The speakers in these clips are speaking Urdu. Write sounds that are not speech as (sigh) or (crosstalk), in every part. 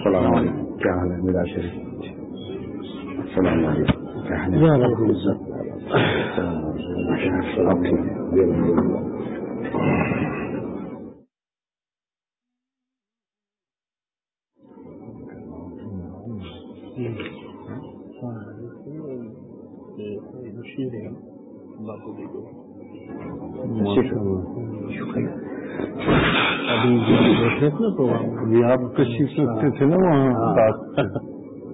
السلام علیکم کیا حال ہے؟ میرا شریف. السلام علیکم کیا حال ہے؟ آپ ٹھیک جی آپ تشریف رکھتے تھے نا وہاں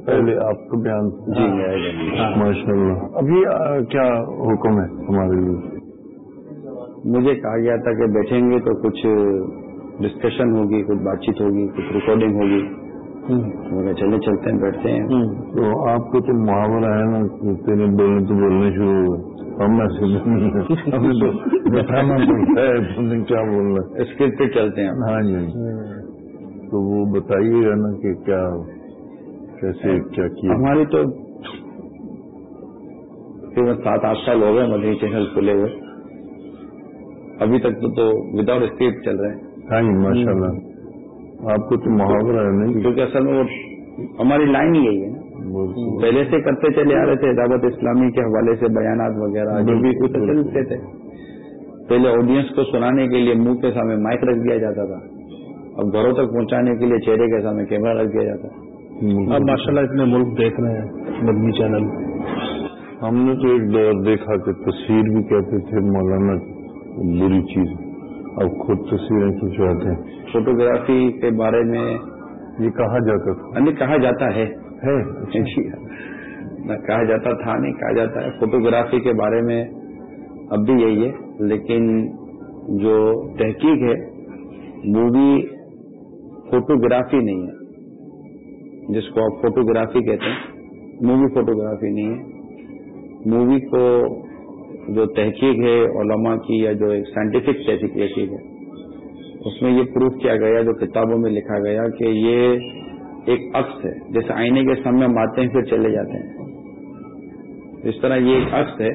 پہلے آپ کو بیان جی ماشاء اللہ ابھی کیا حکم ہے؟ ہمارے لیے مجھے کہا گیا تھا کہ بیٹھیں گے تو کچھ ڈسکشن ہوگی کچھ بات چیت ہوگی کچھ ریکارڈنگ ہوگی۔ چلے چلتے ہیں بیٹھتے ہیں۔ تو آپ کو تو محاورہ ہے نا تیرے بولنے تو بولنے شروع ہوئے ہم ایسے بٹھانا پڑتا ہے۔ تم نے کیا بولنا اسکرپٹ پہ چلتے ہیں۔ ہاں جی۔ تو وہ بتائیے گا نا کہ کیا کیسے کیا کیا۔ ہماری تو سات آٹھ سال ہو گئے مدنی چینل کھلے ہوئے۔ ابھی تک تو وداؤٹ اسکرپٹ چل رہے ہیں ہاں جی ماشاء اللہ آپ کو تو محاورہ ہے نہیں۔ کیونکہ اصل میں وہ ہماری لائن ہی یہی ہے پہلے سے کرتے چلے آ رہے تھے دعوت اسلامی کے حوالے سے بیانات وغیرہ جو بھی کچھ چلتے تھے۔ پہلے آڈینس کو سنانے کے لیے منہ کے سامنے مائک رکھ دیا جاتا تھا۔ اب گھروں تک پہنچانے کے لیے چہرے کے سامنے کیمرہ رکھ دیا جاتا اب ماشاء اللہ اتنے ملک دیکھ رہے ہیں مدنی چینل۔ ہم نے تو ایک دور دیکھا کہ تصویر بھی کہتے تھے مولانا بری چیز۔ اب خود تصویریں کھنچواتے ہیں۔ فوٹوگرافی کے بارے میں یہ کہا جاتا تھا۔ نہیں کہا جاتا ہے۔ کہا جاتا تھا نہیں کہا جاتا ہے۔ فوٹوگرافی کے بارے میں اب بھی یہی ہے لیکن جو تحقیق ہے وہ بھی فوٹوگرافی نہیں ہے۔ جس کو آپ فوٹوگرافی کہتے ہیں مووی فوٹوگرافی نہیں ہے۔ مووی کو جو تحقیق ہے علماء کی یا جو ایک سائنٹیفک تحقیق ہے۔ اس میں یہ پروف کیا گیا جو کتابوں میں لکھا گیا کہ یہ ایک عکس ہے، جیسے آئینے کے سامنے ہم آتے ہیں، پھر چلے جاتے ہیں۔ اس طرح یہ ایک عکس ہے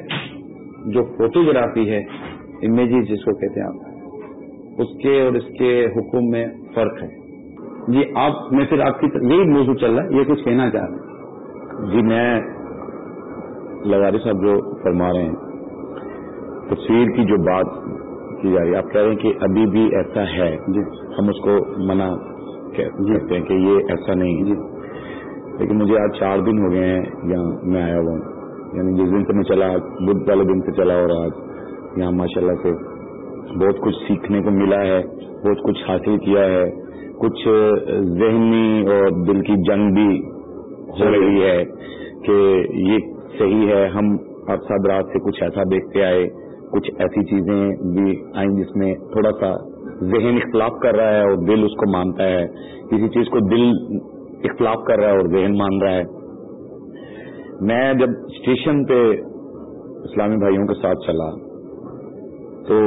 جو فوٹوگرافی ہے امیجز جس کو کہتے ہیں آپ۔ اس کے اور اس کے حکم میں فرق ہے۔ جی آپ میں پھر آپ کی یہی موضوع چل رہا ہے، یہ کچھ کہنا چاہ رہے ہیں۔ جی میں لگاری صاحب جو فرما رہے ہیں تصویر کی جو بات کی جا رہی ہے۔ آپ کہہ رہے ہیں کہ ابھی بھی ایسا ہے۔ جی۔ ہم اس کو منع کرتے ہیں کہ یہ ایسا نہیں جی۔ لیکن مجھے آج چار دن ہو گئے ہیں یہاں میں آیا ہوا ہوں۔ یعنی جس دن سے میں چلا بدھ والے دن سے چلا اور آج۔ یہاں ماشاء اللہ سے بہت کچھ سیکھنے کو ملا ہے بہت کچھ حاصل کیا ہے۔ کچھ ذہنی اور دل کی جنگ بھی ہو رہی ہے کہ یہ صحیح ہے۔ ہم اب رات سے کچھ ایسا دیکھتے آئے۔ کچھ ایسی چیزیں بھی آئیں جس میں تھوڑا سا ذہن اختلاف کر رہا ہے اور دل اس کو مانتا ہے، کسی چیز کو دل اختلاف کر رہا ہے اور ذہن مان رہا ہے۔ میں جب اسٹیشن پہ اسلامی بھائیوں کے ساتھ چلا، تو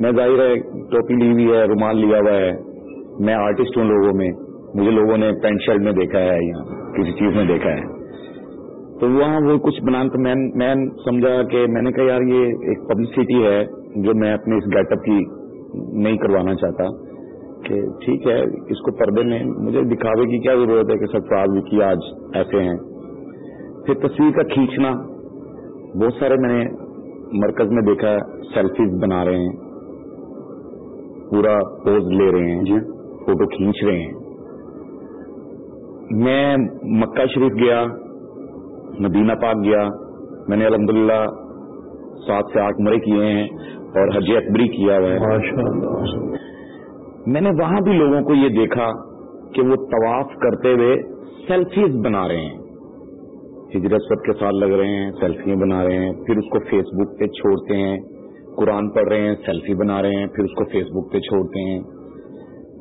میں ظاہر ہے ٹوپی لی ہوئی ہے، رومال لیا ہوا ہے۔ میں آرٹسٹ ہوں لوگوں میں، مجھے لوگوں نے پینٹ شرٹ میں دیکھا ہے یا کسی چیز میں دیکھا ہے۔ تو وہاں وہ کچھ بنانا تو میں سمجھا کہ میں نے کہا یار یہ ایک پبلسٹی ہے جو میں اپنے اس گیٹ اپ کی نہیں کروانا چاہتا۔ کہ ٹھیک ہے اس کو پردے میں مجھے دکھاوے کی کیا ضرورت ہے کہ سب فراز بھی آج ایسے ہیں۔ پھر تصویر کا کھینچنا بہت سارے میں نے مرکز میں دیکھا سیلفیز بنا رہے ہیں پورا پوز لے رہے ہیں جی۔ فوٹو کھینچ رہے ہیں۔ میں مکہ شریف گیا مدینہ پاک گیا۔ میں نے الحمدللہ سات سے آٹھ مرے کیے ہیں اور حج اکبری کیا ہوا ہے۔ میں نے وہاں بھی لوگوں کو یہ دیکھا کہ وہ طواف کرتے ہوئے سیلفیز بنا رہے ہیں۔ ہجرت سب کے ساتھ لگ رہے ہیں سیلفیاں بنا رہے ہیں پھر اس کو فیس بک پہ چھوڑتے ہیں قرآن پڑھ رہے ہیں سیلفی بنا رہے ہیں پھر اس کو فیس بک پہ چھوڑتے ہیں۔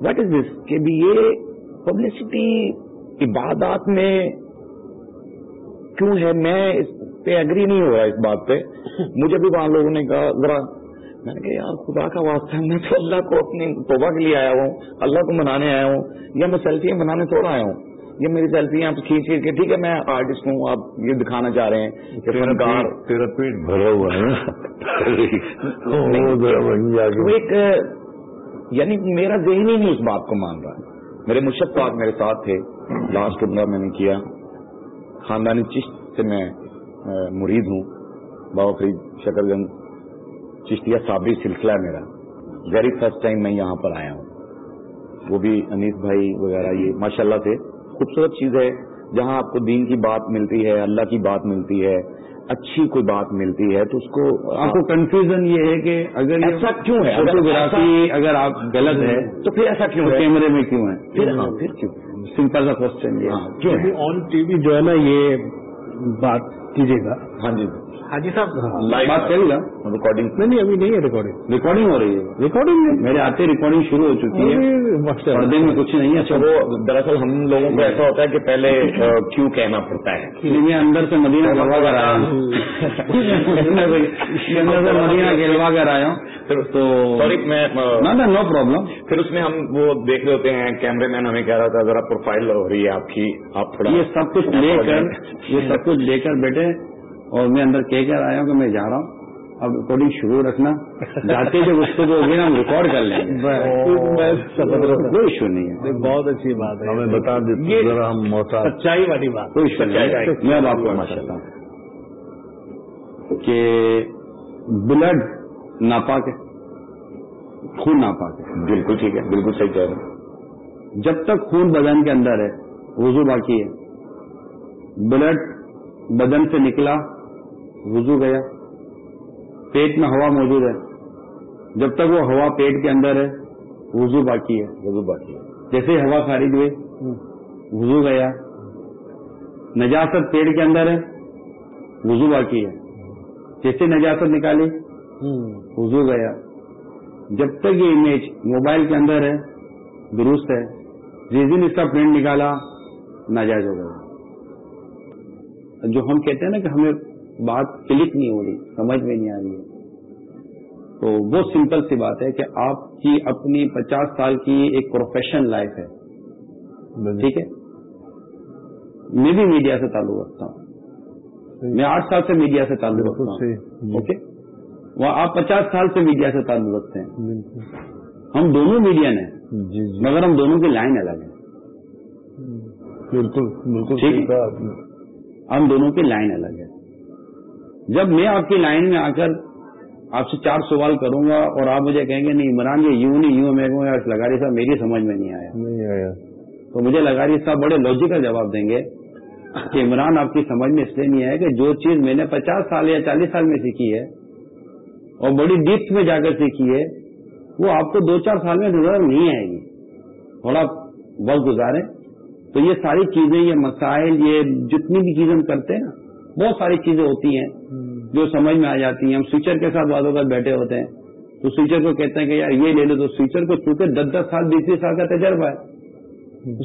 واٹ از دس کہ بھی یہ پبلسٹی عبادات میں کیوں ہے؟ میں اس پہ اگری نہیں ہو رہا اس بات پہ۔ مجھے بھی وہاں لوگوں نے کہا ذرا میں نے کہا یار خدا کا واسطہ میں تو اللہ کو اپنی توبہ کے لیے آیا ہوں اللہ کو منانے آیا ہوں یا میں سیلفیاں بنانے تھوڑا آیا ہوں۔ یہ میری سیلفی آپ کھینچ کھینچ کے ٹھیک ہے میں آرٹسٹ ہوں آپ یہ دکھانا چاہ رہے ہیں تیرا پیٹ بھرا ہوا ہے ایک یعنی میرا ذہن ہی نہیں اس بات کو مان رہا۔ میرے مشق پاک میرے ساتھ تھے لاسٹ میں نے کیا۔ خاندانی چشت سے میں مرید ہوں۔ بابا فرید شکر گنج چشتیہ صابری سلسلہ ہے میرا۔ ویری فرسٹ ٹائم میں یہاں پر آیا ہوں۔ وہ بھی انیس بھائی وغیرہ یہ ماشاء اللہ سے خوبصورت چیز ہے۔ جہاں آپ کو دین کی بات ملتی ہے اللہ کی بات ملتی ہے اچھی کوئی بات ملتی ہے تو اس کو آپ کو کنفیوژن یہ ہے کہ اگر ایسا کیوں ہے؟ اگر آپ غلط ہے تو پھر ایسا کیوں ہے؟ کیمرے میں کیوں ہے؟ پھر ہاں پھر کیوں؟ سمپل سا کوشچن یہ آن ٹی وی جو ہے نا یہ بات کیجیے گا۔ ہاں جی۔ حاجی صاحب بات کرے گا ریکارڈنگ نہیں نہیں ابھی نہیں ہے ریکارڈنگ ریکارڈنگ ہو رہی ہے۔ ریکارڈنگ میرے آتے ریکارڈنگ شروع ہو چکی ہے۔ پردے میں کچھ نہیں ہے۔ اچھا۔ وہ دراصل ہم لوگوں کو ایسا ہوتا ہے کہ پہلے (laughs) کیوں کہنا پڑتا ہے۔ میں اندر سے (laughs) مدینہ گلوا کر آیا ہوں۔ مدینہ گلوا کر آیا ہوں۔ تو سوری میں نہ نو پرابلم پھر اس میں ہم وہ دیکھ رہے ہوتے ہیں۔ کیمرے مین ہمیں کہہ رہا تھا ذرا پروفائل ہو رہی ہے آپ کی آپ تھوڑا یہ سب کچھ لے کر یہ سب کچھ لے کر بیٹھے۔ اور میں اندر کہہ کر آیا ہوں کہ میں جا رہا ہوں۔ اب ریکارڈنگ شروع رکھنا۔ جاتے جو اس کو جو ہوگی نا ہم ریکارڈ کر لیں گے۔ کوئی ایشو نہیں ہے۔ بہت اچھی بات ہے۔ ہمیں بتا دیتے ذرا ہم سچائی والی بات۔ کوئی ایشو نہیں۔ میں اب آپ کو بتا سکتا ہوں کہ بلڈ ناپاک ہے۔ خون ناپاک ہے۔ بالکل ٹھیک ہے بالکل صحیح کہہ رہے ہیں۔ جب تک خون بدن کے اندر ہے وضو باقی ہے۔ بلڈ بدن سے نکلا وضو گیا۔ پیٹ میں ہوا موجود ہے۔ جب تک وہ ہوا پیٹ کے اندر ہے، وضو باقی ہے، وضو باقی ہے۔ جیسے ہوا خارج ہوئی، وضو گیا۔ نجاست پیٹ کے اندر ہے، وضو باقی ہے۔ جیسے نجاست نکالی، وضو گیا۔ جب تک یہ امیج موبائل کے اندر ہے، درست ہے، جس دن اس کا پرنٹ نکالا، ناجائز ہو گیا۔ جو ہم کہتے ہیں نا کہ ہمیں بات کلک نہیں ہو رہی سمجھ میں نہیں آ رہی۔ ہے تو وہ سمپل سی بات ہے کہ آپ کی اپنی پچاس سال کی ایک پروفیشنل لائف ہے۔ ٹھیک ہے؟ میں بھی میڈیا سے تعلق رکھتا ہوں۔ میں آٹھ سال سے میڈیا سے تعلق رکھتا ہوں۔ اوکے؟ وہ آپ پچاس سال سے میڈیا سے تعلق رکھتے ہیں۔ ہم دونوں میڈین ہیں۔ جی جی۔ مگر ہم دونوں کی لائن الگ ہے بالکل بالکل ہم دونوں کی لائن الگ ہے جب میں آپ کی لائن میں آ کر آپ سے چار سوال کروں گا اور آپ مجھے کہیں گے نہیں عمران یہ یوں نہیں یوں میں کہوں گا لگاری صاحب میری سمجھ میں نہیں آیا۔ نہیں آیا۔ تو مجھے لگاری صاحب بڑے لوجیکل جواب دیں گے کہ عمران آپ کی سمجھ میں اس لیے نہیں آیا کہ جو چیز میں نے پچاس سال یا چالیس سال میں سیکھی ہے اور بڑی ڈیپس میں جا کر سیکھی ہے وہ آپ کو دو چار سال میں نظر نہیں آئے گی۔ تھوڑا وقت گزارے تو یہ ساری چیزیں یہ مسائل یہ جتنی بھی چیزیں ہم کرتے ہیں نا بہت ساری چیزیں ہوتی ہیں جو سمجھ میں آ جاتی ہیں۔ ہم سویچر کے ساتھ بعض اوقات بیٹھے ہوتے ہیں۔ تو سویچر کو کہتے ہیں کہ یار یہ لے لو۔ تو سویچر کو چونکہ دس دس سال بیس بیس سال کا تجربہ ہے۔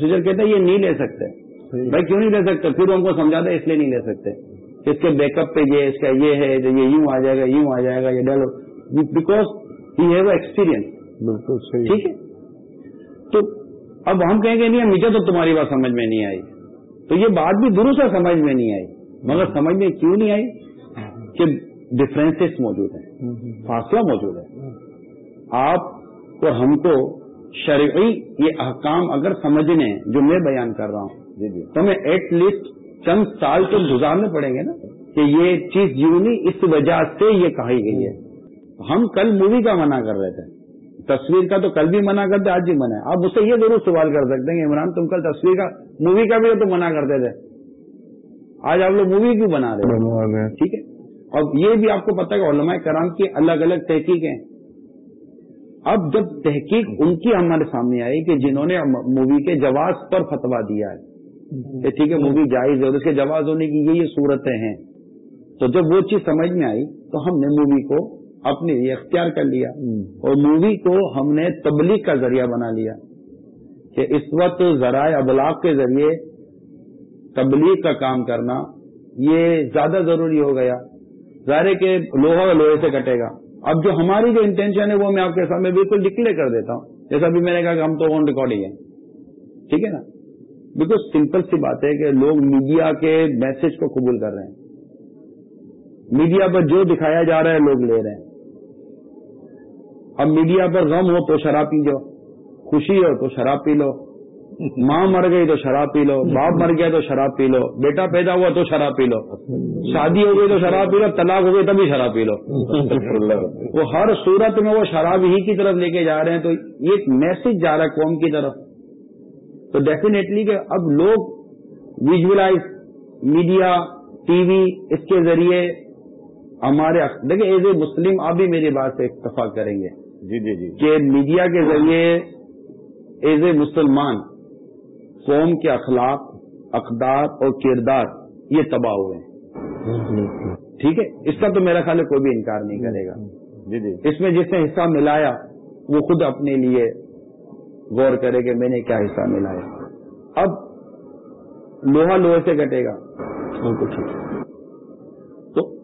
سویچر کہتے ہیں یہ نہیں لے سکتے۔ بھائی کیوں نہیں لے سکتے؟ پھر ہم کو سمجھاتا ہے اس لیے نہیں لے سکتے۔ اس کے بیک اپ پہ یہ اس کا یہ ہے یہ یوں آ جائے گا یوں آ جائے گا یہ ڈالو۔ بیکاز ہی ہیو ایکسپیرئنس بالکل صحیح۔ ٹھیک ہے؟ تو اب ہم کہیں گے نہیں مجھے تو تمہاری بات سمجھ میں نہیں آئی۔ تو یہ بات بھی درست ہے سمجھ میں نہیں آئی۔ مگر سمجھ میں کیوں نہیں آئی کہ ڈفرینسز موجود ہیں؟ فاصلہ موجود ہے۔ آپ اور ہم کو شرعی یہ احکام اگر سمجھنے جو میں بیان کر رہا ہوں جی جی۔ تو ہمیں ایٹ لیسٹ چند سال تو گزارنے پڑیں گے نا کہ یہ چیز جیونی اس وجہ سے یہ کہی گئی ہے۔ ہم کل مووی کا منع کر رہے تھے۔ تصویر کا تو کل بھی منع کرتے آج بھی منع ہے۔ آپ مجھ سے یہ ضرور سوال کر سکتے ہیں کہ عمران تم کل تصویر کا مووی کا بھی تو منع کرتے تھے آج آپ لوگ مووی کیوں بنا رہے ہیں؟ ٹھیک ہے؟ اور یہ بھی آپ کو پتا ہے کہ علماء کرام کی الگ الگ تحقیق ہیں۔ اب جب تحقیق ان کی ہمارے سامنے آئی کہ جنہوں نے مووی کے جواز پر فتوا دیا ہے۔ کہ ٹھیک ہے مووی جائز ہے اور اس کے جواز ہونے کی یہ صورتیں ہیں۔ تو جب وہ چیز سمجھ میں آئی تو ہم نے مووی کو اپنے لیے اختیار کر لیا۔ اور مووی کو ہم نے تبلیغ کا ذریعہ بنا لیا کہ اس وقت ذرائع ابلاغ کے ذریعے تبلیغ کا کام کرنا، یہ زیادہ ضروری ہو گیا۔ ظاہر ہے کہ لوہا لوہے سے کٹے گا۔ اب جو ہماری جو انٹینشن ہے وہ میں آپ کے سامنے بالکل ڈکلیئر کر دیتا ہوں۔ جیسا بھی میں نے کہا کہ ہم تو آن ریکارڈنگ ہیں۔ ٹھیک ہے نا؟ بالکل سمپل سی بات ہے کہ لوگ میڈیا کے میسج کو قبول کر رہے ہیں۔ میڈیا پر جو دکھایا جا رہا ہے لوگ لے رہے ہیں۔ اب میڈیا پر غم ہو تو شراب پی جاؤ خوشی ہو تو شراب پی لو۔ ماں مر گئی تو شراب پی لو باپ مر گیا تو شراب پی لو بیٹا پیدا ہوا تو شراب پی لو شادی ہو گئی تو شراب پی لو طلاق ہو گئی تبھی شراب پی لو۔ (laughs) وہ ہر صورت میں وہ شراب ہی کی طرف لے کے جا رہے ہیں تو یہ ایک میسج جا رہا ہے قوم کی طرف۔ تو ڈیفینیٹلی کہ اب لوگ ویژلائز میڈیا ٹی وی اس کے ذریعے ہمارے دیکھیں ایز اے مسلم آپ بھی میری بات سے اتفاق کریں گے جی جی جی۔ کہ میڈیا کے ذریعے ایز اے مسلمان قوم کے اخلاق اقدار اور کردار یہ تباہ ہوئے ہیں۔ ٹھیک ہے؟ اس کا تو میرا خیال ہے کوئی بھی انکار نہیں کرے گا۔ جی جی۔ اس میں جس نے حصہ ملایا وہ خود اپنے لیے غور کرے کہ میں نے کیا حصہ ملایا۔ اب لوہا لوہے سے کٹے گا۔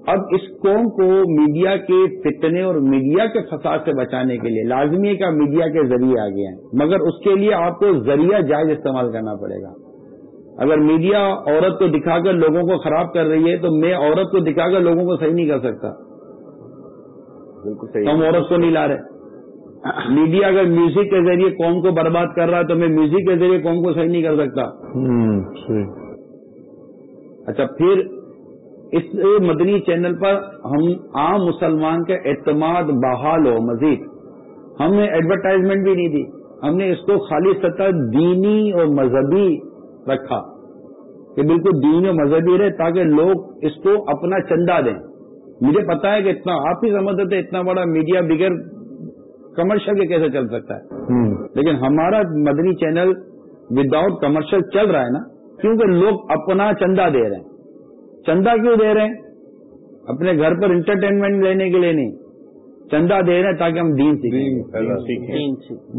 اب اس قوم کو میڈیا کے فتنے اور میڈیا کے فساد سے بچانے کے لیے لازمی کا میڈیا کے ذریعے آ گیا ہے مگر اس کے لیے آپ کو ذریعہ جائز استعمال کرنا پڑے گا۔ اگر میڈیا عورت کو دکھا کر لوگوں کو خراب کر رہی ہے تو میں عورت کو دکھا کر لوگوں کو صحیح نہیں کر سکتا۔ بالکل ہم عورت کو نہیں لا رہے۔ میڈیا اگر میوزک کے ذریعے قوم کو برباد کر رہا ہے تو میں میوزک کے ذریعے قوم کو صحیح نہیں کر سکتا۔ اچھا پھر اس مدنی چینل پر ہم عام مسلمان کا اعتماد بحال ہو مزید۔ ہم نے ایڈورٹائزمنٹ بھی نہیں دی۔ ہم نے اس کو خالی سطح دینی اور مذہبی رکھا کہ بالکل دینی اور مذہبی رہے تاکہ لوگ اس کو اپنا چندہ دیں۔ مجھے پتا ہے کہ اتنا آپ ہی سمجھتے تھے اتنا بڑا میڈیا بغیر کمرشل کے کیسے چل سکتا ہے؟ لیکن ہمارا مدنی چینل وداؤٹ کمرشل چل رہا ہے نا کیونکہ لوگ اپنا چندہ دے رہے ہیں۔ چندہ کیوں دے رہے ہیں؟ اپنے گھر پر انٹرٹینمنٹ لینے کے لیے نہیں۔ چندہ دے رہے ہیں تاکہ ہم دین سیکھیں۔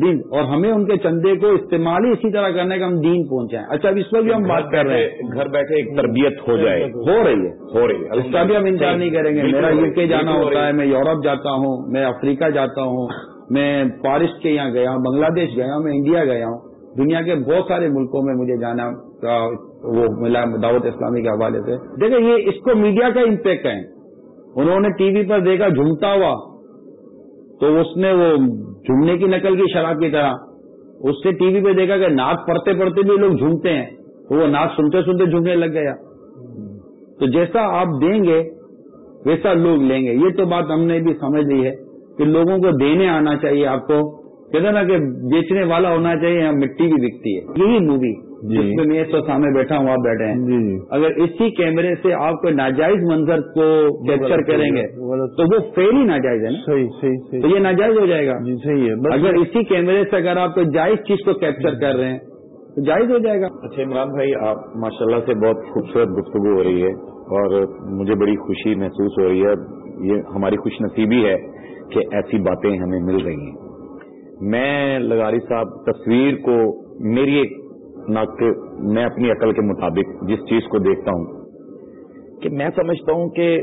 دین اور ہمیں ان کے چندے کو استعمال ہی اسی طرح کرنے کا ہم دین پہنچائیں۔ اچھا اس وقت جو ہم بات کر رہے ہیں۔ گھر بیٹھے ایک تربیت ہو جائے۔ ہو رہی ہے۔ ہو رہی ہے۔ اس کا بھی ہم انکار نہیں کریں گے۔ میرا یو کے جانا ہوتا ہے۔ میں یورپ جاتا ہوں میں افریقہ جاتا ہوں میں پارس کے یہاں گیا ہوں بنگلہ دیش گیا ہوں میں انڈیا گیا ہوں۔ دنیا کے بہت سارے ملکوں میں مجھے جانا کا وہ ملا دعوت اسلامی کے حوالے سے۔ دیکھیں، یہ اس کو میڈیا کا امپیکٹ ہے۔ انہوں نے ٹی وی پر دیکھا، جھومتا ہوا۔ تو اس نے وہ جھومنے کی نقل کی، شراب کی طرح۔ اس سے ٹی وی پہ دیکھا کہ ناک پڑھتے پڑھتے بھی لوگ جھومتے ہیں۔ وہ ناک سنتے سنتے جھومنے لگ گیا۔ تو جیسا آپ دیں گے، ویسا لوگ لیں گے۔ یہ تو بات ہم نے بھی سمجھ لی ہے کہ لوگوں کو دینے آنا چاہیے آپ کو۔ کہتے نا کہ بیچنے والا ہونا چاہیے یہاں مٹی بھی بکتی ہے۔ یہی مووی جس میں میں اس وقت سامنے بیٹھا ہوں آپ بیٹھے ہیں۔ جی جی۔ اگر اسی کیمرے سے آپ کو ناجائز منظر کو کیپچر کریں گے تو وہ فیل ہی ناجائز ہے نا؟ صحیح صحیح صحیح۔ تو یہ ناجائز ہو جائے گا۔ جی صحیح ہے۔ بس اگر اسی کیمرے سے اگر آپ کو جائز چیز کو کیپچر کر رہے ہیں تو جائز ہو جائے گا۔ اچھا عمران بھائی آپ ماشاءاللہ سے بہت خوبصورت گفتگو ہو رہی ہے اور مجھے بڑی خوشی محسوس ہو رہی ہے۔ یہ ہماری خوش نصیبی ہے کہ ایسی باتیں ہمیں مل رہی ہیں۔ میں لگاری صاحب تصویر کو میری ایک نق میں اپنی عقل کے مطابق جس چیز کو دیکھتا ہوں کہ میں سمجھتا ہوں کہ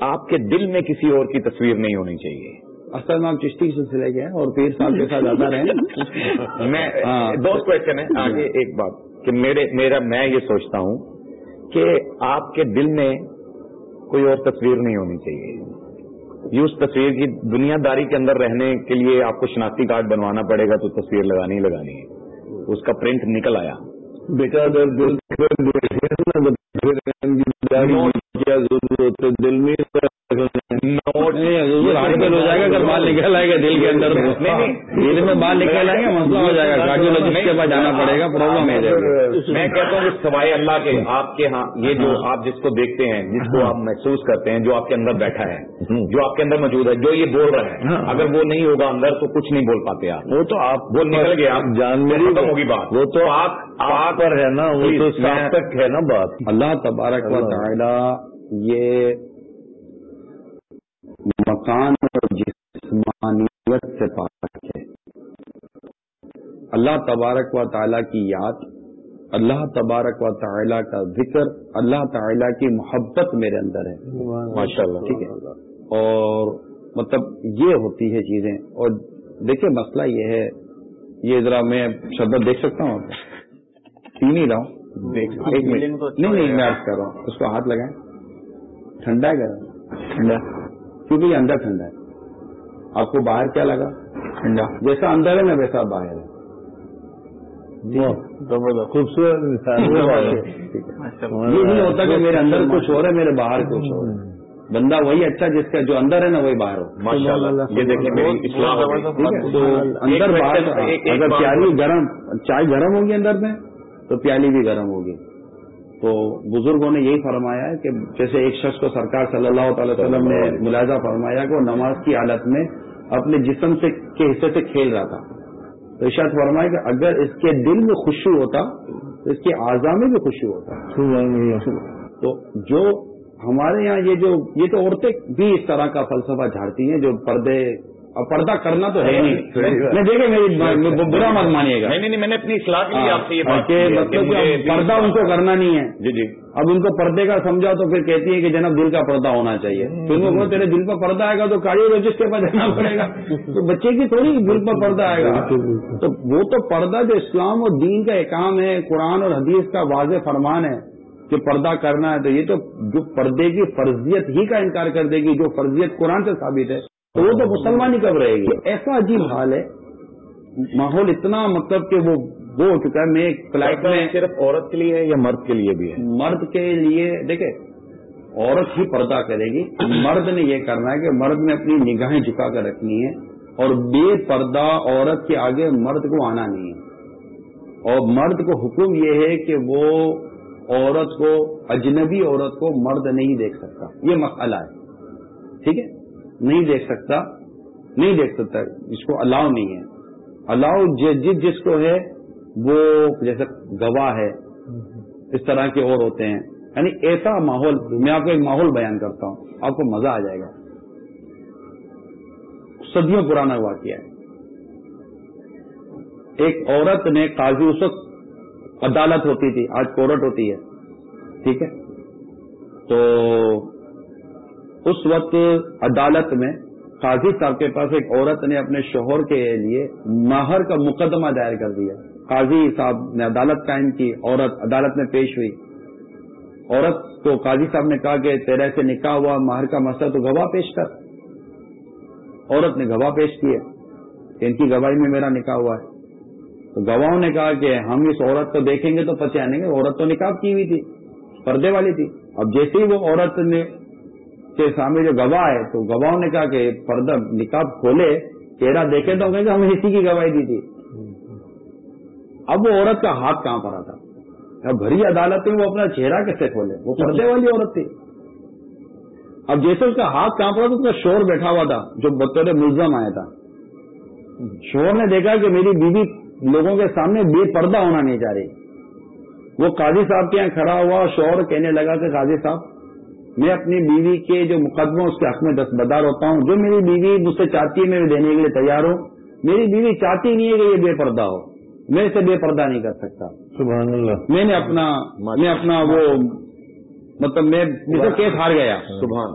آپ کے دل میں کسی اور کی تصویر نہیں ہونی چاہیے۔ اصل آپ چشتی کے سلسلے کے ہیں اور پیر صاحب کے ساتھ زیادہ رہے (laughs) میں ہاں۔ دو کوشچن ہے آگے ایک بات کہ میرے میرا میں یہ سوچتا ہوں کہ آپ کے دل میں کوئی اور تصویر نہیں ہونی چاہیے۔ یہ اس تصویر کی دنیا داری کے اندر رہنے کے لیے آپ کو شناختی کارڈ بنوانا پڑے گا تو تصویر لگانی ہی لگانی ہے۔ اس کا پرنٹ نکل آیا۔ بیٹا اگر دل میں ہو جائے گا اگر بال نکل آئے گا دل کے اندر۔ دل میں بال نکل آئیں گے مسئلہ ہو جائے گا کارڈیولوجسٹ کے پاس جانا پڑے گا پرابلم گا میں کہتا ہوں کہ سوائے اللہ کے آپ کے ہاں یہ جو آپ جس کو دیکھتے ہیں جس کو آپ محسوس کرتے ہیں جو آپ کے اندر بیٹھا ہے جو آپ کے اندر موجود ہے جو یہ بول رہا ہے ہاں۔ اگر وہ نہیں ہوگا اندر تو کچھ نہیں بول پاتے آپ وہ تو آپ وہ نکل گیا جان تو میری ہوگی بات وہ تو آپ پر ہے نا وہ تو ہے نا بات اللہ تبارک و تعالی یہ مکان اور جسمانیت سے پاک ہے۔ اللہ تبارک و تعالی کی یاد اللہ تبارک و تعالی کا ذکر اللہ تعالی کی محبت میرے اندر ہے۔ ماشاء اللہ ٹھیک ہے؟ اور مطلب یہ ہوتی ہے چیزیں۔ اور دیکھیں مسئلہ یہ ہے یہ ذرا میں شبت دیکھ سکتا ہوں؟ آپ کو؟ پی نہیں رہا ہوں۔ ایک منٹ۔ نہیں نہیں میں کر رہا ہوں اس کو ہاتھ لگائیں۔ ٹھنڈا ہے۔ گرم ٹھنڈا۔ کیونکہ یہ اندر ٹھنڈا ہے۔ آپ کو باہر کیا لگا؟ ٹھنڈا۔ جیسا اندر ہے نا ویسا باہر ہے۔ خوبصورت یہ نہیں ہوتا کہ میرے اندر کچھ اور ہے میرے باہر کچھ اور ہے۔ بندہ وہی اچھا جس کا جو اندر ہے نا وہی باہر ہو۔ ماشاء اللہ یہ دیکھیں تو اندر باہر اگر پیالی گرم چائے گرم ہوگی اندر میں تو پیالی بھی گرم ہوگی۔ تو بزرگوں نے یہی فرمایا ہے کہ جیسے ایک شخص کو سرکار صلی اللہ تعالی وسلم نے ملاحظہ فرمایا کہ وہ نماز کی حالت میں اپنے جسم سے کے حصے سے کھیل رہا تھا۔ تو ارشاد فرمایا کہ اگر اس کے دل میں خوشی ہوتا تو اس کے اعضاء میں بھی خوشی ہوتا۔ تو جو ہمارے یہاں یہ جو یہ تو عورتیں بھی اس طرح کا فلسفہ جھاڑتی ہیں جو پردے اور پردہ کرنا تو ہے نہیں. دیکھیں میری برا مت مانیے گا. نہیں نہیں میں نے اپنی اصلاح کے لیے آپ سے یہ بات مطلب پردہ ان کو کرنا نہیں ہے. جی جی. اب ان کو پردے کا سمجھا تو پھر کہتی ہے کہ جناب دل کا پردہ ہونا چاہیے. تو ان کو تیرے دل پر پردہ آئے گا تو کارڈیولوجسٹ کے پاس جانا پڑے گا. تو بچے کی تھوڑی دل پر پردہ آئے گا. تو وہ تو پردہ جو اسلام اور دین کا احکام ہے قرآن اور حدیث کا واضح فرمان ہے کہ پردہ کرنا ہے تو یہ تو جو پردے کی فرضیت ہی کا انکار کر دے گی جو فرضیت قرآن سے ثابت ہے. تو وہ تو مسلمان ہی کب رہے گی؟ ایسا عجیب حال ہے۔ ماحول اتنا مطلب کہ وہ وہ ہو چکا ہے۔ میں ایک فلائٹ میں صرف عورت کے لیے ہے یا مرد کے لیے بھی ہے؟ مرد کے لیے دیکھیں عورت ہی پردہ کرے گی۔ مرد نے یہ کرنا ہے کہ مرد نے اپنی نگاہیں جھکا کر رکھنی ہے اور بے پردہ عورت کے آگے مرد کو آنا نہیں ہے۔ اور مرد کو حکم یہ ہے کہ وہ عورت کو اجنبی عورت کو مرد نہیں دیکھ سکتا۔ یہ مسئلہ ہے۔ ٹھیک ہے؟ نہیں دیکھ سکتا، نہیں دیکھ سکتا، اس کو الاؤ نہیں ہے۔ الاؤ جس جس کو ہے، وہ جیسے گواہ ہے۔ اس طرح کے اور ہوتے ہیں۔ یعنی ایسا ماحول میں آپ کو ایک ماحول بیان کرتا ہوں، آپ کو مزہ آ جائے گا۔ صدیوں پرانا واقعہ ہے۔ ایک عورت نے قاضی اس وقت عدالت ہوتی تھی، آج کورٹ ہوتی ہے۔ ٹھیک ہے؟ تو اس وقت عدالت میں قاضی صاحب کے پاس ایک عورت نے اپنے شوہر کے لیے ماہر کا مقدمہ دائر کر دیا۔ قاضی صاحب نے عدالت قائم کی، عورت عدالت میں پیش ہوئی۔ عورت کو قاضی صاحب نے کہا کہ تیرے سے نکاح ہوا، ماہر کا مسئلہ تو گواہ پیش کر۔ عورت نے گواہ پیش کیے کہ ان کی گواہی میں میرا نکاح ہوا ہے۔ تو گواہوں نے کہا کہ ہم اس عورت کو دیکھیں گے تو پہچانیں گے عورت تو نکاح کی ہوئی تھی، پردے والی تھی۔ اب جیسے ہی وہ عورت نے کے سامنے جو گواہ ہے تو گواہوں نے کہا کہ پردہ نکاب کھولے چہرہ دیکھے تو کہ ہمیں اسی کی گواہی دی تھی۔ اب وہ عورت کا ہاتھ کہاں پڑا تھا اب بھری عدالت میں وہ اپنا چہرہ کیسے کھولے؟ وہ پردے والی عورت تھی۔ اب جیسے اس کا ہاتھ کہاں تو اس کا شور بیٹھا ہوا تھا جو بطور ملزم آیا تھا۔ شور نے دیکھا کہ میری بیوی لوگوں کے سامنے بے پردہ ہونا نہیں چاہ رہی۔ وہ قاضی صاحب کے یہاں کھڑا ہوا شور کہنے لگا کہ قاضی صاحب میں اپنی بیوی کے جو مقدموں اس کے حق میں دستبدار ہوتا ہوں جو میری بیوی مجھ سے چاہتی ہے میں دینے کے لیے تیار ہوں میری بیوی چاہتی نہیں ہے کہ یہ بے پردہ ہو میں اسے بے پردہ نہیں کر سکتا۔ سبحان اللہ۔ میں نے اپنا میں اپنا وہ مطلب میں مجھے کیس ہار گیا۔ سبحان۔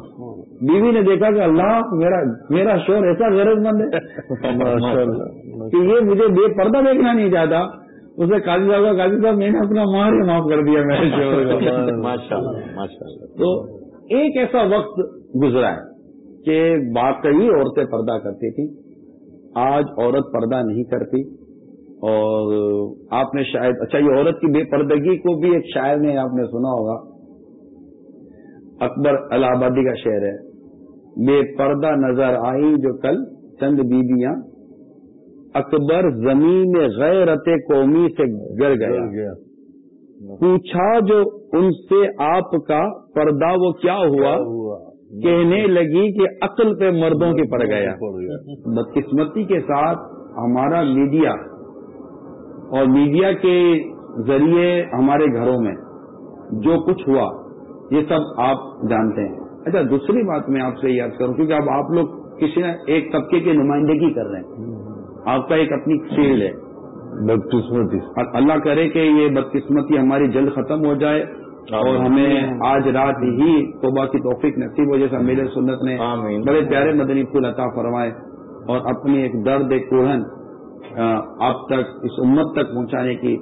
بیوی نے دیکھا کہ اللہ میرا میرا شور ایسا غرض مند ہے۔ کہ یہ مجھے بے پردہ دیکھنا نہیں چاہتا۔ اسے قاضی صاحب کا قاضی صاحب میں نے اپنا مار ہی معاف کر دیا میرے شور تو ایک ایسا وقت گزرا ہے کہ واقعی عورتیں پردہ کرتی تھیں۔ آج عورت پردہ نہیں کرتی۔ اور آپ نے شاید اچھا یہ عورت کی بے پردگی کو بھی ایک شاعر نے آپ نے سنا ہوگا۔ اکبر الہ آبادی کا شعر ہے، بے پردہ نظر آئی جو کل چند بیویاں اکبر زمین غیرت قومی سے گر گیا۔ پوچھا جو ان سے آپ کا پردہ وہ کیا ہوا؟ کہنے لگی کہ عقل پہ مردوں کے پڑ گیا۔ بدقسمتی کے ساتھ ہمارا میڈیا اور میڈیا کے ذریعے ہمارے گھروں میں جو کچھ ہوا یہ سب آپ جانتے ہیں۔ اچھا دوسری بات میں آپ سے یاد کروں کیونکہ اب آپ لوگ کسی نہ ایک طبقے کی نمائندگی کر رہے ہیں۔ آپ کا ایک اپنی فیلڈ ہے۔ بدقسمتی۔ اللہ کرے کہ یہ بدقسمتی ہماری جلد ختم ہو جائے اور ہمیں آج رات ہی توبہ کی توفیق نصیب ہو جیسا میرے سنت نے آمین۔ بڑے پیارے مدنی پھول عطا فرمائے اور اپنی ایک درد ایک کوہن آپ تک اس امت تک پہنچانے کی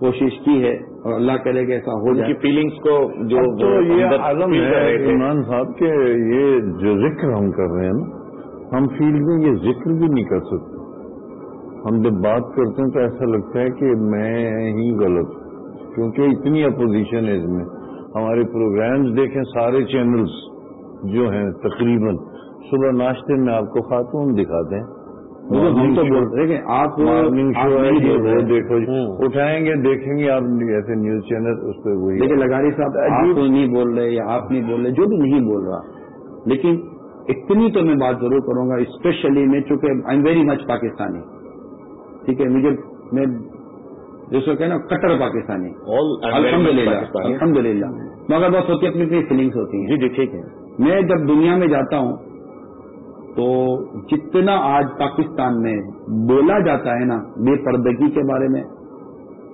کوشش کی ہے اور اللہ کرے کہ ایسا ہو جائے۔ فیلنگس کو جو تو یہ ہے۔ عمران صاحب کہ یہ جو ذکر ہم کر رہے ہیں نا ہم فیلڈ میں یہ ذکر بھی نہیں کر سکتے۔ ہم جب بات کرتے ہیں تو ایسا لگتا ہے کہ میں ہی غلط کیونکہ اتنی اپوزیشن ہے۔ اس میں ہمارے پروگرامز دیکھیں سارے چینلز جو ہیں تقریباً صبح ناشتے میں آپ کو خاتون دکھاتے ہیں۔ آپ۔ دیکھو جی۔ اٹھائیں گے دیکھیں گے آپ ایسے نیوز چینل اس پہ وہی دیکھیں لگاری صاحب آپ نہیں بول رہے یا آپ نہیں بول رہے جو بھی نہیں بول رہا۔ لیکن اتنی تو میں بات ضرور کروں گا اسپیشلی میں چونکہ I M very much Pakistani. ٹھیک ہے مجھے میں کو کہ نا کٹر پاکستانی الحمد للہ الحمد للہ مگر بس ہوتی اپنی اپنی فیلنگس ہوتی ہیں۔ جی جی ٹھیک ہے۔ میں جب دنیا میں جاتا ہوں تو جتنا آج پاکستان میں بولا جاتا ہے نا بے پردگی کے بارے میں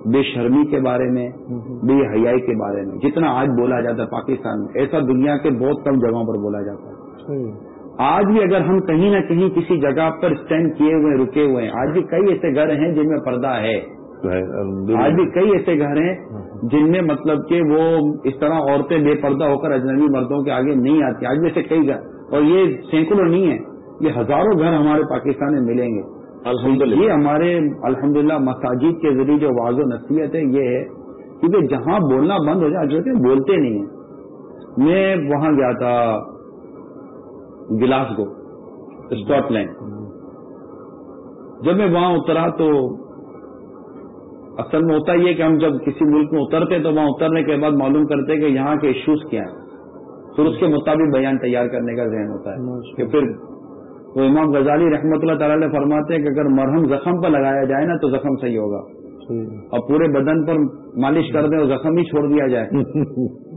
بے شرمی کے بارے میں بے حیائی کے بارے میں جتنا آج بولا جاتا ہے پاکستان میں ایسا دنیا کے بہت کم جگہوں پر بولا جاتا ہے۔ آج بھی اگر ہم کہیں نہ کہیں کسی جگہ پر اسٹینڈ کیے ہوئے رکے ہوئے ہیں آج بھی کئی ایسے گھر ہیں جن میں پردہ ہے۔ آج بھی کئی ایسے گھر ہیں جن میں مطلب کہ وہ اس طرح عورتیں بے پردہ ہو کر اجنبی مردوں کے آگے نہیں آتی۔ آج بھی ایسے کئی گھر۔ اور یہ سینکڑوں نہیں ہے یہ ہزاروں گھر ہمارے پاکستان میں ملیں گے۔ الحمدللہ۔ یہ ہمارے الحمدللہ مساجد کے ذریعے جو واض و نصیحت ہے یہ ہے کیونکہ جہاں بولنا بند ہو جائے جو بولتے نہیں ہیں۔ میں وہاں گیا تھا۔ Glasgow Scotland. جب میں وہاں اترا تو اصل میں ہوتا یہ کہ ہم جب کسی ملک میں اترتے تو وہاں اترنے کے بعد معلوم کرتے کہ یہاں کے ایشوز کیا ہیں۔ پھر اس کے مطابق بیان تیار کرنے کا ذہن ہوتا ہے۔ کہ پھر وہ امام غزالی رحمۃ اللہ تعالی علیہ فرماتے ہیں کہ اگر مرہم زخم پر لگایا جائے نا تو زخم صحیح ہوگا۔ اور پورے بدن پر مالش کر دیں اور زخم ہی چھوڑ دیا جائے۔ (laughs)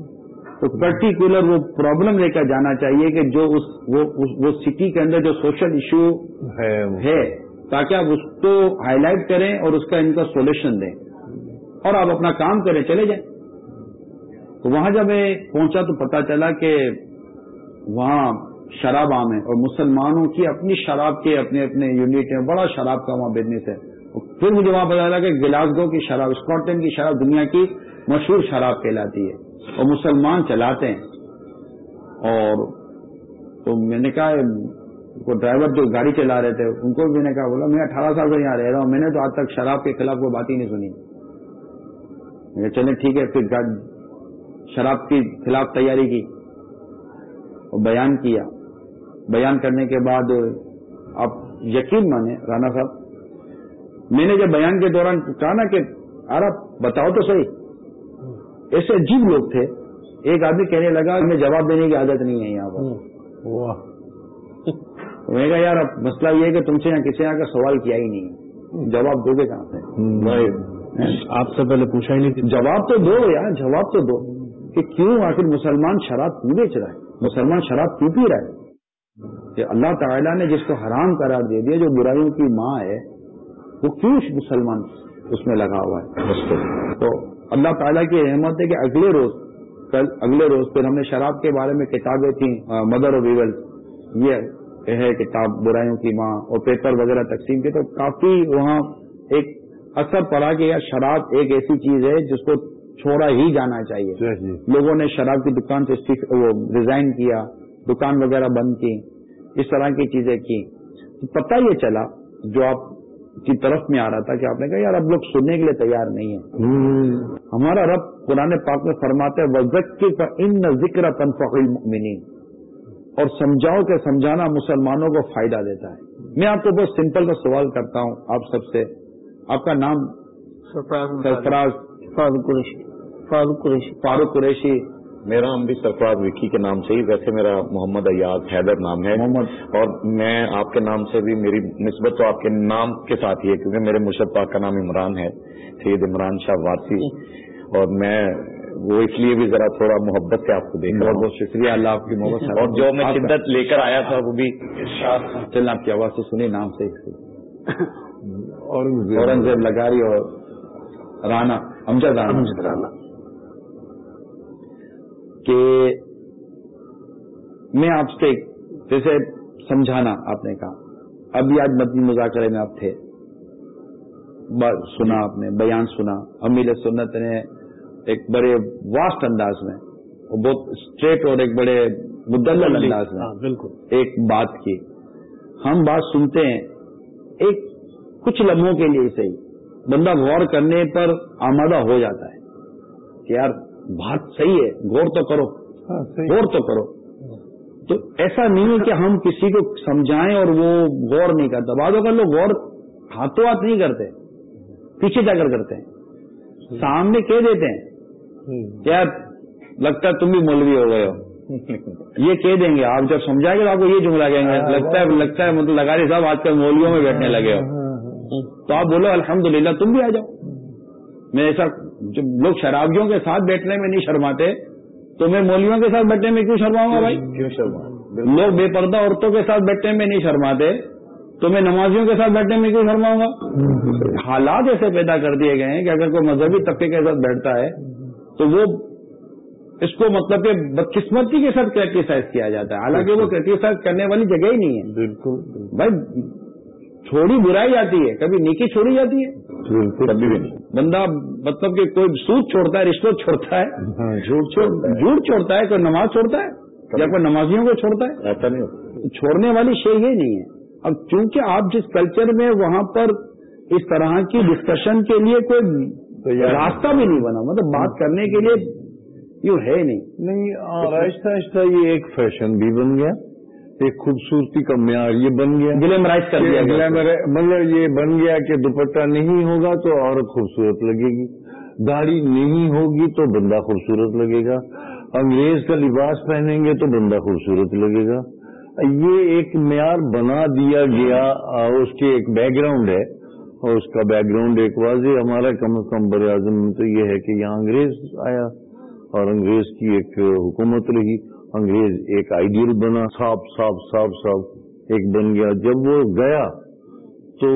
تو پرٹیکولر وہ پرابلم لے کر جانا چاہیے کہ جو اس وہ اس- وہ سٹی کے اندر جو سوشل ایشو ہے تاکہ آپ اس کو ہائی لائٹ کریں اور اس کا ان کا سولوشن دیں۔ اور آپ اپنا کام کریں چلے جائیں۔ تو وہاں جب میں پہنچا تو پتا چلا کہ وہاں شراب عام ہے اور مسلمانوں کی اپنی شراب کے اپنے اپنے یونٹ ہیں بڑا شراب کا وہاں بزنس ہے۔ پھر مجھے وہاں پتا چلا کہ گلاسگو کی شراب اسکاٹ لینڈ کی شراب دنیا کی مشہور شراب کہلاتی ہے۔ اور مسلمان چلاتے ہیں۔ اور تو میں نے کہا وہ ڈرائیور جو گاڑی چلا رہے تھے، ان کو میں نے کہا، بولا، میں اٹھارہ سال سے یہاں رہ رہا ہوں، میں نے تو آج تک شراب کے خلاف کوئی بات ہی نہیں سنی۔ میں کہا ٹھیک ہے، پھر شراب کے خلاف تیاری کی اور بیان کیا۔ بیان کرنے کے بعد آپ یقین مانے رانا صاحب، میں نے جب بیان کے دوران کہا نا کہ ارا بتاؤ تو صحیح۔ ایسے عجیب لوگ تھے۔ ایک آدمی کہنے لگا ہمیں جواب دینے کی عادت نہیں ہے یہاں پر۔ میں نے کہا یار اب مسئلہ یہ ہے کہ تم سے یہاں کسی یہاں کا سوال کیا ہی نہیں۔ ہے جواب دو گے کہاں سے؟ آپ سے پہلے پوچھا ہی نہیں جواب تو دو یار جواب تو دو۔ کہ کیوں آخر مسلمان شراب کیوں بیچ رہا ہے؟ مسلمان شراب کیوں پی رہا ہے؟ کہ اللہ تعالیٰ نے جس کو حرام قرار دے دیا جو برائیوں کی ماں ہے وہ کیوں مسلمان اس میں لگا ہوا ہے؟ تو اللہ تعالیٰ کی رحمت ہے کہ اگلے روز کل اگلے روز پھر ہم نے شراب کے بارے میں کتابیں تھیں مدر اور ویول یہ ہے کتاب برائیوں کی ماں اور پیپر وغیرہ تقسیم کی تو کافی وہاں ایک اثر پڑا کہ یار شراب ایک ایسی چیز ہے جس کو چھوڑا ہی جانا چاہیے۔ صحیح لوگوں نے شراب کی دکان سے ریزائن کیا دکان وغیرہ بند کی اس طرح کی چیزیں کی۔ تو پتہ یہ چلا جو آپ کی طرف میں آ رہا تھا کہ آپ نے کہا یار اب لوگ سننے کے لیے تیار نہیں ہیں. ہمارا رب قرآن پاک میں فرماتا ہے وزکی کا ان ذکر تنفق المؤمنین اور سمجھاؤ کہ سمجھانا مسلمانوں کو فائدہ دیتا ہے۔ میں آپ کو بہت سمپل کا سوال کرتا ہوں آپ سب سے۔ آپ کا نام؟ سرفراز فاروق قریشی فاروق قریشی۔ فاروق قریشی۔ میرا نام بھی سرفراز وکی کے نام سے ہی ویسے میرا محمد ایاز حیدر نام ہے۔ محمد۔ اور میں آپ کے نام سے بھی میری نسبت تو آپ کے نام کے ساتھ ہی ہے کیونکہ میرے مرشد پاک کا نام عمران ہے سید عمران شاہ وارسی۔ اور میں وہ اس لیے بھی ذرا تھوڑا محبت سے آپ کو دیکھ رہا بہت ہوں۔ بہت شکریہ اللہ آپ کی محبت سے اور جو میں شدت لے کر آیا تھا وہ بھی چلنا آپ کی آواز سے سنی نام سے۔ اورنگزیب۔ لگاری اور رانا۔ امجد رانا۔ کہ میں آپ سے جیسے سمجھانا آپ نے کہا۔ ابھی آج مدنی مذاکرے میں آپ تھے۔ سنا آپ نے بیان سنا۔ امیل سنت نے ایک بڑے واسٹ انداز میں اور بہت اسٹریٹ اور ایک بڑے مدلل انداز میں ہاں بالکل۔ ایک بات کی۔ ہم بات سنتے ہیں ایک کچھ لمحوں کے لیے صحیح۔ بندہ غور کرنے پر آمادہ ہو جاتا ہے کہ یار بات صحیح ہے غور تو کرو۔ ہاں غور تو کرو۔ تو ایسا نہیں ہے کہ ہم کسی کو سمجھائیں اور وہ غور نہیں کرتا بعض اوقات لوگ غور ہاتھوں ہاتھ نہیں کرتے پیچھے جا کر کرتے ہیں۔ سامنے کہہ دیتے ہیں یار لگتا ہے تم بھی مولوی ہو گئے ہو۔ یہ کہہ دیں گے آپ جب سمجھائیں گے تو آپ کو یہ جملہ کہیں گے لگتا ہے لگتا ہے مطلب لگاری صاحب آج کل مولویوں میں بیٹھنے لگے ہو۔ تو آپ بولو الحمدللہ تم بھی آ جاؤ۔ میں ایسا جب لوگ شرابیوں کے ساتھ بیٹھنے میں نہیں شرماتے تو میں مولویوں کے ساتھ بیٹھنے میں کیوں شرماؤں گا بھائی؟ کیوں شرما لوگ بے پردہ عورتوں کے ساتھ بیٹھنے میں نہیں شرماتے تو میں نمازیوں کے ساتھ بیٹھنے میں کیوں شرماؤں گا؟ حالات ایسے پیدا کر دیے گئے ہیں کہ اگر کوئی مذہبی طبقے کے ساتھ بیٹھتا ہے تو وہ اس کو مطلب کہ بدقسمتی کے ساتھ کریٹیسائز کیا جاتا ہے۔ حالانکہ وہ کریٹیسائز کرنے والی جگہ ہی نہیں ہے۔ بالکل۔ بھائی چھوڑی برائی جاتی ہے کبھی نیکی چھوڑی جاتی ہے؟ کبھی بھی نہیں۔ بندہ مطلب کہ کوئی سود چھوڑتا ہے رشوت چھوڑتا ہے؟ ہاں جھوٹ چھوڑتا ہے۔ جھوٹ چھوڑتا ہے کوئی نماز چھوڑتا ہے؟ یا کوئی نمازیوں کو چھوڑتا ہے؟ ایسا نہیں چھوڑنے والی شے یہ نہیں ہے۔ اب چونکہ آپ جس کلچر میں وہاں پر اس طرح کی ڈسکشن کے لیے کوئی راستہ بھی نہیں بنا مطلب بات کرنے کے لیے یوں ہے نہیں۔ نہیں آہستہ آہستہ یہ ایک فیشن بھی بن گیا۔ ایک خوبصورتی کا معیار یہ بن گیا گلیمرائز کر دیا گیا مطلب یہ بن گیا کہ دوپٹہ نہیں ہوگا تو عورت خوبصورت لگے گی۔ داڑھی نہیں ہوگی تو بندہ خوبصورت لگے گا۔ انگریز کا لباس پہنیں گے تو بندہ خوبصورت لگے گا۔ یہ ایک معیار بنا دیا گیا۔ اس کے ایک بیک گراؤنڈ ہے۔ اور اس کا بیک گراؤنڈ ایک واضح ہمارا کم از کم بر اعظم تو یہ ہے کہ یہاں انگریز آیا اور انگریز کی ایک حکومت رہی۔ انگریز ایک آئیڈیل بنا صاف صاف صاف صاف ایک بن گیا۔ جب وہ گیا تو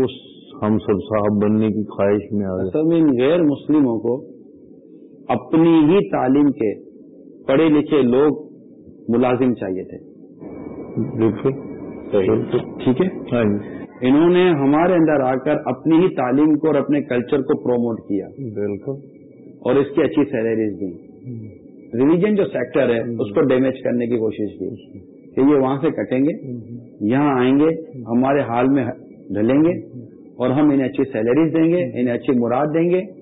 ہم سب صاحب بننے کی خواہش میں آ گئے۔ ان غیر مسلموں کو اپنی ہی تعلیم کے پڑھے لکھے لوگ ملازم چاہیے تھے۔ بالکل۔ ٹھیک ہے۔ ہاں جی۔ انہوں نے ہمارے اندر آ کر اپنی ہی تعلیم کو اور اپنے کلچر کو پروموٹ کیا۔ بالکل۔ اور اس کی اچھی سیلریز دی۔ ریلیجن جو سیکٹر ہے اس کو ڈیمیج کرنے کی کوشش کی۔ کہ یہ وہاں سے کٹیں گے یہاں آئیں گے ہمارے حال میں ڈلیں گے اور ہم انہیں اچھی سیلریز دیں گے انہیں اچھی مراد دیں گے۔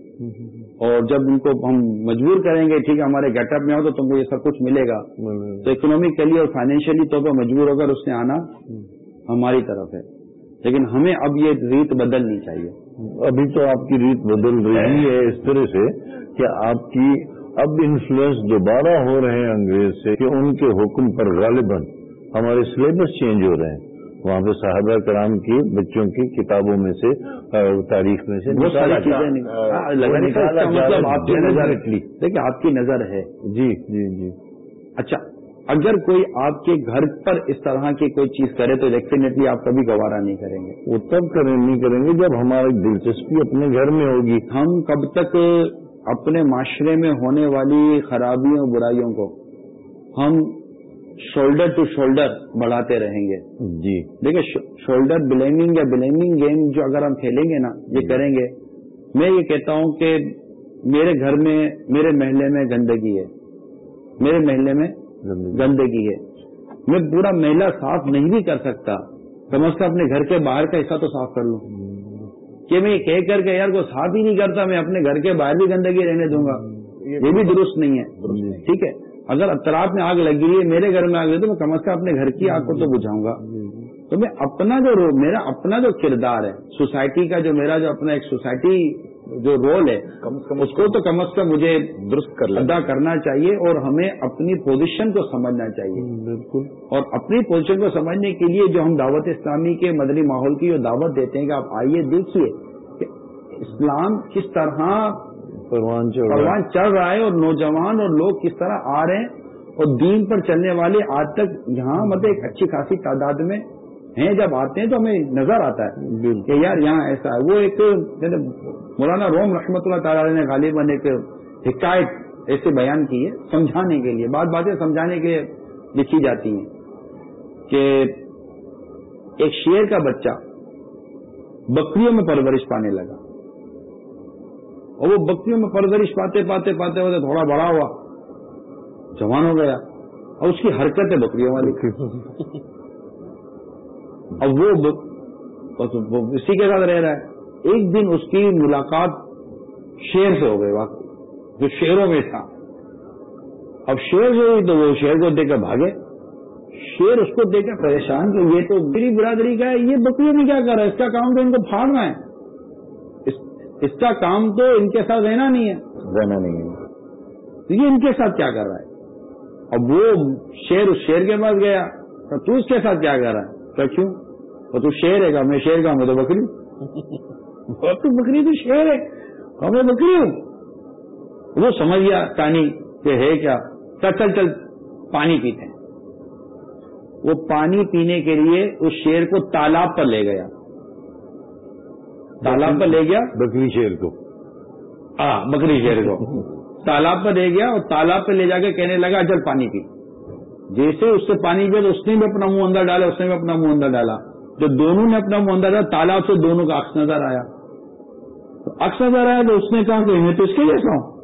اور جب ان کو ہم مجبور کریں گے ٹھیک ہے ہمارے گیٹ اپ میں آؤ تو تم کو یہ سب کچھ ملے گا۔ تو اکنامیکلی اور فائنینشلی طور پر مجبور ہو کر اس نے آنا ہماری طرف ہے۔ لیکن ہمیں اب یہ ریت بدلنی چاہیے۔ ابھی تو آپ کی ریت بدل رہی ہے اس طرح سے کہ آپ کی اب انفلوئنس دوبارہ ہو رہے ہیں انگریز سے کہ ان کے حکم پر غالباً ہمارے سلیبس چینج ہو رہے ہیں۔ وہاں پہ صحابہ کرام کی بچوں کی کتابوں میں سے تاریخ میں سے کا مطلب دیکھیں آپ کی نظر ہے۔ جی۔ جی جی۔ اچھا اگر کوئی آپ کے گھر پر اس طرح کی کوئی چیز کرے تو ڈیفینیٹلی آپ کبھی گوارا نہیں کریں گے۔ وہ تب کریں نہیں کریں گے جب ہماری دلچسپی اپنے گھر میں ہوگی۔ ہم کب تک اپنے معاشرے میں ہونے والی خرابیوں برائیوں کو ہم شولڈر ٹو شولڈر بڑھاتے رہیں گے۔ جی۔ دیکھیں شولڈر بلیمنگ یا بلیمنگ گیم جو اگر ہم کھیلیں گے نا یہ کریں گے۔ میں یہ کہتا ہوں کہ میرے گھر میں میرے محلے میں گندگی ہے۔ میرے محلے میں گندگی۔ ہے۔ میں پورا محلہ صاف نہیں بھی کر سکتا۔ کم اپنے گھر کے باہر کا حصہ تو صاف کر لوں۔ کہ میں کہہ کر کے یار کو صاف ہی نہیں کرتا میں اپنے گھر کے باہر بھی گندگی رہنے دوں گا۔ یہ بھی درست نہیں ہے۔ ٹھیک ہے۔ اگر اطراف میں آگ لگی ہے میرے گھر میں آگ لگی تو میں کم از کم اپنے گھر کی آگ کو تو بجھاؤں گا۔ تو میں اپنا جو رو- میرا اپنا جو کردار ہے سوسائٹی کا جو میرا جو اپنا ایک سوسائٹی جو رول ہے کم از کم اس کو تو کم از کم مجھے درست ادا کرنا چاہیے اور ہمیں اپنی پوزیشن کو سمجھنا چاہیے۔ بالکل۔ اور اپنی پوزیشن کو سمجھنے کے لیے جو ہم دعوت اسلامی کے مدنی ماحول کی جو دعوت دیتے ہیں کہ آپ آئیے دیکھیے کہ اسلام کس طرح پروان چڑھ رہا ہے اور نوجوان اور لوگ کس طرح آ رہے ہیں اور دین پر چلنے والے آج تک یہاں مطلب ایک اچھی خاصی تعداد میں ہیں جب آتے ہیں تو ہمیں نظر آتا ہے کہ یار یہاں ایسا ہے۔ وہ ایک مولانا روم رحمۃ اللہ تعالی نے غالباً ایک حکایت ایسے بیان کی ہے سمجھانے کے لیے۔ بات باتیں سمجھانے کے لکھی جاتی ہیں کہ ایک شیر کا بچہ بکریوں میں پرورش پانے لگا۔ اور وہ بکریوں میں پرورش پاتے پاتے پاتے پاتے تھوڑا بڑا ہوا جوان ہو گیا اور اس کی حرکت ہے بکریوں والی۔ (laughs) اب وہ اسی کے ساتھ رہ رہا ہے۔ ایک دن اس کی ملاقات شیر سے ہو گئی واقعی جو شیروں میں تھا۔ اب شیر جو ہوئی تو وہ شیر کو دیکھ کر بھاگے۔ شیر اس کو دیکھ کر پریشان کہ یہ تو میری برادری کا ہے یہ بکریوں میں کیا کر رہا ہے؟ اس کا کام تو ان کو پھاڑنا ہے۔ اس کا کام تو ان کے ساتھ رہنا نہیں ہے۔ رہنا نہیں ہے۔ یہ ان کے ساتھ کیا کر رہا ہے؟ اب وہ شیر اس شیر کے پاس گیا۔ تو اس کے ساتھ کیا کر رہا ہے؟ کہ کیوں؟ وہ تو شیر ہے گا میں شیر کا میں تو بکری تو بکری تو شیر ہے اور میں بکری ہوں۔ وہ سمجھ گیا کہانی کہ ہے کیا؟ چل چل چل پانی پیتے ہیں۔ وہ پانی پینے کے لیے اس شیر کو تالاب پر لے گیا۔ تالاب پر لے گیا؟ بکری شیر کو۔ ہاں بکری شیر کو۔ (laughs) تالاب پر لے گیا اور تالاب پہ لے جا کے کہنے لگا چل پانی پی۔ جیسے اس سے پانی پیا تو اس نے بھی اپنا منہ اندر ڈالا، اس نے بھی اپنا منہ اندر ڈالا۔ جو دونوں نے اپنا منہ اندر ڈالا، تالاب سے دونوں کا عکس نظر آیا۔ عکس نظر آیا تو اس نے کہا کہ میں تو اس کے جیسا ہوں۔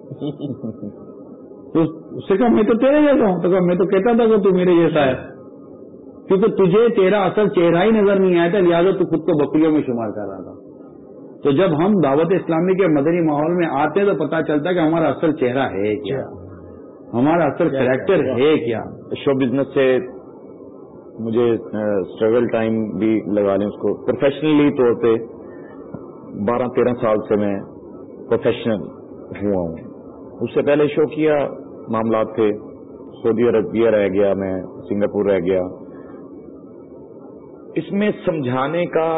تو اس سے کہا، میں تو تیرے جیسا ہوں۔ تو کہا، میں تو کہتا تھا کہ تو میرے جیسا ہے۔ کیونکہ تجھے تیرا اصل چہرہ ہی نظر نہیں آیا تھا، لہٰذا تو خود کو بکریوں میں شمار کر رہا تھا۔ تو جب ہم دعوت اسلامی کے مدنی ماحول میں آتے ہیں تو پتا چلتا ہے کہ ہمارا اصل چہرہ ہے کیا۔ ہمارا اصل کریکٹر ہے کیا؟ شو بزنس سے مجھے اسٹرگل ٹائم بھی لگا لیں اس کو. پروفیشنلی طور پہ بارہ تیرہ سال سے میں پروفیشنل ہوا ہوں. اس سے پہلے شو کیا معاملات تھے. سعودی عربیہ رہ گیا میں سنگاپور رہ گیا. اس میں سمجھانے کا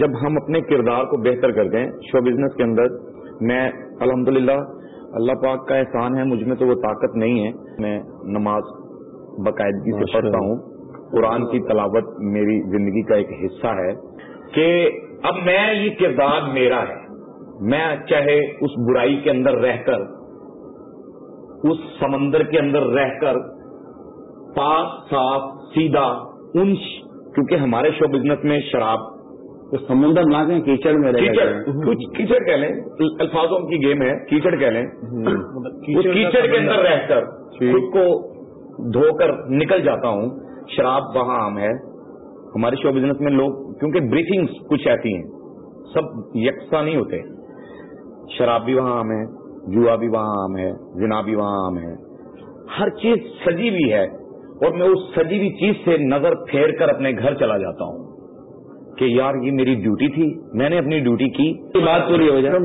جب ہم اپنے کردار کو بہتر کر دیں شو بزنس کے اندر میں الحمدللہ اللہ پاک کا احسان ہے مجھ میں تو وہ طاقت نہیں ہے۔ میں نماز باقاعدگی سے پڑھتا ہوں۔ قرآن کی تلاوت میری زندگی کا ایک حصہ ہے کہ اب میں یہ کردار میرا ہے۔ میں چاہے اس برائی کے اندر رہ کر اس سمندر کے اندر رہ کر پاک صاف سیدھا ان کیونکہ ہمارے شو بزنس میں شراب تو سمندر نہ کہیں کیچڑ میں کیچڑ کچھ کیچڑ کہہ لیں الفاظوں کی گیم ہے کیچڑ کہہ لیں۔ اس کیچڑ کے اندر رہ کر خود کو دھو کر نکل جاتا ہوں۔ شراب وہاں عام ہے۔ ہمارے شو بزنس میں لوگ کیونکہ بریفنگس کچھ ایسی ہیں سب یکساں نہیں ہوتے۔ شراب بھی وہاں عام ہے جوا بھی وہاں عام ہے زنا بھی وہاں عام ہے۔ ہر چیز سجی بھی ہے اور میں اس سجی ہوئی چیز سے نظر پھیر کر اپنے گھر چلا جاتا ہوں۔ کہ یار یہ میری ڈیوٹی تھی میں نے اپنی ڈیوٹی کی۔ بات پوری ہو جائے۔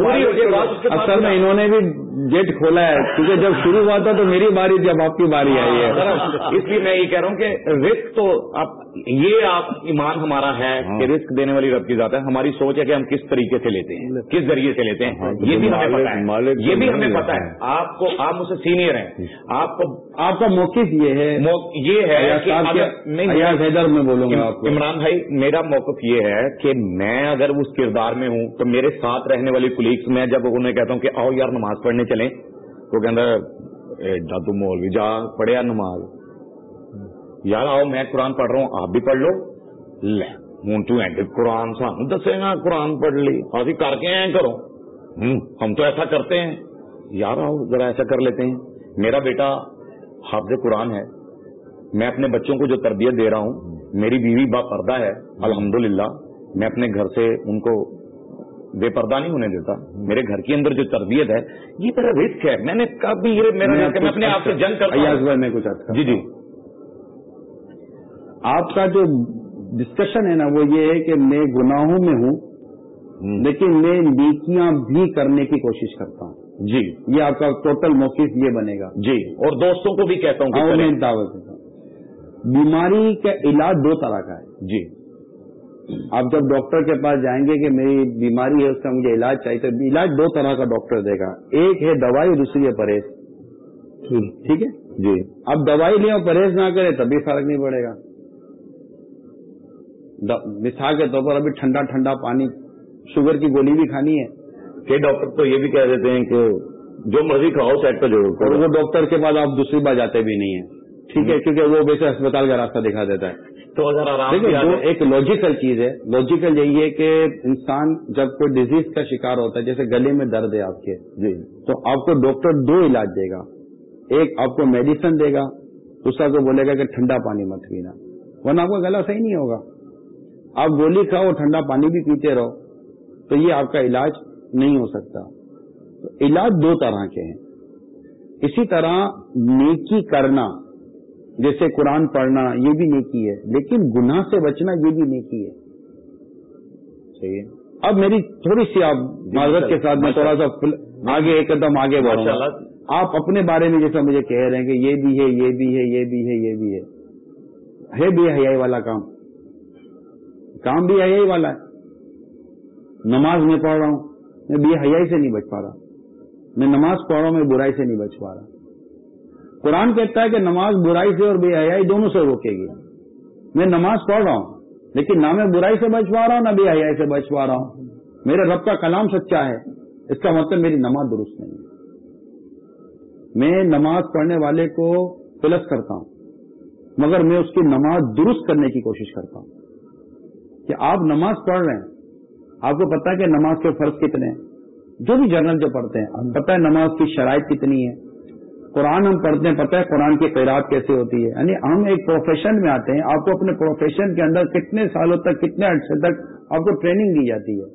اصل میں انہوں نے بھی گیٹ کھولا ہے کیونکہ جب شروع ہوا تھا تو میری باری تھی اب آپ کی باری آئی ہے۔ اس لیے میں یہ کہہ رہا ہوں کہ رسک تو آپ یہ آپ ایمان ہمارا ہے کہ رسک دینے والی رب کی ذات ہے۔ ہماری سوچ ہے کہ ہم کس طریقے سے لیتے ہیں کس ذریعے سے لیتے ہیں۔ یہ بھی ہمیں پتا ہے۔ یہ بھی ہمیں پتا ہے۔ آپ کو آپ مجھ سے سینئر ہیں۔ آپ کو آپ کا موقف یہ ہے۔ یہ ہے میں بولوں گا عمران بھائی میرا موقف یہ ہے کہ میں اگر اس کردار میں ہوں تو میرے ساتھ رہنے والی کلیگس میں جب انہیں کہتا ہوں کہ آؤ یار نماز پڑھنے چلیں۔ تو کہ جادو مولوی، جا پڑھے یار نماز۔ یار آؤ، میں قرآن پڑھ رہا ہوں، آپ بھی پڑھ لو۔ لے، ہوں تو قرآن سان دسے گا، قرآن پڑھ لی۔ ابھی کر کے آئے کرو۔ ہم تو ایسا کرتے ہیں۔ یار آؤ، ذرا ایسا کر لیتے ہیں۔ میرا بیٹا حافظ قرآن ہے۔ میں اپنے بچوں کو جو تربیت دے رہا ہوں، میری بیوی با پردہ ہے، الحمدللہ۔ میں اپنے گھر سے ان کو بے پردہ نہیں ہونے دیتا۔ میرے گھر کے اندر جو تربیت ہے یہ میرا رسک ہے۔ میں نے کبھی یہ میرا میں اپنے آپ سے جنگ کرتا میں کچھ جی جی۔ آپ کا جو ڈسکشن ہے نا وہ یہ ہے کہ میں گناہوں میں ہوں لیکن میں نیکیاں بھی کرنے کی کوشش کرتا ہوں۔ جی۔ یہ آپ کا ٹوٹل موقف یہ بنے گا۔ جی۔ اور دوستوں کو بھی کہتا ہوں دعوت بیماری کا علاج دو طرح کا ہے۔ جی۔ آپ جب ڈاکٹر کے پاس جائیں گے کہ میری بیماری ہے اس کا مجھے علاج چاہیے تو علاج دو طرح کا ڈاکٹر دے گا۔ ایک ہے دوائی دوسری ہے پرہیز۔ ٹھیک ہے؟ جی۔ اب دوائی لیں اور پرہیز نہ کرے تبھی فرق نہیں پڑے گا۔ مثال کے طور پر ابھی ٹھنڈا ٹھنڈا پانی شوگر کی گولی بھی کھانی ہے۔ کہ ڈاکٹر تو یہ بھی کہہ دیتے ہیں کہ جو مرضی کھاؤ سیٹ کا ضرور وہ ڈاکٹر کے بعد آپ دوسری بار جاتے بھی نہیں ہیں۔ ٹھیک ہے؟ کیونکہ وہ ویسے اسپتال کا راستہ دکھا دیتا ہے۔ تو وہ ایک لوجیکل چیز ہے لوجیکل یہی ہے کہ انسان جب کوئی ڈیزیز کا شکار ہوتا ہے جیسے گلے میں درد ہے آپ کے جی تو آپ کو ڈاکٹر دو علاج دے گا۔ ایک آپ کو میڈیسن دے گا دوسرا کو بولے گا کہ ٹھنڈا پانی مت پینا۔ ورنہ آپ کا گلا صحیح نہیں ہوگا۔ آپ گولی کھاؤ ٹھنڈا پانی بھی پیتے رہو تو یہ آپ کا علاج نہیں ہو سکتا۔ علاج دو طرح کے ہیں۔ اسی طرح نیکی کرنا جیسے قرآن پڑھنا یہ بھی نیکی ہے لیکن گناہ سے بچنا یہ بھی نیکی ہے۔ صحیح اب میری تھوڑی سی آپ معذرت کے ساتھ میں تھوڑا سا آگے ایک قدم آگے بڑھوں آپ اپنے بارے میں جیسا مجھے کہہ رہے ہیں کہ یہ بھی ہے یہ بھی ہے یہ بھی ہے یہ بھی ہے۔ ہے بھی حیائی والا کام۔ کام بھی حیائی والا ہے۔ نماز میں پڑھ رہا ہوں میں بے حیائی سے نہیں بچ پا رہا۔ میں نماز پڑھ رہا ہوں میں برائی سے نہیں بچ پا رہا۔ قرآن کہتا ہے کہ نماز برائی سے اور بے حیائی دونوں سے روکے گی۔ میں نماز پڑھ رہا ہوں، لیکن نہ میں برائی سے بچ پا رہا ہوں، نہ بے حیائی سے بچ پا رہا ہوں۔ میرے رب کا کلام سچا ہے، اس کا مطلب میری نماز درست نہیں ہے۔ میں نماز پڑھنے والے کو پلس کرتا ہوں، مگر میں اس کی نماز درست کرنے کی کوشش کرتا ہوں۔ کہ آپ نماز پڑھ رہے ہیں، آپ کو پتا ہے کہ نماز کے فرض کتنے ہیں۔ جو بھی جرنل جو پڑھتے ہیں پتہ ہے نماز کی شرائط کتنی ہے قرآن ہم پڑھتے ہیں پتہ ہے قرآن کی قیرات کیسے ہوتی ہے؟ یعنی ہم ایک پروفیشن میں آتے ہیں آپ کو اپنے پروفیشن کے اندر کتنے سالوں تک کتنے عرصے تک آپ کو ٹریننگ دی جاتی ہے۔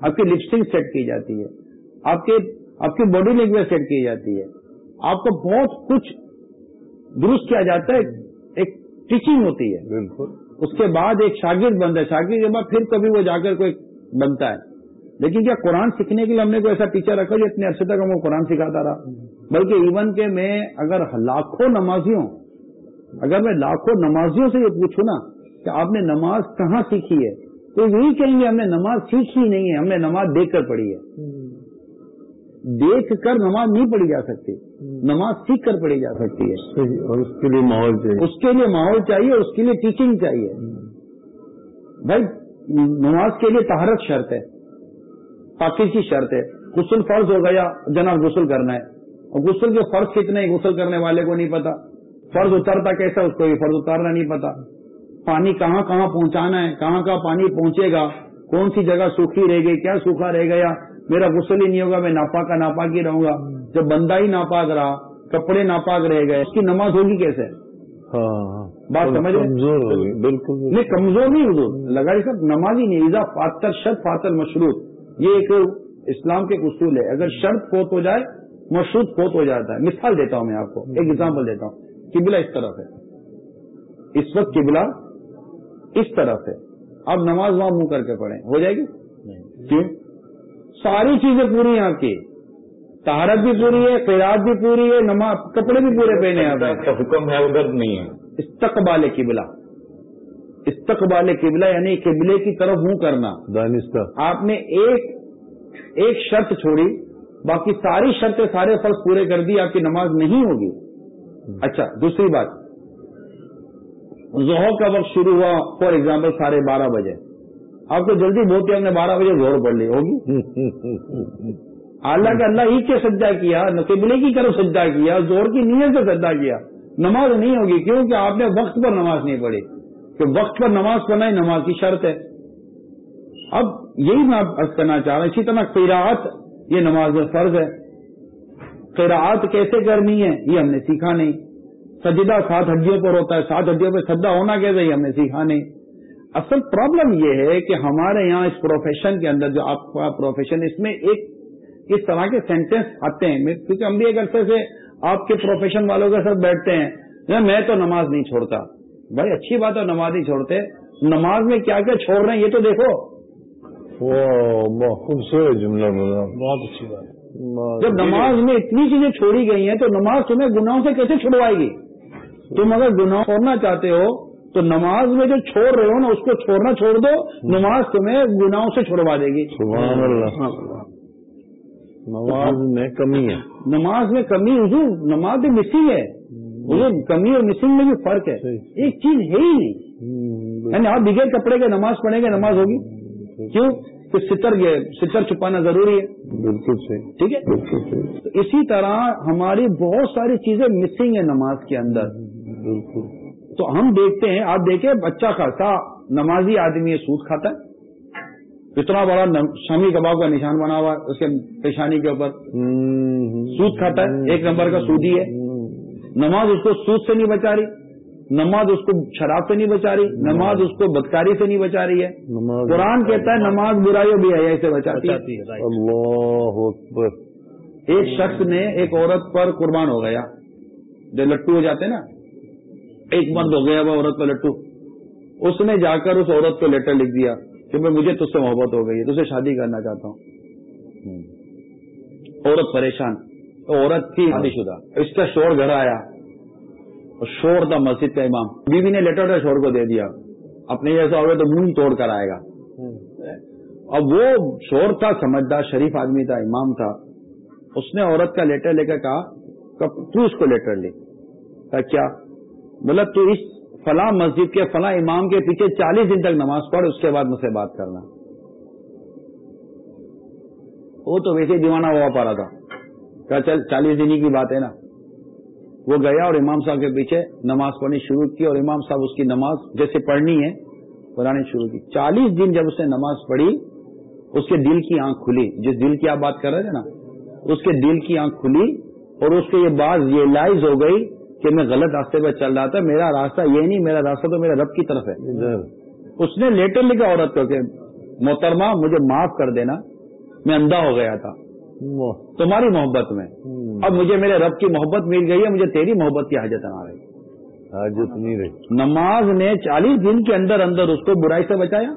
آپ کی لپسٹنگ سیٹ کی جاتی ہے۔ آپ کے آپ کی باڈی لینگویج سیٹ کی جاتی ہے۔ آپ کو بہت کچھ درست کیا جاتا ہے ایک ٹیچنگ ہوتی ہے۔ بالکل۔ اس کے بعد ایک شاگرد بنتا ہے شاگرد کے بعد پھر کبھی وہ جا کر کوئی بنتا ہے۔ لیکن کیا قرآن سیکھنے کے لیے ہم نے کوئی ایسا ٹیچر رکھا جو اتنے عرصے تک ہم کو قرآن سکھاتا رہا؟ بلکہ ایون کہ میں اگر لاکھوں نمازیوں اگر میں لاکھوں نمازیوں سے یہ پوچھوں نا کہ آپ نے نماز کہاں سیکھی ہے؟ تو یہی کہیں گے ہم نے نماز سیکھی نہیں ہے ہم نے نماز دیکھ کر پڑھی ہے۔ دیکھ کر نماز نہیں پڑھی جا سکتی نماز سیکھ کر پڑھی جا سکتی ہے۔ اور اس کے لیے ماحول چاہیے۔ اس کے لیے ماحول چاہیے اس کے لیے ٹیچنگ چاہیے۔ بھائی نماز کے لیے تہارت شرط ہے۔ پاکیز کی شرط ہے۔ غسل فرض ہو گیا جناب غسل کرنا ہے۔ اور غسل کے فرض کتنے غسل کرنے والے کو نہیں پتا۔ فرض اترتا کیسا اس کو فرض اتارنا نہیں پتا۔ پانی کہاں کہاں پہنچانا ہے؟ کہاں کہاں پانی پہنچے گا؟ کون سی جگہ سوکھی رہ گئی؟ کیا سوکھا رہ گیا؟ میرا غسل ہی نہیں ہوگا میں ناپاک کا ناپاک ہی رہوں گا۔ جب بندہ ہی ناپاک رہا کپڑے ناپاک رہ گئے اس کی نماز ہوگی کیسے؟ ہاں بات سمجھ؟ کمزور بالکل۔ نہیں کمزور نہیں حضور۔ لگائی صاحب نماز ہی نہیں ایزا فاتر شرط فاتر مشروط۔ یہ ایک اسلام کے اصول ہے۔ اگر شرط فوت ہو جائے مشروط فوت ہو جاتا ہے۔ مثال دیتا ہوں میں آپ کو ایک ایگزامپل دیتا ہوں۔ قبلہ اس طرف ہے۔ اس وقت قبلہ اس طرف ہے۔ آپ نماز وہاں منہ کر کے پڑھیں۔ ہو جائے گی؟ کیوں؟ ساری چیزیں پوری ہیں آپ کی۔ تہارت بھی پوری ہے قیرات بھی پوری ہے نماز کپڑے بھی پورے پہنے آپ۔ ہیں کا حکم ہے ادھر نہیں ہے۔ استقبال قبلہ۔ استقبال قبلہ یعنی قبلے کی طرف منہ کرنا۔ دانستہ آپ نے ایک ایک شرط چھوڑی باقی ساری شرطیں سارے فرض پورے کر دی آپ کی نماز نہیں ہوگی۔ اچھا دوسری بات۔ ظہر کا وقت شروع ہوا فار ایگزامپل ساڑھے بارہ بجے۔ آپ کو جلدی بہت ہم نے بارہ بجے زور پڑھ لی ہوگی۔ (laughs) اللہ کے اللہ ہی کے سجدہ کیا قبلے کی طرف سجدہ کیا زور کی نیت سے سجدہ کیا۔ نماز نہیں ہوگی کیونکہ آپ نے وقت پر نماز نہیں پڑھی۔ کہ وقت پر نماز پڑھنا ہی نماز کی شرط ہے۔ اب یہی میں آپ عرض کرنا چاہ رہا ہوں، اسی طرح قیراعت یہ نماز میں فرض ہے۔ قیراعت کیسے کرنی ہے، یہ ہم نے سیکھا نہیں۔ سجدہ سات ہڈیوں پر ہوتا ہے، سات ہڈیوں پہ سجدہ ہونا کیسے یہ ہم نے سیکھا نہیں۔ اصل پرابلم یہ ہے کہ ہمارے یہاں اس پروفیشن کے اندر جو آپ کا پروفیشن اس میں ایک اس طرح کے سینٹینس آتے ہیں۔ کیونکہ ہم بھی ایک عرصے سے آپ کے پروفیشن والوں کے ساتھ بیٹھتے ہیں، میں تو نماز نہیں چھوڑتا۔ بھائی اچھی بات ہے نماز نہیں چھوڑتے۔ نماز میں کیا کیا چھوڑ رہے ہیں یہ تو دیکھو۔ وہ خوبصورت جملہ بولا۔ بہت اچھی بات۔ جب نماز میں اتنی چیزیں چھوڑی گئی ہیں تو نماز تمہیں گناہوں سے کیسے چھڑوائے گی؟ تم اگر گناہ چھوڑنا چاہتے ہو تو نماز میں جو چھوڑ رہے ہو نا اس کو چھوڑنا چھوڑ دو۔ نماز تمہیں گناہوں سے چھڑوا دے گی۔ سبحان اللہ۔ نماز میں کمی ہے۔ نماز میں کمی حضور نماز میں مسنگ ہے۔ حضور کمی اور مسنگ میں بھی فرق ہے ایک چیز ہے ہی نہیں۔ یعنی آپ بغیر کپڑے کے نماز پڑھیں گے نماز ہوگی۔ کیوں؟ کہ ستر گئے ستر چھپانا ضروری ہے۔ بالکل صحیح۔ ٹھیک ہے؟ تو اسی طرح ہماری بہت ساری چیزیں مسنگ ہیں نماز کے اندر۔ بالکل۔ تو ہم دیکھتے ہیں آپ دیکھیں بچہ خاصا نمازی آدمی یہ سود کھاتا ہے۔ اتنا بڑا شامی کباب کا نشان بنا ہوا ہے اس کے پیشانی کے اوپر۔ سود کھاتا ہے ایک نمبر کا سودی ہے۔ نماز اس کو سود سے نہیں بچا رہی نماز اس کو شراب سے نہیں بچا رہی نماز اس کو بدکاری سے نہیں بچا رہی ہے۔ قرآن کہتا ہے نماز برائی اور بے حیائی سے بچاتی ہے. اللہ اکبر۔ ایک شخص نے ایک عورت پر قربان ہو گیا۔ جو لٹو ہو جاتے ہیں نا ایک مرد ہو گیا وہ عورت پر لٹو۔ اس نے جا کر اس عورت کو لیٹر لکھ دیا کہ میں مجھے تجھ سے محبت ہو گئی ہے تجھ سے شادی کرنا چاہتا ہوں۔ عورت پریشان۔ عورت تھی شادی شدہ۔ اس کا شور گھر آیا۔ اور شور تھا مسجد کا امام۔ بیوی نے لیٹر شور کو دے دیا۔ اپنے جیسا ہوگا تو منہ توڑ کر آئے گا۔ اب وہ شور تھا، سمجھدار، شریف آدمی تھا، امام تھا۔ اس نے عورت کا لیٹر لے کر کہا کہ تو اس کو لیٹر لے۔ کہا، کیا؟ بولا، تو اس فلاں مسجد کے، فلاں امام کے پیچھے چالیس دن تک نماز پڑھ، اس کے بعد مجھ سے بات کرنا۔ وہ تو ویسے دیوانہ ہوا پا رہا تھا۔ کہا چل چالیس دن کی بات ہے نا۔ وہ گیا اور امام صاحب کے پیچھے نماز پڑھنی شروع کی اور امام صاحب اس کی نماز جیسے پڑھنی ہے پڑھانی شروع کی۔ چالیس دن جب اس نے نماز پڑھی اس کے دل کی آنکھ کھلی۔ جس دل کی آپ بات کر رہے تھے نا اس کے دل کی آنکھ کھلی اور اس کو یہ بات ریئلائز ہو گئی کہ میں غلط راستے پہ چل رہا تھا۔ میرا راستہ یہ نہیں میرا راستہ تو میرا رب کی طرف ہے۔ ادھر اس نے لیٹر لکھا عورت کو کہ محترمہ مجھے معاف کر دینا میں اندھا ہو گیا تھا. تمہاری محبت میں. اب مجھے میرے رب کی محبت مل گئی ہے مجھے تیری محبت کی حاجت نہ رہی۔ حاجت نہیں رہی۔ نماز نے چالیس دن کے اندر اندر اس کو برائی سے بچایا۔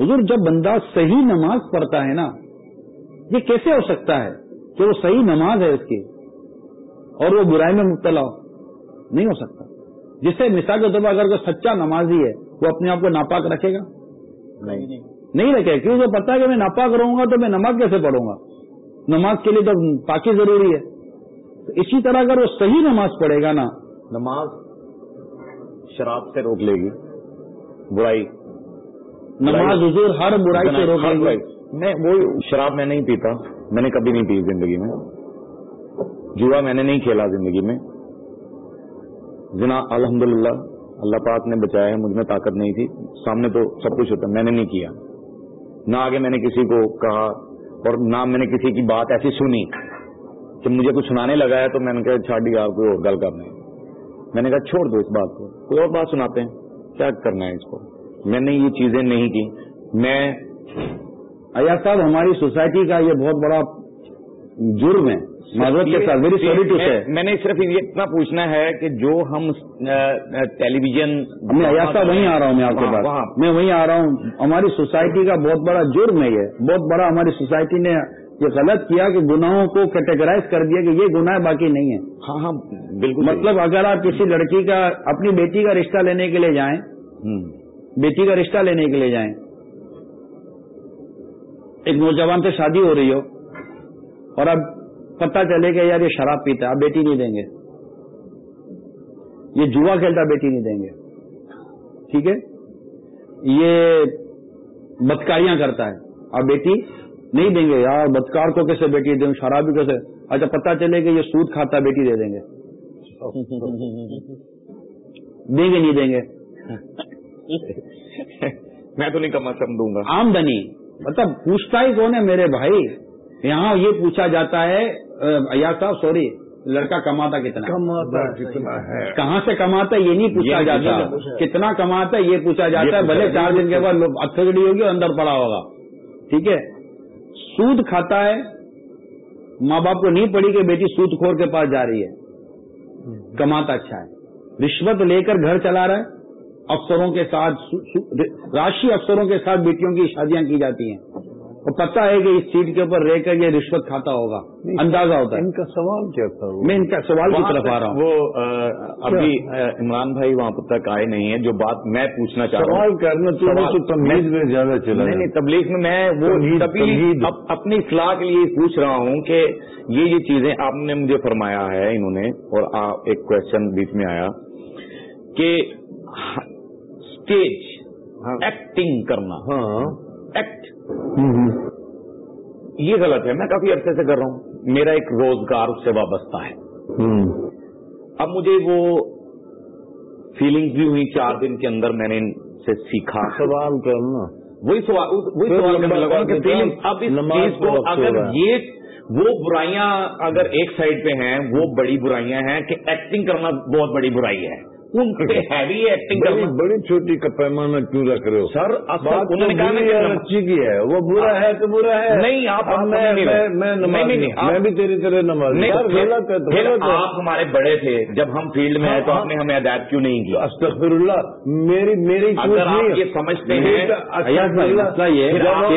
حضور جب بندہ صحیح نماز پڑھتا ہے نا یہ کیسے ہو سکتا ہے کہ وہ صحیح نماز ہے اس کی اور وہ برائی میں مبتلا ہو؟ نہیں ہو سکتا۔ جس سے مثال کے طور پر اگر کوئی سچا نمازی ہے وہ اپنے آپ کو ناپاک رکھے گا؟ نہیں۔ نہیں رکھے کیونکہ پتا ہے کہ میں ناپاک رہوں گا تو میں نماز کیسے پڑھوں گا؟ نماز کے لیے تو پاکی ضروری ہے۔ تو اسی طرح اگر وہ صحیح نماز پڑھے گا نا نماز شراب سے روک لے گی برائی۔ نماز حضور ہر برائی سے روکے ہر گی۔ میں وہ شراب میں نہیں پیتا میں نے کبھی نہیں پی زندگی میں۔ جوا میں نے نہیں کھیلا زندگی میں۔ جنا الحمد للہ اللہ پاک نے بچایا ہے مجھ میں طاقت نہیں تھی۔ سامنے تو سب کچھ ہوتا میں نے نہیں کیا۔ نہ آگے میں نے کسی کو کہا اور نہ میں نے کسی کی بات ایسی سنی کہ مجھے کچھ سنانے لگا ہے تو میں نے کہا چھاڑی آپ کوئی اور گل کرنا ہے۔ میں نے کہا چھوڑ دو اس بات کو، کوئی اور بات سناتے ہیں؟ کیا کرنا ہے اس کو؟ میں نے یہ چیزیں نہیں کی۔ میں ایاز صاحب، ہماری سوسائٹی کا یہ بہت بڑا جرم ہے۔ معذرت کے ساتھ ویری سوری ٹو میں- سے میں نے صرف یہ اتنا پوچھنا ہے کہ جو ہم ٹیلی ویژن میں وہیں آ رہا ہوں میں آپ کے پاس. میں وہیں آ رہا ہوں. ہماری سوسائٹی کا بہت بڑا جرم ہے یہ. بہت بڑا ہماری سوسائٹی نے یہ غلط کیا کہ گناہوں کو کیٹیگرائز کر دیا کہ یہ گناہ باقی نہیں ہے ہاں ہاں بالکل۔ مطلب اگر آپ کسی لڑکی کا اپنی بیٹی کا رشتہ لینے کے لیے جائیں بیٹی کا رشتہ لینے کے لیے جائیں ایک نوجوان سے شادی ہو رہی ہو اور اب پتہ چلے کہ یار یہ شراب پیتا ہے آپ بیٹی نہیں دیں گے۔ یہ جوا کھیلتا بیٹی نہیں دیں گے۔ ٹھیک ہے؟ یہ بدکاریاں کرتا ہے۔ آپ بیٹی نہیں دیں گے یار بدکار کو کیسے بیٹی دیں شرابی کیسے؟ اچھا پتہ چلے کہ یہ سود کھاتا بیٹی دے دیں گے۔ دیں گے نہیں دیں گے۔ (laughs) میں تو نہیں کما دوں گا۔ آمدنی مطلب پوچھتا ہی کون ہے میرے بھائی؟ یہاں یہ پوچھا جاتا ہے ایاز صاحب سوری لڑکا کماتا کتنا کماتا کتنا ہے؟ کہاں سے کماتا ہے؟ یہ نہیں پوچھا جاتا۔ کتنا کماتا ہے؟ یہ پوچھا جاتا ہے۔ بھلے چار دن کے بعد اتھگڑی ہوگی اور اندر پڑا ہوگا۔ ٹھیک ہے؟ سود کھاتا ہے۔ ماں باپ کو نہیں پڑی کہ بیٹی سود خور کے پاس جا رہی ہے۔ کماتا اچھا ہے۔ رشوت لے کر گھر چلا رہا ہے۔ افسروں کے ساتھ راشی افسروں کے ساتھ بیٹیوں کی شادیاں کی جاتی ہیں۔ اور پتہ ہے کہ اس سیٹ کے اوپر رہ کر یہ رشوت کھاتا ہوگا اندازہ ہوتا ہے۔ ان کا سوال کیا تھا میں ان کا سوال کی طرف آ رہا ہوں۔ وہ ابھی عمران بھائی وہاں تک آئے نہیں ہیں جو بات میں پوچھنا چاہ رہا ہوں۔ کرنا سوال- تو تمہید میں زیادہ چلا نہیں تبلیغ میں میں وہ اپنی اصلاح کے لیے پوچھ رہا ہوں کہ یہ یہ چیزیں آپ نے مجھے فرمایا ہے انہوں نے اور ایک کوشچن بیچ میں آیا کہ اسٹیج ہاں۔ ایکٹنگ کرنا۔ ہاں۔ یہ غلط ہے میں کافی عرصے سے کر رہا ہوں۔ میرا ایک روزگار اس سے وابستہ ہے۔ اب مجھے وہ فیلنگز بھی ہوئی چار دن کے اندر میں نے ان سے سیکھا۔ سوال کرنا وہی سوال وہی سوال کرنے لگا کہ فیلنگ اب اس چیز کو اگر۔ یہ وہ برائیاں اگر ایک سائڈ پہ ہیں وہ بڑی برائیاں ہیں کہ ایکٹنگ کرنا بہت بڑی برائی ہے۔ ان پہ ہیوی ایکٹنگ بڑی چھوٹی کا پیمانہ کیوں رکھ رہے ہو؟ سر انہوں نے کہا اچھی کی ہے۔ وہ برا ہے تو برا ہے۔ نہیں، آپ میں بھی تیری طرح نماز آپ ہمارے بڑے تھے۔ جب ہم فیلڈ میں آئے تو ہاں، آپ نے ہمیں ہدایت کیوں نہیں کی؟ استغفر اللہ میری میری اگر آپ۔ یہ سمجھتے ہیں ہم-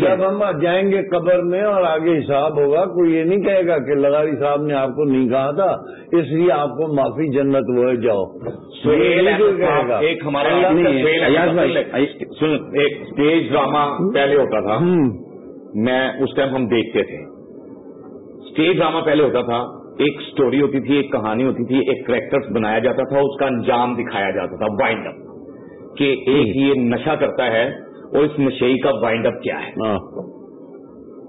جب ہم جائیں گے قبر میں اور آگے حساب ہوگا کوئی یہ نہیں کہے گا کہ لگاری صاحب نے آپ کو نہیں کہا تھا اس لیے آپ کو معافی جنت وہ جاؤ۔ ایک ہمارا ایک اسٹیج ڈرامہ پہلے ہوتا تھا۔ میں اس ٹائم ہم دیکھتے تھے۔ اسٹیج ڈرامہ پہلے ہوتا تھا۔ ایک سٹوری ہوتی تھی ایک کہانی ہوتی تھی ایک کریکٹر بنایا جاتا تھا اس کا انجام دکھایا جاتا تھا۔ وائنڈ اپ کہ ایک یہ نشہ کرتا ہے اور اس نشے کا وائنڈ اپ کیا ہے۔ ہاں۔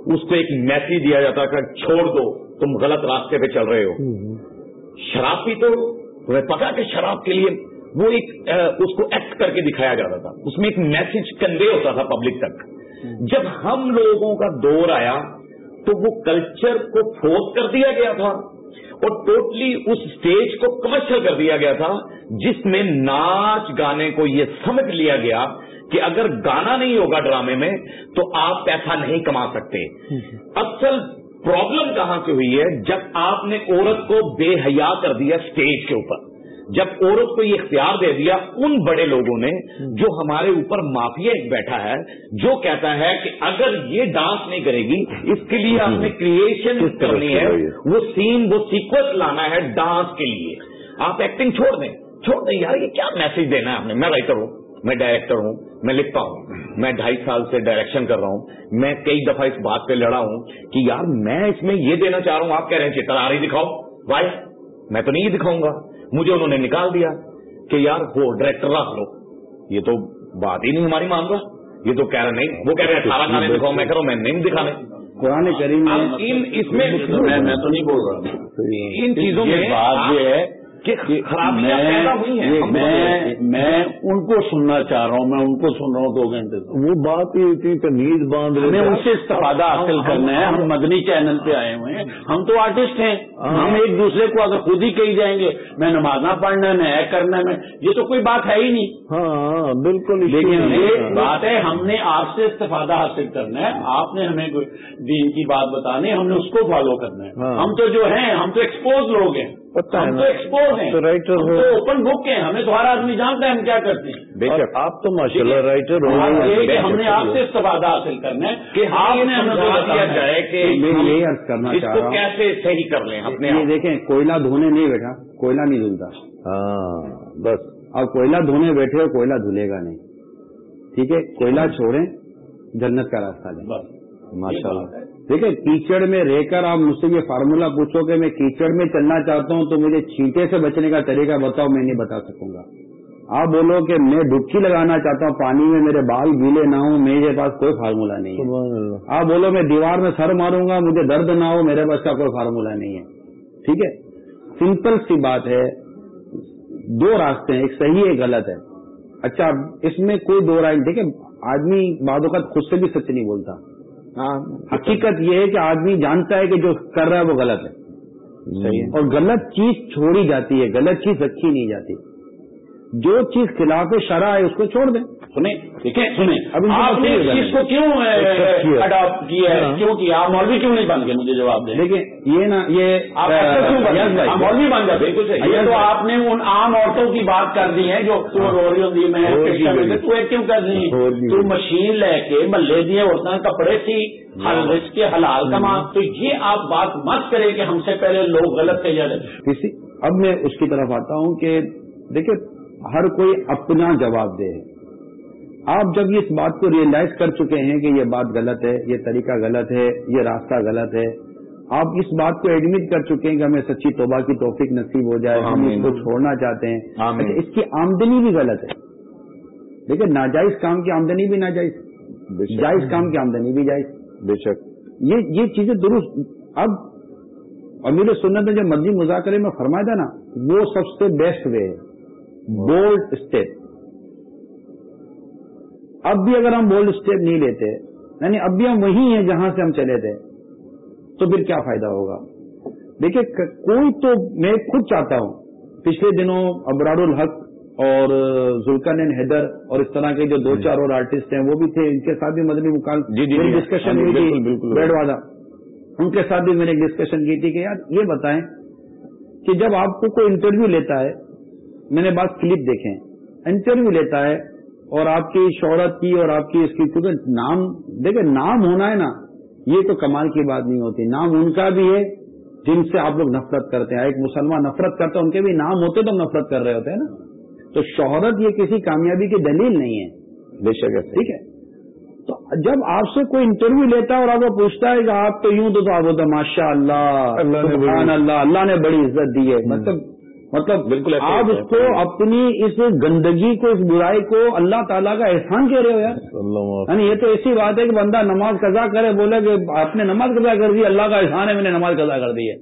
اس کو ایک میسج دیا جاتا کہ چھوڑ دو تم غلط راستے پہ چل رہے ہو۔ شراب پی تو تمہیں پتا کہ شراب کے لیے وہ ایک اس کو ایکٹ کر کے دکھایا جاتا تھا۔ اس میں ایک میسج کنوے ہوتا تھا پبلک تک۔ جب ہم لوگوں کا دور آیا تو وہ کلچر کو فورس کر دیا گیا تھا اور ٹوٹلی اس اسٹیج کو کمرشل کر دیا گیا تھا جس میں ناچ گانے کو یہ سمجھ لیا گیا کہ اگر گانا نہیں ہوگا ڈرامے میں تو آپ پیسہ نہیں کما سکتے۔ اصل پرابلم کہاں سے ہوئی ہے؟ جب آپ نے عورت کو بے حیا کر دیا اسٹیج کے اوپر جب عورت کو یہ اختیار دے دیا ان بڑے لوگوں نے جو ہمارے اوپر مافیا ایک بیٹھا ہے جو کہتا ہے کہ اگر یہ ڈانس نہیں کرے گی اس کے لیے آپ نے کریشن کرنی ہے؟ وہ سین وہ سیکوینس لانا ہے ڈانس کے لیے۔ آپ ایکٹنگ چھوڑ دیں۔ چھوڑ دیں یار یہ کیا میسج دینا ہے آپ نے میں رائٹر ہوں۔ میں ڈائریکٹر ہوں میں لکھتا ہوں میں ڈھائی سال سے ڈائریکشن کر رہا ہوں میں کئی دفعہ اس بات پہ لڑا ہوں کہ یار میں اس میں یہ دینا چاہ رہا ہوں آپ کہہ رہے ہیں چتراری دکھاؤ۔ وائی میں تو نہیں یہ دکھاؤں گا۔ مجھے انہوں نے نکال دیا کہ یار ہو ڈائریکٹر رکھ لو۔ یہ تو بات ہی نہیں ہماری مان رہا۔ یہ تو کہہ رہے نہیں وہ کہہ رہے ہیں اٹھارہ گانے دکھاؤ میں کروں میں نہیں دکھانے۔ قرآن کریم میں اب ان اس میں میں تو نہیں بول رہا۔ ان چیزوں میں بات یہ ہے کہ یہ میں ان کو سننا چاہ رہا ہوں میں ان کو سن رہا ہوں دو گھنٹے سے۔ وہ بات ہی اتنی تمیز باندھ رہے ہمیں۔ ان سے استفادہ حاصل کرنا ہے ہم مدنی چینل پہ آئے ہوئے ہیں۔ ہم تو آرٹسٹ ہیں۔ ہم ایک دوسرے کو اگر خود ہی کہی جائیں گے میں نمازاں پڑھنا ہے میں ایک کرنا ہے میں یہ تو کوئی بات ہے ہی نہیں۔ ہاں بالکل لیکن یہ بات ہے ہم نے آپ سے استفادہ حاصل کرنا ہے۔ آپ نے ہمیں دین کی بات بتانی ہے ہم نے اس کو فالو کرنا ہے۔ ہاں۔ ہم تو جو ہیں ہم تو ایکسپوز لوگ ہیں۔ ہے ایکسپوز ہیں۔ ہم ہو۔ اوپن بک ہیں۔ ہمیں تو ہر آدمی جانتا ہے ہم کیا کرتے ہیں۔ بے شک آپ تو ماشاء اللہ رائٹر ہو ہم نے آپ سے استفادہ حاصل کرنا ہے۔ کہ آپ نے ہمیں دیا جائے کہ میں یہی عرض کرنا اس چاہ کو رہا ہوں۔ کیسے صحیح کر لیں اپنے یہ دیکھیں کوئلہ دھونے نہیں بیٹھا کوئلہ نہیں دھلتا۔ ہاں بس۔ اب کوئلہ دھونے بیٹھے ہو کوئلہ دھلے گا نہیں۔ ٹھیک ہے کوئلہ چھوڑیں جنت کا راستہ لیں۔ بس۔ ماشاء اللہ دیکھیں کیچڑ میں رہ کر آپ مجھ سے یہ فارمولا پوچھو کہ میں کیچڑ میں چلنا چاہتا ہوں تو مجھے چھینٹے سے بچنے کا طریقہ بتاؤ میں نہیں بتا سکوں گا۔ آپ بولو کہ میں ڈبکی لگانا چاہتا ہوں پانی میں میرے بال گیلے نہ ہوں میرے پاس کوئی فارمولا نہیں ہے۔ آپ بولو میں دیوار میں سر ماروں گا مجھے درد نہ ہو میرے پاس کا کوئی فارمولا نہیں ہے۔ ٹھیک ہے؟ سمپل سی بات ہے دو راستے ہیں ایک صحیح ایک غلط ہے۔ اچھا اس میں کوئی دو رائے ٹھیک ہے آدمی بعد اوقات خود سے بھی سچ نہیں بولتا۔ حقیقت یہ ہے کہ آدمی جانتا ہے کہ جو کر رہا ہے وہ غلط ہے۔ صحیح ہے۔ اور غلط چیز چھوڑی جاتی ہے غلط چیز رکھی نہیں جاتی۔ جو چیز خلاف شرع ہے اس کو چھوڑ دیں۔ سنیں ٹھیک ہے؟ سنیں۔ آپ نے اس کو کیوں۔ اڈاپٹ کیا ہے؟ ہاں۔ کیوں کیا؟ آپ مولوی کیوں نہیں بن گئے؟ مجھے جواب دیں۔ دیکھیں یہ نا یہ آپ مولوی بن جاتے۔ یہ تو آپ نے ان عام عورتوں کی بات کر دی ہے جو تو رو رہی ہوتی میں تو ایک کیوں کر کی تو۔ مشین لے کے محلے دیے عورتیں کپڑے سی ہر رزق کے حلال کما تو یہ آپ بات مت کریں کہ ہم سے پہلے لوگ غلط تھے یا اب میں اس کی طرف آتا ہوں کہ دیکھیں ہر کوئی اپنا جواب دے آپ جب اس بات کو ریئلائز کر چکے ہیں کہ یہ بات غلط ہے یہ طریقہ غلط ہے یہ راستہ غلط ہے آپ اس بات کو ایڈمٹ کر چکے ہیں کہ ہمیں سچی توبہ کی توفیق نصیب ہو جائے ہم اس۔ کو چھوڑنا چاہتے ہیں۔ اچھا، اس کی آمدنی بھی غلط ہے۔ لیکن ناجائز کام کی آمدنی بھی ناجائز۔ جائز کام کی آمدنی بھی جائز۔ بے شک۔ یہ یہ چیزیں درست۔ اب امیر سنت نے جو مرضی مذاکرے میں فرمایا تھا نا وہ سب سے بیسٹ وے ہے۔ بولڈ اسٹیپ اب بھی اگر ہم بولڈ اسٹیپ نہیں لیتے یعنی اب بھی ہم وہی ہیں جہاں سے ہم چلے تھے تو پھر کیا فائدہ ہوگا دیکھیے کوئی تو میں خود چاہتا ہوں پچھلے دنوں ابرار الحق اور زلکن حیدر اور اس طرح کے جو دو چار اور آرٹسٹ ہیں وہ بھی تھے ان کے ساتھ بھی مدنی مکان جی، جی، جی۔ ڈسکشن ہاں جی، ہوئی بالکل، تھی۔ بیڈ والا ان کے ساتھ بھی میں نے ڈسکشن کی تھی کہ یار یہ بتائیں کہ جب آپ کو کوئی انٹرویو لیتا ہے میں نے بات کلپ دیکھے انٹرویو لیتا ہے اور آپ کی شہرت کی اور آپ کی اس کی کیونکہ نام دیکھیں نام ہونا ہے نا یہ تو کمال کی بات نہیں ہوتی۔ نام ان کا بھی ہے جن سے آپ لوگ نفرت کرتے ہیں۔ ایک مسلمان نفرت کرتا ہے ان کے بھی نام ہوتے تو ہم نفرت کر رہے ہوتے ہیں نا۔ تو شہرت یہ کسی کامیابی کی دلیل نہیں ہے۔ بے شک ٹھیک ہے؟ تو جب آپ سے کوئی انٹرویو لیتا ہے اور آپ کو پوچھتا ہے کہ آپ تو یوں تو آپ ہوتا ماشاء اللہ اللہ نے سبحان بڑی- اللہ اللہ نے بڑی عزت دی ہے۔ مطلب مطلب بالکل آپ اس۔ کو اپنی اس گندگی کو اس برائی کو اللہ تعالیٰ کا احسان کہہ رہے ہو یار۔ یعنی یہ تو ایسی بات ہے کہ بندہ نماز قضا کرے بولے کہ آپ نے نماز قضا کر دی اللہ کا احسان ہے میں نے نماز قضا کر دی ہے۔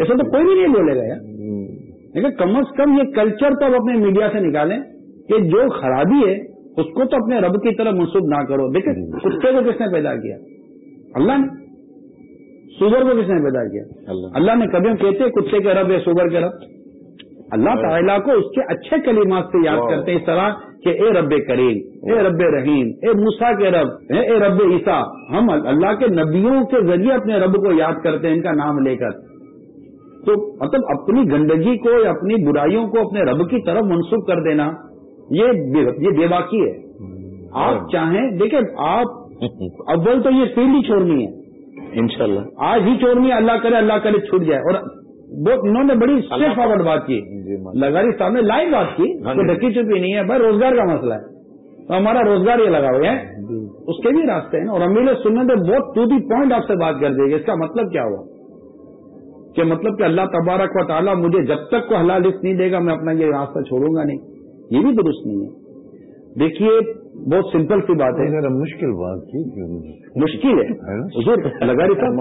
ایسا تو کوئی بھی نہیں بولے گا یار۔ لیکن کم از کم یہ کلچر تو اپنے میڈیا سے نکالیں کہ جو خرابی ہے اس کو تو اپنے رب کی طرف منسوخ نہ کرو۔ دیکھیں کتے کو کس نے پیدا کیا؟ اللہ نے۔ سور کو کس نے پیدا کیا؟ اللہ۔ نے کبھی کہتے کتے کے رب یا سور کے رب؟ اللہ تعالیٰ کو اس کے اچھے کلمات سے یاد کرتے ہیں اس طرح کہ اے رب کریم اے رب رحیم اے موسا کے رب اے اے رب عیسیٰ ہم اللہ کے نبیوں کے ذریعے اپنے رب کو یاد کرتے ہیں ان کا نام لے کر۔ تو مطلب اپنی گندگی کو یا اپنی برائیوں کو اپنے رب کی طرف منسوخ کر دینا یہ بے یہ بے باکی ہے۔ آپ چاہیں دیکھیں آپ اول تو یہ فیلڈ ہی چھوڑنی ہے۔ انشاءاللہ۔ آج ہی چھوڑنی ہے اللہ کرے اللہ کرے چھوٹ جائے۔ اور وہ انہوں نے بڑی اسٹریٹ فارورڈ بات کی۔ جی ماشاء لگاری صاحب نے لائیو بات کی ہاں کوئی جی۔ ڈکی چپی نہیں ہے بھائی روزگار کا مسئلہ ہے۔ تو ہمارا روزگار یہ لگا ہوا ہے اس کے بھی راستے ہیں۔ اور امیل سننے تو بہت ٹو دی پوائنٹ آپ سے بات کر دے گی اس کا مطلب کیا ہوا؟ کہ مطلب کہ اللہ تبارک و تعالیٰ مجھے جب تک کو حلال رزق نہیں دے گا میں اپنا یہ راستہ چھوڑوں گا نہیں۔ یہ بھی درست نہیں ہے۔ دیکھیے بہت سمپل سی بات ہے۔ ذرا مشکل بات نہیں؟ مشکل ہے۔ ہے لگاری صاحب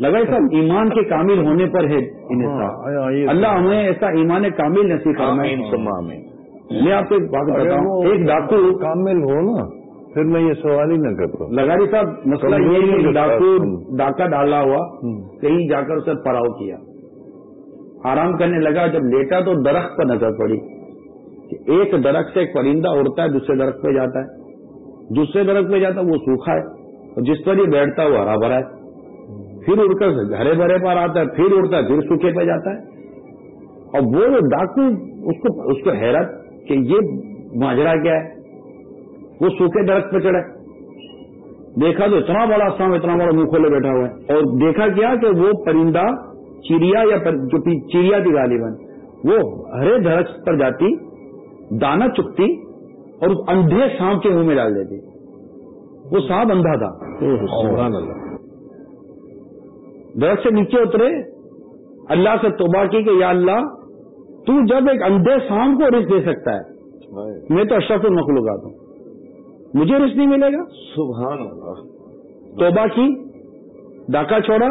لگائی صاحب ایمان کے کامل ہونے پر ہے ہاں،۔ اللہ ہمیں ایسا ایمان کامل نصیب ثم آمین میں آپ کو ایک بات وہ ایک ڈاکو۔ کامل ہو نا پھر میں یہ سوال ہی نہ کرتا۔ لگاری صاحب مسئلہ یہ ہے ڈاکو۔ ڈاکہ ڈالا ہوا ہوں۔ کہیں جا کر اسے پڑاؤ کیا۔ آرام کرنے لگا جب لیٹا تو درخت پر نظر پڑی۔ کہ ایک درخت سے ایک پرندہ اڑتا ہے، دوسرے درخت پہ جاتا ہے۔ دوسرے درخت پہ جاتا ہے، وہ سوکھا ہے۔ اور جس پر یہ بیٹھتا ہے، وہ ہرا بھرا ہے۔ پھر اڑ کر ہرے بھرے پر آتا ہے، پھر اڑتا ہے، پھر سوکھے پہ جاتا ہے۔ اور وہ ڈاکو، اس کو اس کو حیرت کہ یہ ماجرا کیا ہے۔ وہ سوکھے درخت پہ چڑھے دیکھا تو اتنا بڑا سام اتنا بڑا منہ کھولے بیٹھا ہوا ہے۔ اور دیکھا کیا کہ وہ پرندہ چڑیا یا پر، جو پی- چڑیا تھی غالباً وہ ہرے درخت پر جاتی دانا چکتی اور اس اندھے سانپ کے منہ میں ڈال دیتی۔ وہ سانپ اندھا تھا۔ درخت سے نیچے اترے۔ اللہ سے توبہ کی کہ یا اللہ تو جب ایک اندھے سانپ کو رزق دے سکتا ہے میں تو اشرف المخلوقات ہوں۔ مجھے رزق نہیں ملے گا؟ سبحان اللہ۔ توبہ کی ڈاکہ چھوڑا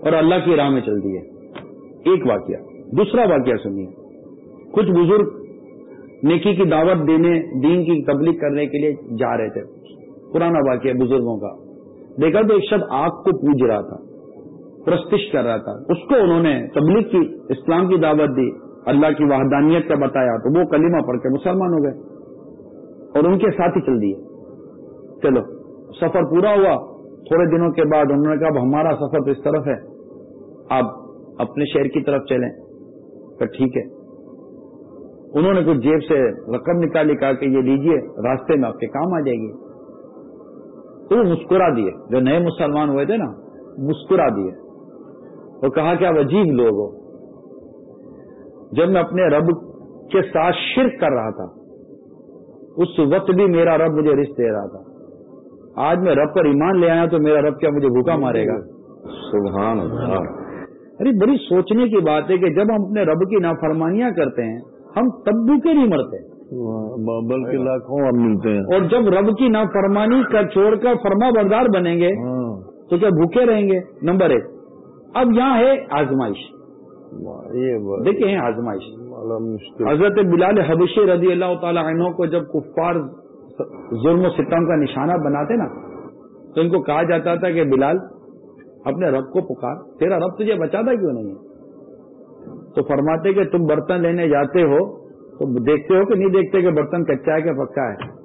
اور اللہ کی راہ میں چل دیے۔ ایک واقعہ دوسرا واقعہ سنیے۔ کچھ بزرگ نیکی کی دعوت دینے، دین کی تبلیغ کرنے کے لیے جا رہے تھے۔ پرانا واقعہ بزرگوں کا۔ دیکھا تو ایک شخص آگ کو پوج رہا تھا، پرستش کر رہا تھا۔ اس کو انہوں نے تبلیغ کی، اسلام کی دعوت دی، اللہ کی وحدانیت کا بتایا، تو وہ کلمہ پڑھ کے مسلمان ہو گئے۔ اور ان کے ساتھ ہی چل دیے۔ چلو، سفر پورا ہوا۔ تھوڑے دنوں کے بعد انہوں نے کہا، اب ہمارا سفر تو اس طرف ہے۔ آپ اپنے شہر کی طرف چلیں۔ تو ٹھیک ہے۔ انہوں نے کچھ جیب سے رقم نکالی کہا کہ یہ لیجیے راستے میں آپ کے کام آ جائے گی۔ تو وہ مسکرا دیے۔ جو نئے مسلمان ہوئے تھے نا مسکرا دیے۔ اور کہا کہ آپ عجیب لوگ ہو۔ جب میں اپنے رب کے ساتھ شرک کر رہا تھا اس وقت بھی میرا رب مجھے رشت دے رہا تھا۔ آج میں رب پر ایمان لے آیا تو میرا رب کیا مجھے بھوکا مارے گا؟ سبحان اللہ۔ ارے بڑی سوچنے کی بات ہے کہ جب ہم اپنے رب کی نافرمانیاں کرتے ہیں ہم تب بھوکے نہیں مرتے۔ بلکہ لاکھوں اب ملتے ہیں۔ اور جب رب کی نافرمانی کر چھوڑ کر فرما بردار بنیں گے ہاں۔ تو کیا بھوکے رہیں گے؟ نمبر ایک۔ اب یہاں ہے آزمائش۔ دیکھیں آزمائش۔ حضرت بلال حبشی رضی اللہ تعالی عنہ کو جب کفار ظلم و ستم کا نشانہ بناتے نا تو ان کو کہا جاتا تھا کہ بلال اپنے رب کو پکار۔ تیرا رب تجھے بچاتا کیوں نہیں ہے؟ تو فرماتے کہ تم برتن لینے جاتے ہو تو دیکھتے ہو کہ نہیں دیکھتے کہ برتن کچا ہے کہ پکا ہے؟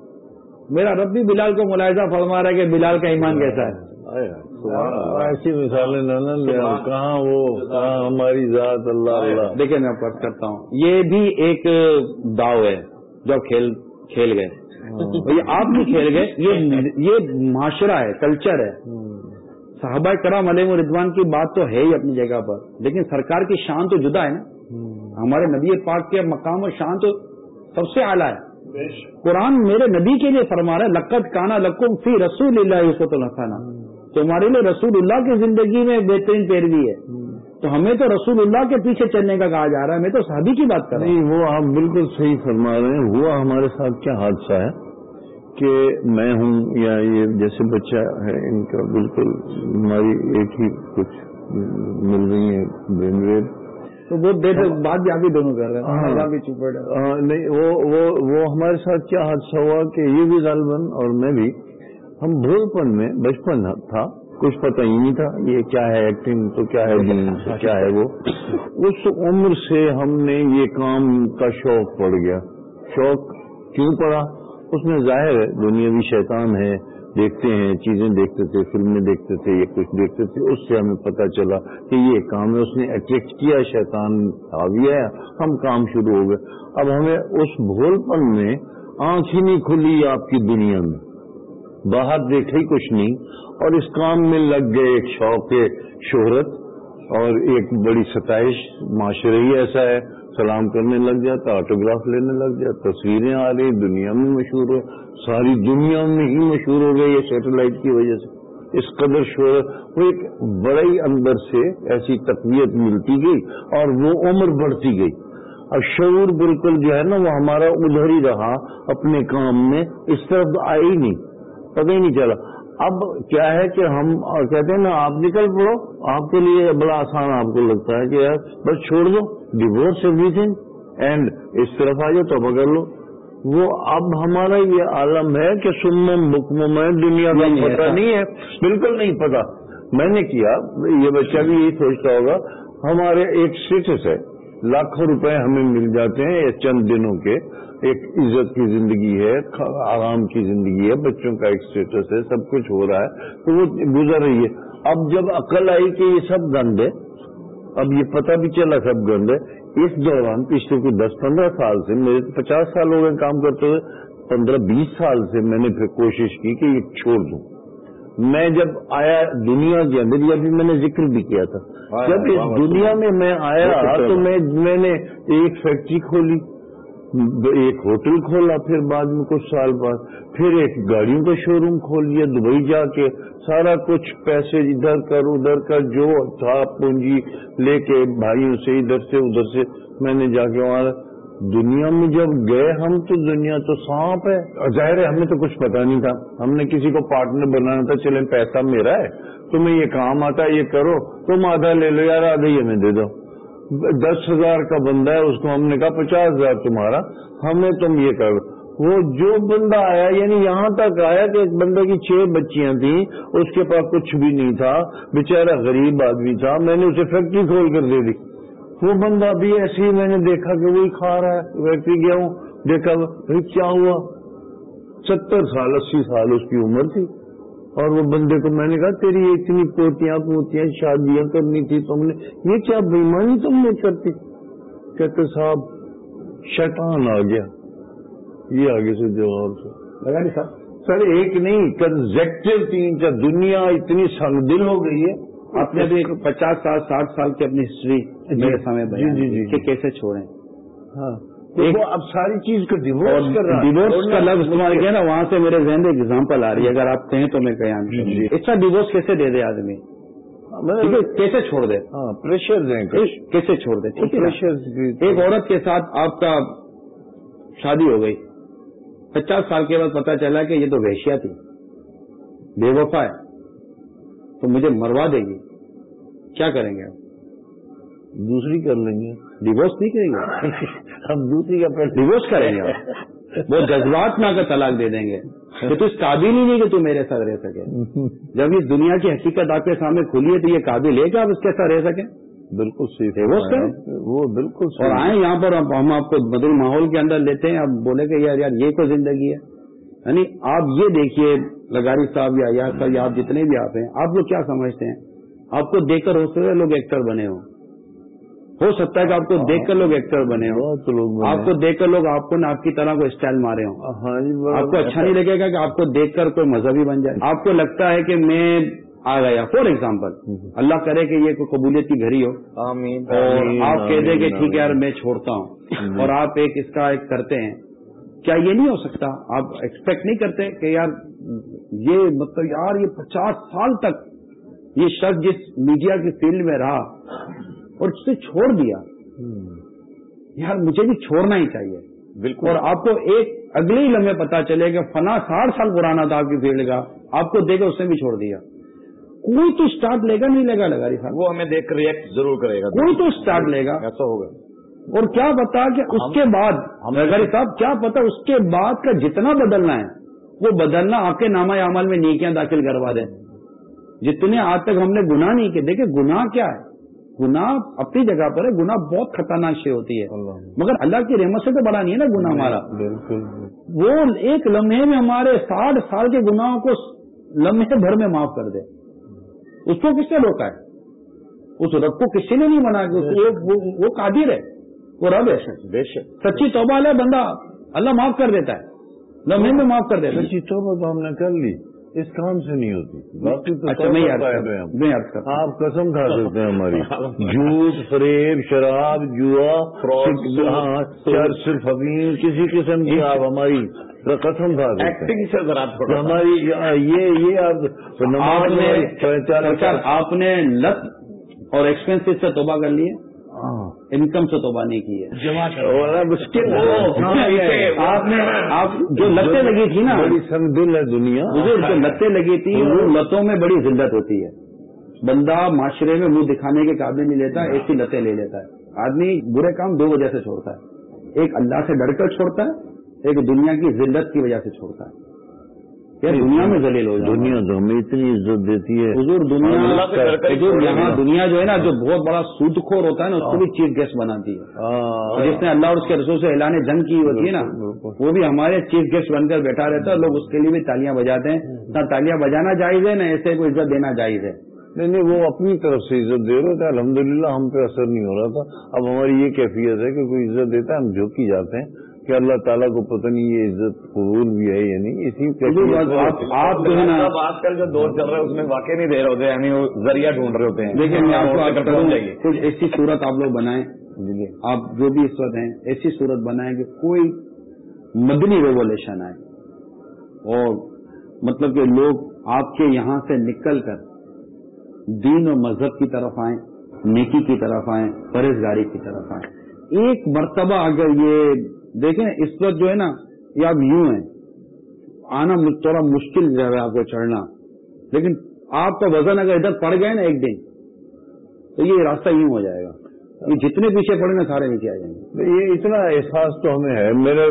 میرا رب بھی بلال کو ملاحظہ فرما رہا ہے کہ بلال کا ایمان کیسا ہے۔ ایسی مثالیں۔ کہاں وہ؟ کہاں ہماری ذات اللہ اللہ۔ دیکھیں میں بات کرتا ہوں۔ یہ بھی ایک داؤ ہے جو کھیل کھیل گئے۔ یہ آپ بھی کھیل گئے۔ یہ یہ معاشرہ ہے کلچر ہے۔ صحابہ کرام علیہ ردوان کی بات تو ہے ہی اپنی جگہ پر لیکن سرکار کی شان تو جدا ہے نا۔ ہمارے نبی پاک کے مقام اور شان تو سب سے اعلیٰ ہے۔ قرآن میرے نبی کے لیے فرما رہا ہے لقت کانا لکم فی رسول اللہ عصوت الحسانہ تمہارے لیے رسول اللہ کی زندگی میں بہترین پیروی ہے۔ تو ہمیں تو رسول اللہ کے پیچھے چلنے کا کہا جا رہا ہے میں تو صحابی کی بات کر رہا ہوں وہ آپ بالکل صحیح فرما رہے ہیں۔ ہوا ہمارے ساتھ کیا حادثہ ہے؟ کہ میں ہوں یا یہ جیسے بچہ ہے ان کا بالکل ہماری ایک ہی کچھ مل رہی ہے برین ویو تو وہ دیر بات بھی ہی دونوں کر رہے ہاں۔ ہیں ہے۔ ہاں، نہیں وہ وہ وہ ہمارے ساتھ کیا حادثہ ہوا کہ یہ بھی غالباً اور میں بھی ہم بھولپن میں بچپن تھا کچھ پتہ ہی نہیں تھا یہ کیا ہے ایکٹنگ تو کیا ہے تو کیا ہے وہ۔ اس عمر سے ہم نے یہ کام کا شوق پڑ گیا۔ شوق کیوں پڑا؟ اس میں ظاہر ہے، دنیاوی شیطان ہے، دیکھتے ہیں، چیزیں دیکھتے تھے، فلمیں دیکھتے تھے یہ کچھ دیکھتے تھے، اس سے ہمیں پتہ چلا کہ یہ کام ہے، اس نے اٹریکٹ کیا، شیطان آوی ہے، ہم کام شروع ہو گئے۔ اب ہمیں اس بھولپن میں آنکھ ہی نہیں کھلی آپ کی دنیا میں۔ باہر دیکھے ہی کچھ نہیں۔ اور اس کام میں لگ گئے ایک شوق شہرت اور ایک بڑی ستائش۔ معاشرے ہی ایسا ہے۔ سلام کرنے لگ جاتا آٹوگراف لینے لگ جاتا تصویریں آ رہی، دنیا میں مشہور ہو، ساری دنیا میں ہی مشہور ہو گئی یہ سیٹلائٹ کی وجہ سے۔ اس قدر شہرت وہ ایک بڑے ہی اندر سے ایسی تقویت ملتی گئی اور وہ عمر بڑھتی گئی۔ اور شعور بالکل جو ہے نا، وہ ہمارا ادھر ہی رہا، اپنے کام میں اس طرف تو آئے ہی نہیں، پتہ ہی نہیں چلا۔ اب کیا ہے کہ ہم کہتے ہیں نا، آپ نکل پڑو، آپ کے لیے بڑا آسان آپ کو لگتا ہے کہ یار، بس چھوڑ دو۔ ڈیوورس ایوری تھنگ اینڈ اس طرف آ جاؤ تو پکڑ لو۔ وہ اب ہمارا یہ عالم ہے کہ سنم بکم میں دنیا کا پتہ۔ نہیں ہے۔ بالکل نہیں پتا میں نے کیا یہ بچہ بھی یہی سوچتا ہوگا ہمارے ایک اسٹیٹس ہے۔ لاکھوں روپے ہمیں مل جاتے ہیں یہ چند دنوں کے۔ ایک عزت کی زندگی ہے آرام کی زندگی ہے بچوں کا ایک اسٹیٹس ہے سب کچھ ہو رہا ہے۔ تو وہ گزر رہی ہے۔ اب جب عقل آئی کہ یہ سب گند ہے اب یہ پتہ بھی چلا سب گند ہے اس دوران پچھلے کوئی دس پندرہ سال سے میرے تو پچاس سال ہو گئے کام کرتے ہوئے پندرہ بیس سال سے میں نے پھر کوشش کی کہ یہ چھوڑ دوں۔ میں جب آیا دنیا کے اندر یہ بھی میں نے ذکر بھی کیا تھا۔ جب اس دنیا میں میں آیا تو میں میں نے ایک فیکٹری کھولی۔ ایک ہوٹل کھولا، پھر بعد میں کچھ سال بعد پھر ایک گاڑیوں کا شو روم کھول لیا، دبئی جا کے سارا کچھ پیسے ادھر کر ادھر کر، جو تھا پونجی لے کے بھائیوں سے ادھر سے ادھر سے میں نے جا کے وہاں دنیا میں جب گئے ہم تو دنیا تو سانپ ہے۔ اور ظاہر ہے، ہمیں تو کچھ پتا نہیں تھا۔ ہم نے کسی کو پارٹنر بنانا تھا چلے پیسہ میرا ہے، تمہیں یہ کام آتا ہے، یہ کرو، تم آدھا لے لو، یار آدھا ہی ہمیں دے دو۔ دس ہزار کا بندہ ہے، اس کو ہم نے کہا پچاس ہزار تمہارا، ہمیں تم یہ کرو وہ جو بندہ آیا یعنی یہاں تک آیا کہ ایک بندے کی چھ بچیاں تھیں، اس کے پاس کچھ بھی نہیں تھا بےچارا غریب آدمی تھا، میں نے اسے فیکٹری کھول کر دے دی۔ وہ بندہ بھی ایسے ہی میں نے دیکھا کہ وہی کھا رہا ہے، فیکٹری گیا ہوں، دیکھا کیا ہوا؟ ستر سال، اسی سال اس کی عمر تھی۔ اور وہ بندے کو میں نے کہا تیری اتنی پوتیاں پوتیاں شادیاں کرنی تھی تم نے یہ کیا بےمانی تم نے کرتی؟ کہتے صاحب شیطان آ گیا. یہ آگے سے جواب سے صاحب سر ایک نہیں کنزیکٹو تین چار دنیا اتنی سنگ دل ہو گئی ہے۔ آپ نے ابھی پچاس سال ساٹھ سال کی اپنی ہسٹری میرے سامنے جی، جی، جی۔ کہ کیسے چھوڑیں۔ ہاں۔ وہ اب ساری چیز کو ڈیوورس کر رہا ہے۔ ڈیوورس کا لفظ استعمال کیا نا وہاں سے میرے ذہن میں ایگزامپل آ رہی ہے۔ اگر آپ کہیں تو میں قیام جی،۔ اس کا ڈیوورس کیسے دے دے آدمی؟ ہے کیسے چھوڑ دے؟ ہاں پریشر دیں کچھ۔ کیسے چھوڑ دے؟ ایک عورت کے ساتھ آپ کا شادی ہو گئی۔ پچاس سال کے بعد پتا چلا کہ یہ تو ویشیا تھی۔ بے وفا ہے۔ تو مجھے مروا دے گی۔ کیا کریں گے آپ؟ دوسری کر لیں گے۔ ڈیوورس نہیں کریں گے؟ ہم دوسری کا ڈیوورس کریں گے۔ آپ وہ جذبات میں آ کر طلاق دے دیں گے۔ کہ تو اس قابل ہی نہیں کہ تو میرے ساتھ رہ سکے۔ جب اس دنیا کی حقیقت آپ کے سامنے کھلی ہے تو یہ قابل ہے کہ آپ اس کے ساتھ رہ سکیں؟ بالکل صحیح ہے وہ بالکل اور آئیں یہاں پر ہم آپ کو مدری ماحول کے اندر لیتے ہیں۔ اب بولے کہ یار یار یہ کوئی زندگی ہے۔ یعنی آپ یہ دیکھیے لگاری صاحب یا یار صاحب یا آپ جتنے بھی آپ ہیں آپ لوگ کیا سمجھتے ہیں؟ آپ کو دیکھ کر ہو سکتا ہے لوگ ایکٹر بنے ہوں۔ ہو سکتا ہے کہ آپ کو دیکھ کر لوگ ایکٹر بنے ہوں۔ بہت لوگ آپ کو دیکھ کر لوگ آپ کو نہ آپ کی طرح کو اسٹائل مارے ہوں۔ ہاں جی آپ کو اچھا نہیں لگے گا کہ آپ کو دیکھ کر کوئی مذہبی بن جائے۔ آپ کو لگتا ہے کہ میں آ گیا۔ فار ایگزامپل اللہ کرے کہ یہ کوئی قبولیت کی گھڑی ہو۔ اور آپ کہہ دیں کہ ٹھیک ہے یار میں چھوڑتا ہوں۔ اور آپ ایک اس کا ایک کرتے ہیں۔ کیا یہ نہیں ہو سکتا؟ آپ ایکسپیکٹ نہیں کرتے کہ یار یہ مطلب یار یہ پچاس سال تک یہ شخص جس میڈیا کی فیلڈ میں رہا اور اسے چھوڑ دیا۔ یار مجھے بھی چھوڑنا ہی چاہیے۔ بالکل۔ اور آپ کو ایک اگلے ہی لمحے پتا چلے کہ فنا ساٹھ سال پرانا تھا آپ کی فیلڈ کا آپ کو دیکھا اس نے بھی چھوڑ دیا۔ کوئی تو اسٹارٹ لے گا نہیں لے گا لگاری صاحب وہ ہمیں دیکھ کر ریئیکٹ ضرور کرے گا۔ کوئی تو اسٹارٹ لے گا۔ ایسا ہوگا۔ اور کیا پتا کہ اس کے بعد لگاری صاحب کیا پتا اس کے بعد کا جتنا بدلنا ہے وہ بدلنا آپ کے نامہ عمل میں نیکیاں داخل کروا دیں جتنے آج تک ہم نے گناہ نہیں کیے دیکھیں گناہ کیا ہے۔ گناہ اپنی جگہ پر ہے گناہ بہت خطرناک شے ہوتی ہے۔ مگر اللہ کی رحمت سے تو بڑا نہیں ہے نا گناہ ہمارا۔ بالکل وہ ایک لمحے میں ہمارے ساٹھ سال کے گناہوں کو لمحے بھر میں معاف کر دے۔ اس کو کس نے روکا ہے؟ اس رب کو کسی نے نہیں بنا کہ وہ قادر ہے۔ وہ رب ہے۔ بے شک سچی توبہ ہے بندہ اللہ معاف کر دیتا ہے۔ لمحے میں معاف کر دیتا ہے۔ سچی توبہ تو ہم نے کر لی۔ اس کام سے نہیں ہوتی۔ باقی تو اچھا کرتا ہوں آپ قسم کھا (laughs) سکتے ہیں ہماری۔ (laughs) جھوٹ فریب شراب جوا Fraud, چر صرف افیم کسی قسم کی آپ ہماری قسم کھا سکتے ہیں۔ ایکٹنگ سے ذرا تھوڑا ہماری یہ یہ آپ آپ نماز نے میں پہچان- سرکار آپ نے لت اور ایکسپینس سے توبہ کر لی ہے؟ ہاں۔ انکم سے توبہ نہیں کی ہے۔ جو لتیں لگی تھی نا۔ دنیا۔ جو لتیں لگی تھی ان لتوں میں بڑی ذلت ہوتی ہے۔ بندہ معاشرے میں منہ دکھانے کے قابل نہیں لیتا ایسی لتیں لے لیتا ہے۔ آدمی برے کام دو وجہ سے چھوڑتا ہے۔ ایک اللہ سے ڈر کر چھوڑتا ہے ایک دنیا کی ذلت کی وجہ سے چھوڑتا ہے۔ دنیا میں ذلیل ہو دنیا تو ہمیں اتنی عزت دیتی ہے۔ حضور دنیا حضور یہاں۔ دنیا جو ہے نا جو بہت بڑا سود خور ہوتا ہے نا اس کو بھی چیف گیسٹ بناتی ہے۔ اور جس نے اللہ اور اس کے رسول سے اعلان جنگ کی ہوتی ہے نا وہ بھی ہمارے چیف گیسٹ بن کر بیٹھا رہتا ہے لوگ اس کے لیے بھی تالیاں بجاتے ہیں۔ نہ تالیاں بجانا جائز ہے نہ ایسے کو عزت دینا جائز ہے۔ نہیں نہیں وہ اپنی طرف سے عزت دے رہے تھے۔ الحمدللہ ہم پہ اثر نہیں ہو رہا تھا۔ اب ہماری یہ کیفیت ہے کہ کوئی عزت دیتا ہے ہم جھوکی جاتے ہیں۔ کہ اللہ تعالیٰ کو پتہ نہیں یہ عزت قبول بھی ہے یا نہیں اسی آپ جو ہے نا آج کل جو دور چل رہا ہے اس میں واقع نہیں دے رہے ہوتے ہیں یعنی وہ ذریعہ ڈھونڈ رہے ہوتے ہیں۔ جائیے۔ کچھ ایسی صورت آپ لوگ بنائیں آپ جو بھی اس وقت ہیں ایسی صورت بنائیں کہ کوئی مدنی ریولیوشن آئے۔ اور مطلب کہ لوگ آپ کے یہاں سے نکل کر دین و مذہب کی طرف آئیں نیکی کی طرف آئیں پرہیزگاری کی طرف آئیں۔ ایک مرتبہ اگر یہ دیکھیں، اس وقت جو ہے نا یہ آپ یوں ہیں۔ آنا تھوڑا مشکل جو ہے آپ کو چڑھنا۔ لیکن آپ کا وزن اگر ادھر پڑ گئے نا ایک دن، تو یہ راستہ یوں ہو جائے گا۔ یہ جتنے پیچھے پڑے نا سارے نیچے آ جائیں گے۔ یہ اتنا احساس تو ہمیں ہے۔ میرے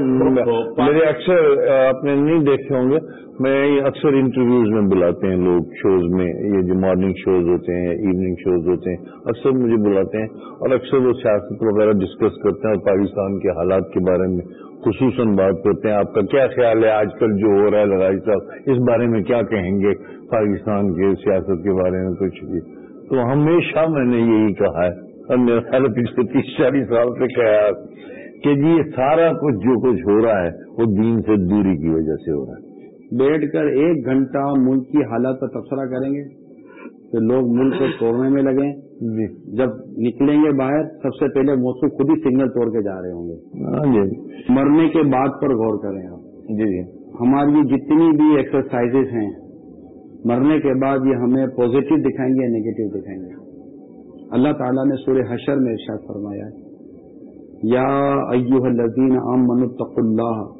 میرے اکثر آپ نے نہیں دیکھے ہوں گے میں اکثر انٹرویوز میں بلاتے ہیں لوگ شوز میں۔ یہ جو مارننگ شوز ہوتے ہیں ایوننگ شوز ہوتے ہیں اکثر مجھے بلاتے ہیں۔ اور اکثر وہ سیاست وغیرہ ڈسکس کرتے ہیں اور پاکستان کے حالات کے بارے میں خصوصاً بات کرتے ہیں۔ آپ کا کیا خیال ہے؟ آج کل جو ہو رہا ہے لڑائی صاحب اس بارے میں کیا کہیں گے؟ پاکستان کے سیاست کے بارے میں کچھ بھی۔ تو ہمیشہ میں نے یہی کہا ہے۔ اور میرا ہے پچھلے تیس چالیس سال سے کہا کہ جی یہ سارا کچھ جو کچھ ہو رہا ہے وہ دین سے دوری کی وجہ سے ہو رہا ہے۔ بیٹھ کر ایک گھنٹہ ملک کی حالات پر تبصرہ کریں گے کہ لوگ ملک کو توڑنے میں جی جب نکلیں گے باہر سب سے پہلے موسم خود ہی سگنل توڑ کے جا رہے ہوں گے۔ ہاں جی۔ مرنے کے بعد پر غور کریں آپ۔ جی جی۔ ہماری جتنی بھی ایکسرسائزز ہیں مرنے کے بعد یہ ہمیں پازیٹو دکھائیں گے یا نیگیٹو دکھائیں گے؟ اللہ تعالیٰ نے سورہ حشر میں ارشاد فرمایا ہے یا ایوہ الذین آمنوا اتقوا اللہ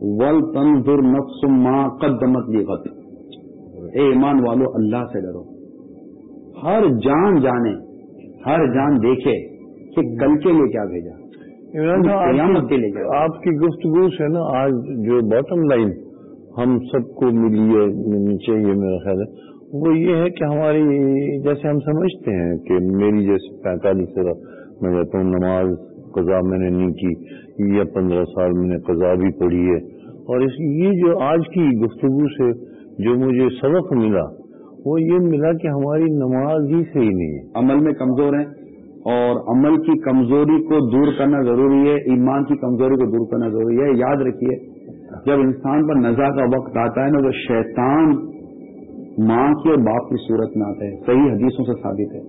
ولتنظر نفس ما قدمت لغد۔ اے ایمان والو اللہ سے ڈرو۔ ہر جان جانے ہر جان دیکھے کہ کل کے لیے کیا بھیجا۔ قیامت کے لیے آپ کی- گفتگو سے نا آج جو باٹم لائن ہم سب کو ملی ہے چاہیے میرا خیال ہے وہ یہ ہے کہ ہماری جیسے ہم سمجھتے ہیں کہ میری جیسے پینتالیس میں کہتا ہوں، نماز، قضا میں نے نہیں کی یا پندرہ سال میں نے قضا بھی پڑھی ہے۔ اور اس یہ جو آج کی گفتگو سے جو مجھے سبق ملا، وہ یہ ملا کہ ہماری نماز ہی صحیح نہیں ہے۔ عمل میں کمزور ہیں اور عمل کی کمزوری کو دور کرنا ضروری ہے، ایمان کی کمزوری کو دور کرنا ضروری ہے۔ یاد رکھیے، جب انسان پر نزا کا وقت آتا ہے نا، تو شیطان ماں کی اور باپ کی صورت میں آتا ہے صحیح حدیثوں سے ثابت ہے۔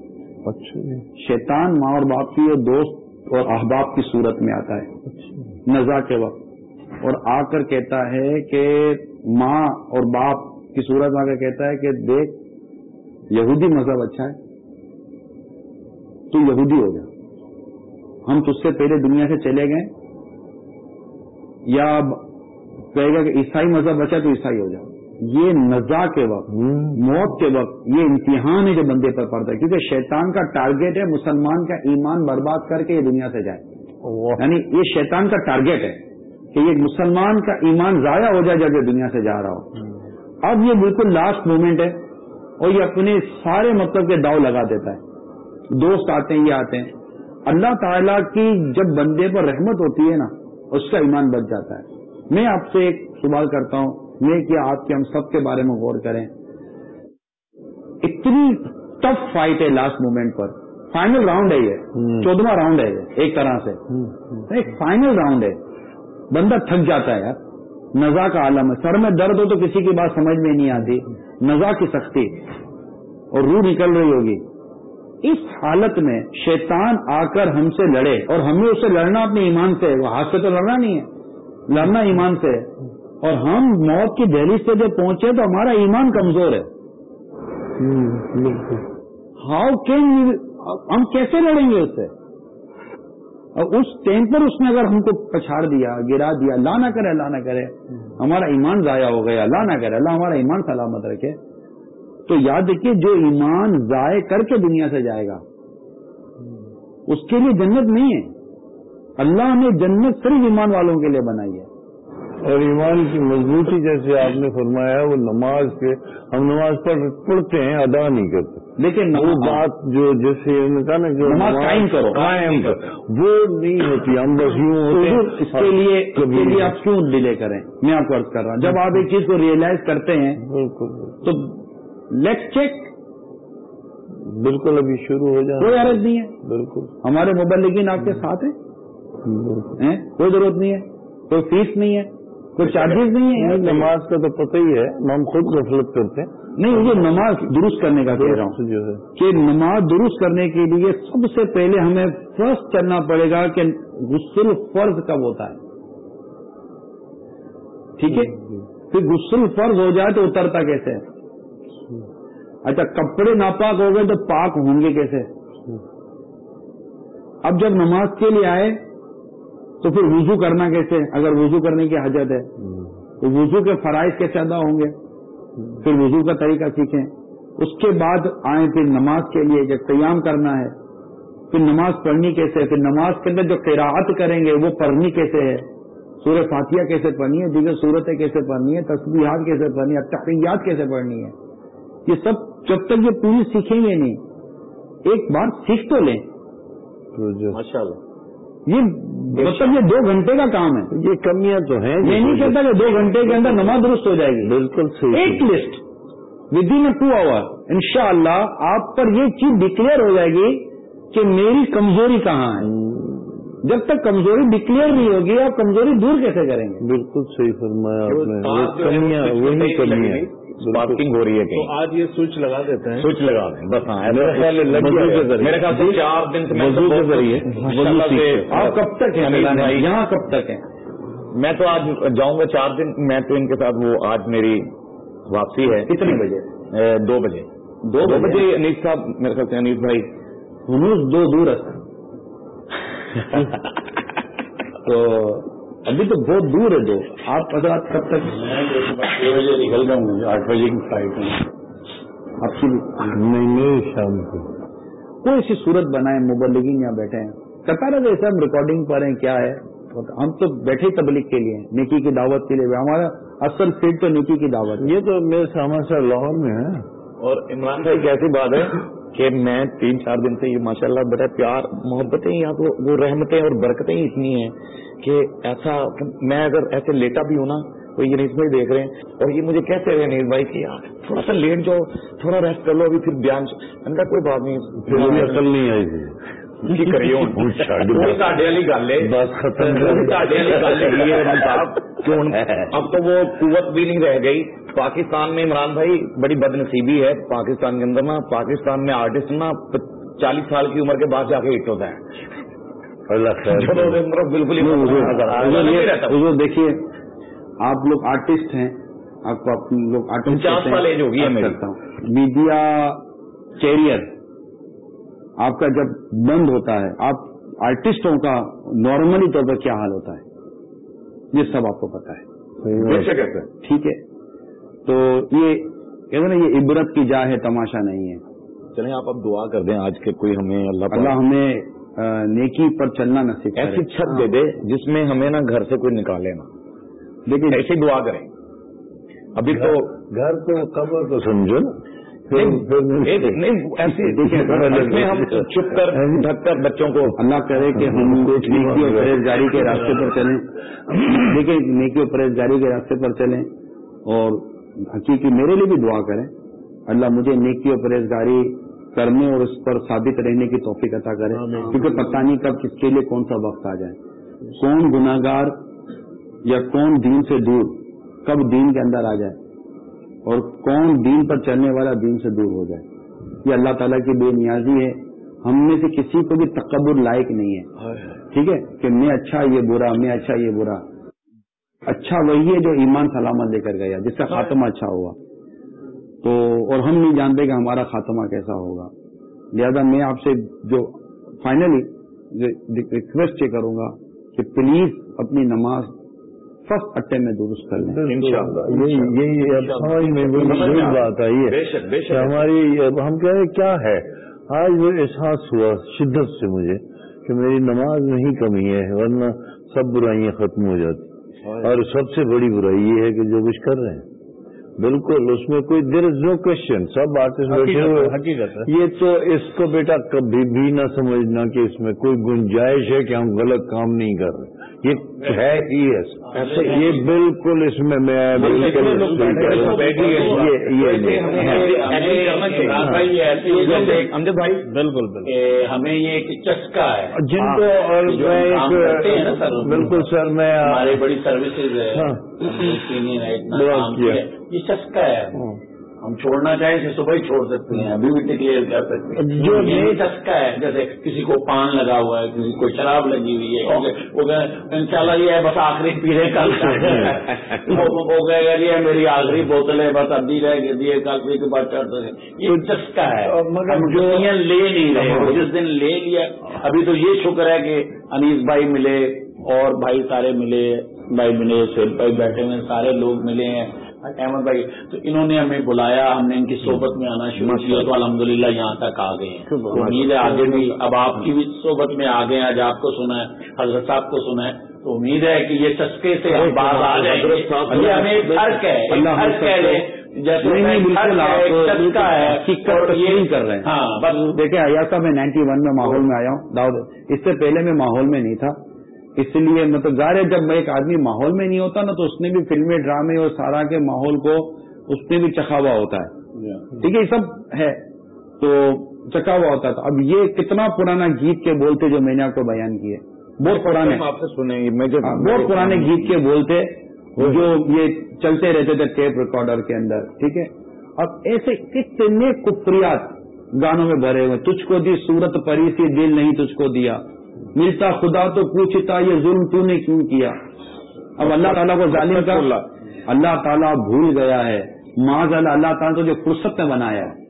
اچھا۔ شیطان ماں اور باپ کی اور دوست اور احباب کی صورت میں آتا ہے۔ نزا کے وقت۔ اور آ کر کہتا ہے کہ ماں اور باپ کی صورت میں آ کر کہتا ہے کہ دیکھ یہودی مذہب اچھا ہے۔ تو یہودی ہو گیا ہم تجھ سے پہلے دنیا سے چلے گئے۔ یا کہے گا کہ عیسائی مذہب بچا تو عیسائی ہو جاؤ یہ نزا کے وقت موت کے وقت یہ امتحان ہے جو بندے پر پڑتا ہے کیونکہ شیطان کا ٹارگیٹ ہے مسلمان کا ایمان برباد کر کے یہ دنیا سے جائے۔ یعنی یہ شیطان کا ٹارگیٹ ہے کہ یہ مسلمان کا ایمان ضائع ہو جائے جب یہ دنیا سے جا رہا ہو۔ اب یہ بالکل لاسٹ مومنٹ ہے اور یہ اپنے سارے مطلب کے داؤ لگا دیتا ہے۔ دوست آتے ہیں یہ آتے ہیں۔ اللہ تعالیٰ کی جب بندے پر رحمت ہوتی ہے نا اس کا ایمان بچ جاتا ہے۔ میں آپ سے ایک سوال کرتا ہوں۔ میں کیا آپ کے ہم سب کے بارے میں غور کریں۔ اتنی ٹف فائٹ ہے لاسٹ مومنٹ پر۔ فائنل راؤنڈ ہے یہ۔ چودواں راؤنڈ ہے یہ ایک طرح سے۔ ایک فائنل راؤنڈ ہے۔ بندہ تھک جاتا ہے یار۔ نزا کا عالم ہے۔ سر میں درد ہو تو کسی کی بات سمجھ میں نہیں آتی۔ نزا کی سختی۔ اور روح نکل رہی ہوگی۔ اس حالت میں شیطان آ کر ہم سے لڑے اور ہمیں اسے لڑنا اپنے ایمان سے وہ ہاتھ سے تو لڑنا نہیں ہے۔ لڑنا ایمان سے ہے۔ اور ہم موت کی دہلی سے جب پہنچے تو ہمارا ایمان کمزور ہے۔ ہاؤ کین ہم کیسے لڑیں گے اس سے؟ اور اس ٹائم پر اس نے اگر ہم کو پچھاڑ دیا گرا دیا اللہ نہ کرے اللہ نہ کرے ہمارا ایمان ضائع ہو گیا اللہ نہ کرے اللہ ہمارا ایمان سلامت رکھے۔ تو یاد رکھیے جو ایمان ضائع کر کے دنیا سے جائے گا اس کے لیے جنت نہیں ہے۔ اللہ نے جنت صرف ایمان والوں کے لیے بنائی ہے۔ اور ایمان کی مضبوطی جیسے آپ نے فرمایا وہ نماز کے ہم نماز پڑھ پڑھتے ہیں ادا نہیں کرتے۔ لیکن وہ بات جو جیسے نے کہا نا کہ نماز قائم کرو قائم کرو۔ وہ نہیں ہوتی ہم بس یوں ہوتے ہیں۔ اس کے لیے اس کے لیے آپ کیوں ڈیلے کریں؟ میں آپ کو عرض کر رہا ہوں۔ جب آپ ایک چیز کو ریئلائز کرتے ہیں بالکل۔ تو لیٹ چیک بالکل ابھی شروع ہو جائے کوئی عرض نہیں ہے۔ بالکل۔ ہمارے مبلغین آپ کے ساتھ ہیں؟ کوئی ضرورت نہیں ہے۔ کوئی فیس نہیں ہے۔ کوئی چارجز نہیں ہے نماز کا تو پتہ ہی ہے ہم خود غفلت کرتے ہیں۔ نہیں یہ نماز درست کرنے کا کہہ رہا ہوں۔ کہ نماز درست کرنے کے لیے سب سے پہلے ہمیں فرسٹ چلنا پڑے گا کہ غسل فرض کب ہوتا ہے۔ ٹھیک ہے؟ پھر غسل فرض ہو جائے تو اترتا کیسے اچھا کپڑے ناپاک ہو گئے تو پاک ہوں گے کیسے؟ اب جب نماز کے لیے آئے تو پھر وضو کرنا کیسے اگر وضو کرنے کی حاجت ہے تو وضو کے فرائض کیسے ادا ہوں گے؟ پھر وضو کا طریقہ سیکھیں۔ اس کے بعد آئیں پھر نماز کے لیے جب قیام کرنا ہے پھر نماز پڑھنی کیسے ہے؟ پھر نماز کے اندر جو قراعت کریں گے وہ پڑھنی کیسے ہے؟ سورہ فاتحہ کیسے پڑھنی ہے؟ دیگر صورتیں کیسے پڑھنی ہے تصویرات کیسے پڑھنی ہے تحریات کیسے پڑھنی ہے یہ سب جب تک یہ پوری سیکھیں گے نہیں ایک بات سیکھ تو لیں۔ ماشاء اللہ یہ مطلب یہ دو گھنٹے کا کام ہے۔ یہ کمیاں تو ہیں میں نہیں کہتا کہ دو گھنٹے کے اندر نماز درست ہو جائے گی۔ بالکل صحیح ایک list within two hour ان شاء اللہ آپ پر یہ چیز ڈکلیئر ہو جائے گی کہ میری کمزوری کہاں ہے۔ جب تک کمزوری ڈکلیئر نہیں ہوگی آپ کمزوری دور کیسے کریں گے؟ بالکل صحیح فرمایا آپ نے۔ کمیاں وہ وہی کمیاں۔ ہو رہی ہے تو کہیں آج یہ سوئچ لگا دیتے ہیں۔ سوچ لگا دیں بس ہاں۔ میرے خیال سے چار دن سے کے ذریعے۔ آپ کب تک ہیں؟ یہاں کب تک ہیں؟ میں تو آج جاؤں گا چار دن میں تو ان کے ساتھ وہ آج میری واپسی ہے۔ کتنے بجے؟ دو بجے۔ دو بجے؟ بجے انیس صاحب میرے خیال سے انیس بھائی۔ ہنوز دو دور ہے (laughs) تو ابھی تو بہت دور ہے دو آپ حضرات کب تک چھ بجے نکل گا آٹھ بجے کی فلائٹ ہے۔ آپ کی بھی نہیں نہیں شام کو۔ کوئی سی صورت بنائے مبلگین یہاں بیٹھے ہیں۔ کرتا رہے جیسے ہم ریکارڈنگ پر ہیں کیا ہے؟ ہم تو بیٹھے تبلیغ کے لیے نیکی کی دعوت کے لیے۔ ہمارا اصل فیلڈ تو نیکی کی دعوت۔ یہ تو میرے سامان سے لاہور میں ہے۔ اور عمران بھائی ایک ایسی بات ہے؟ کہ میں تین چار دن سے یہ ماشاء اللہ بڑا پیار محبتیں یا تو وہ رحمتیں اور برکتیں ہی اتنی ہیں کہ ایسا میں اگر ایسے لیٹا بھی ہوں نا تو یہ نیز بھائی دیکھ رہے ہیں۔ اور یہ مجھے کہتے رہے نیز بھائی کہ یار تھوڑا سا لیٹ جاؤ تھوڑا ریسٹ کر لو ابھی پھر بیان ان کا کوئی بات نہیں عقل نہیں آئی اب تو وہ قوت بھی نہیں رہ گئی پاکستان میں عمران بھائی بڑی بدنصیبی ہے پاکستان کے اندر نا پاکستان میں آرٹسٹ نا چالیس سال کی عمر کے بعد جا کے ہٹ ہوتا ہے بالکل دیکھیے آپ لوگ آرٹسٹ ہیں آپ کو لوگ آرٹسٹ پچاس سال ایج ہوگی میں کرتا ہوں میڈیا کیریئر آپ کا جب بند ہوتا ہے آپ آرٹسٹوں کا نارملی طور پر کیا حال ہوتا ہے؟ یہ سب آپ کو پتا ہے۔ ٹھیک ہے۔ تو یہ کہتے نا یہ عبرت کی جا ہے تماشا نہیں ہے۔ چلیں آپ اب دعا کر دیں آج کے کوئی ہمیں اللہ اللہ ہمیں نیکی پر چلنا نصیب کرے۔ ایسی چھت دے دے جس میں ہمیں نا گھر سے کوئی نکالے نا لیکن ایسی دعا کریں۔ ابھی تو گھر کو قبر کو سمجھو نا۔ میں ہم چھپ کر ڈھک کر بچوں کو اللہ کرے کہ ہم نیکی اور پرہیزگاری کے راستے پر چلیں۔ دیکھیں نیکی اور پرہیزگاری کے راستے پر چلیں اور حقیقی میرے لیے بھی دعا کریں۔ اللہ مجھے نیکی اور پرہیزگاری کرنے اور اس پر ثابت رہنے کی توفیق عطا کرے۔ کیونکہ پتہ نہیں کب کس کے لیے کون سا وقت آ جائے۔ کون گناگار یا کون دین سے دور کب دین کے اندر آ جائے۔ اور کون دین پر چلنے والا دین سے دور ہو جائے؟ یہ اللہ تعالیٰ کی بے نیازی ہے۔ ہم میں سے کسی کو بھی تکبر لائق نہیں ہے۔ ٹھیک ہے؟ کہ میں اچھا یہ برا میں اچھا یہ برا۔ اچھا وہی ہے جو ایمان سلامت لے کر گیا جس کا خاتمہ اچھا ہوا۔ تو اور ہم نہیں جانتے کہ ہمارا خاتمہ کیسا ہوگا۔ لہذا میں آپ سے جو فائنلی ریکویسٹ یہ کروں گا کہ پلیز اپنی نماز فرسٹ اٹے میں درست کر لیں۔ یہی بات آئی ہے ہماری ہم کہہ رہے کیا ہے؟ آج وہ احساس ہوا شدت سے مجھے کہ میری نماز میں ہی کمی ہے ورنہ سب برائیاں ختم ہو جاتی۔ اور سب سے بڑی برائی یہ ہے کہ جو کچھ کر رہے ہیں۔ بالکل اس میں کوئی دیر از نو کوشچن سب آرٹسٹ بیٹھے ہوئے۔ حقیقت یہ تو اس کو بیٹا کبھی بھی نہ سمجھنا کہ اس میں کوئی گنجائش ہے کہ ہم غلط کام نہیں کر رہے۔ یہ ہے ہی ایسا یہ بالکل اس میں میں بالکل امجد بھائی۔ ہمیں یہ ایک چسکا ہے۔ جن کو اور سر ایک بالکل سر میں ہماری بڑی سروسز ہے۔ ہاں۔ ہے۔ یہ چسکا ہے ہم چھوڑنا چاہیں اسے صبح ہی چھوڑ سکتے ہیں ابھی بھی ڈکلیئر کر سکتے ہیں۔ جو یہ چسکا ہے۔ جیسے کسی کو پان لگا ہوا ہے کسی کو شراب لگی ہوئی ہے وہ ان شاء اللہ یہ ہے بس آخری پیڑے کل (laughs) وہ کہے گا جی یہ میری آخری بوتل ہے بس ابھی رہ گئی دیے کل کے بعد چڑھ سکے۔ یہ چسکا ہے۔ مگر جو- لے نہیں رہے وہ جس دن لے لیا۔ ابھی تو یہ شکر ہے کہ انیس بھائی ملے اور بھائی سارے ملے۔ بھائی ملے سیل بھائی بیٹھے ہوئے سارے لوگ ملے ہیں۔ احمد بھائی تو انہوں نے ہمیں بلایا ہم نے ان کی صحبت میں آنا شروع کیا تو الحمدللہ یہاں تک آ گئے ہیں۔ امید ہے آگے بھی اب آپ کی بھی صحبت میں آ گئے ہیں آج آپ کو سنا ہے حضرت صاحب کو سنا ہے تو امید ہے کہ یہ چسکے سے ہم باز آ جائیں یہ ہمیں فرق ہے فرق جیسے نہیں کر رہے ہیں۔ ہاں بس۔ دیکھیں ایاسا میں نائنٹی ون میں ماحول میں آیا ہوں داؤد اس سے پہلے میں ماحول میں نہیں تھا۔ اس لیے مطلب ظاہر ہے جب ایک آدمی ماحول میں نہیں ہوتا نا تو اس نے بھی فلمیں ڈرامے اور سارا کے ماحول کو اس نے بھی چکھا ہوا ہوتا ہے۔ ٹھیک ہے یہ سب ہے۔ تو چکھا ہوا ہوتا تھا۔ اب یہ کتنا پرانا گیت کے بولتے جو میں نے آپ کو بیان کیے بہت پرانے۔ آپ سے سنیں گے میں جب ہاں، بہت پرانے گیت کے بولتے جو یہ چلتے رہتے تھے ٹیپ ریکارڈر کے اندر ٹھیک ہے۔ اب ایسے کتنے کفریات گانوں میں بھرے ہوئے تجھ کو دی صورت پری سی دل نہیں تجھ کو دیا۔ ملتا خدا تو پوچھتا یہ ظلم تو نے کیوں کیا؟ اب اللہ تعالیٰ کو ظالم کا اللہ. تعالیٰ بھول گیا ہے۔ معاذ اللہ اللہ تعالیٰ تو جو فرصت میں بنایا ہے۔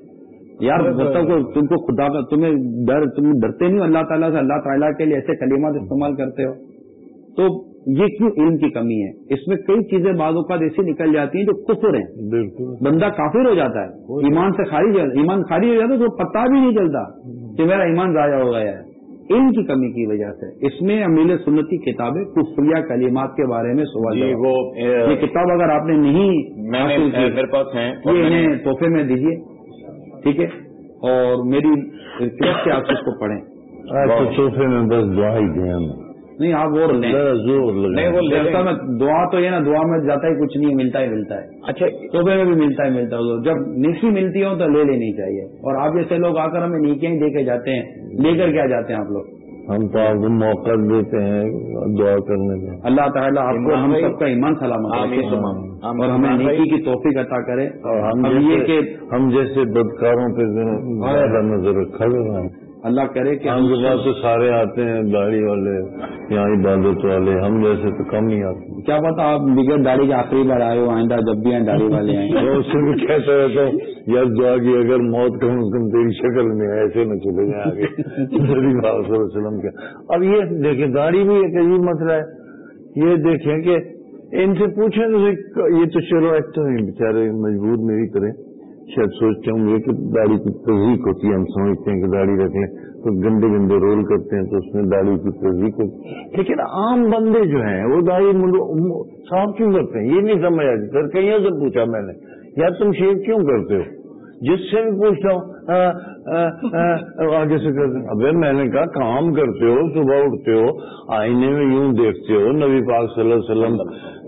یار مطلب کو تم کو خدا کا تمہیں ڈر تم ڈرتے نہیں اللہ تعالیٰ سے؟ اللہ تعالیٰ کے لیے ایسے کلمات استعمال کرتے ہو۔ تو یہ کیوں علم کی کمی ہے؟ اس میں کئی چیزیں بعض اوقات ایسی نکل جاتی ہیں جو کفر ہیں۔ بالکل. بندہ کافر ہو جاتا ہے۔ ایمان سے خارج ایمان خارج ہو جاتا ہے تو پتہ بھی نہیں چلتا کہ میرا ایمان ضائع ہو گیا ہے۔ علم کی کمی کی وجہ سے۔ اس میں امیل سنتی کتابیں کفریہ کلمات کے بارے میں سوال جی وہ یہ کتاب اگر آپ نے نہیں میرے پاس ہیں یہ انہیں تحفے میں دیجیے ٹھیک ہے؟ اور میری ریکویسٹ ہے آپ اس کو پڑھیں۔ صوفے میں بس دعا ہی دیں نہیں آپ اور لیں۔ ذرا زور نہیں وہ میں دعا تو یہ نا دعا میں جاتا ہی کچھ نہیں ملتا ہی ملتا ہے۔ اچھا۔ صوبے میں بھی ملتا ہے ملتا ہے۔ جب نیکی ملتی ہو تو لے لینی چاہیے۔ اور آپ جیسے لوگ آ کر ہمیں نیکیاں ہی دے کے جاتے ہیں لے کر کیا جاتے ہیں آپ لوگ؟ ہم تو آپ کو موقع دیتے ہیں دعا کرنے کا اللہ تعالیٰ آپ کو ہم سب کا ایمان سلامت اور ہمیں نیکی کی توفیق عطا کرے۔ اور ہم یہ جیسے کہ ہم جیسے بدکاروں پہ نظر رکھا اللہ کرے کہ ہم پاس تو سارے آتے ہیں داڑھی والے یہاں عبادت والے ہم جیسے تو کم ہی آتے ہیں۔ کیا پتا آپ بغیر داڑھی کے آخری بار آئے ہو آئندہ جب بھی آئیں داڑھی والے آئیں تو اس سے بھی کہتا رہتا ہوں یار دعا کی اگر موت کم از کم تیری شکل میں ایسے نہ چلے جائیں آگے۔ (laughs) (laughs) وسلم کے۔ اب یہ دیکھیں داڑھی بھی ایک عجیب مسئلہ ہے۔ یہ دیکھیں کہ ان سے پوچھیں تو یہ تو چلو ایکٹر ہیں بیچارے مجبور میری طرح۔ شاید سوچتے ہوں گے کہ داڑھی کی تزیق ہوتی ہے، ہم سمجھتے ہیں کہ داڑھی رکھ لیں تو گندے گندے رول کرتے ہیں تو اس میں داڑھی کی تزیق ہوتی ہے۔ لیکن عام بندے جو ہیں، وہ داڑھی صاف کیوں کرتے ہیں؟ یہ نہیں سمجھ آتی۔ سر کہیں سے پوچھا میں نے؟ یار تم شیو کیوں کرتے ہو؟ جس سے بھی پوچھتا ہوں آگے سے کرتے ہیں، ابے میں نے کہا کام کرتے ہو، صبح اٹھتے ہو، آئینے میں یوں دیکھتے ہو، نبی پاک صلی اللہ علیہ وسلم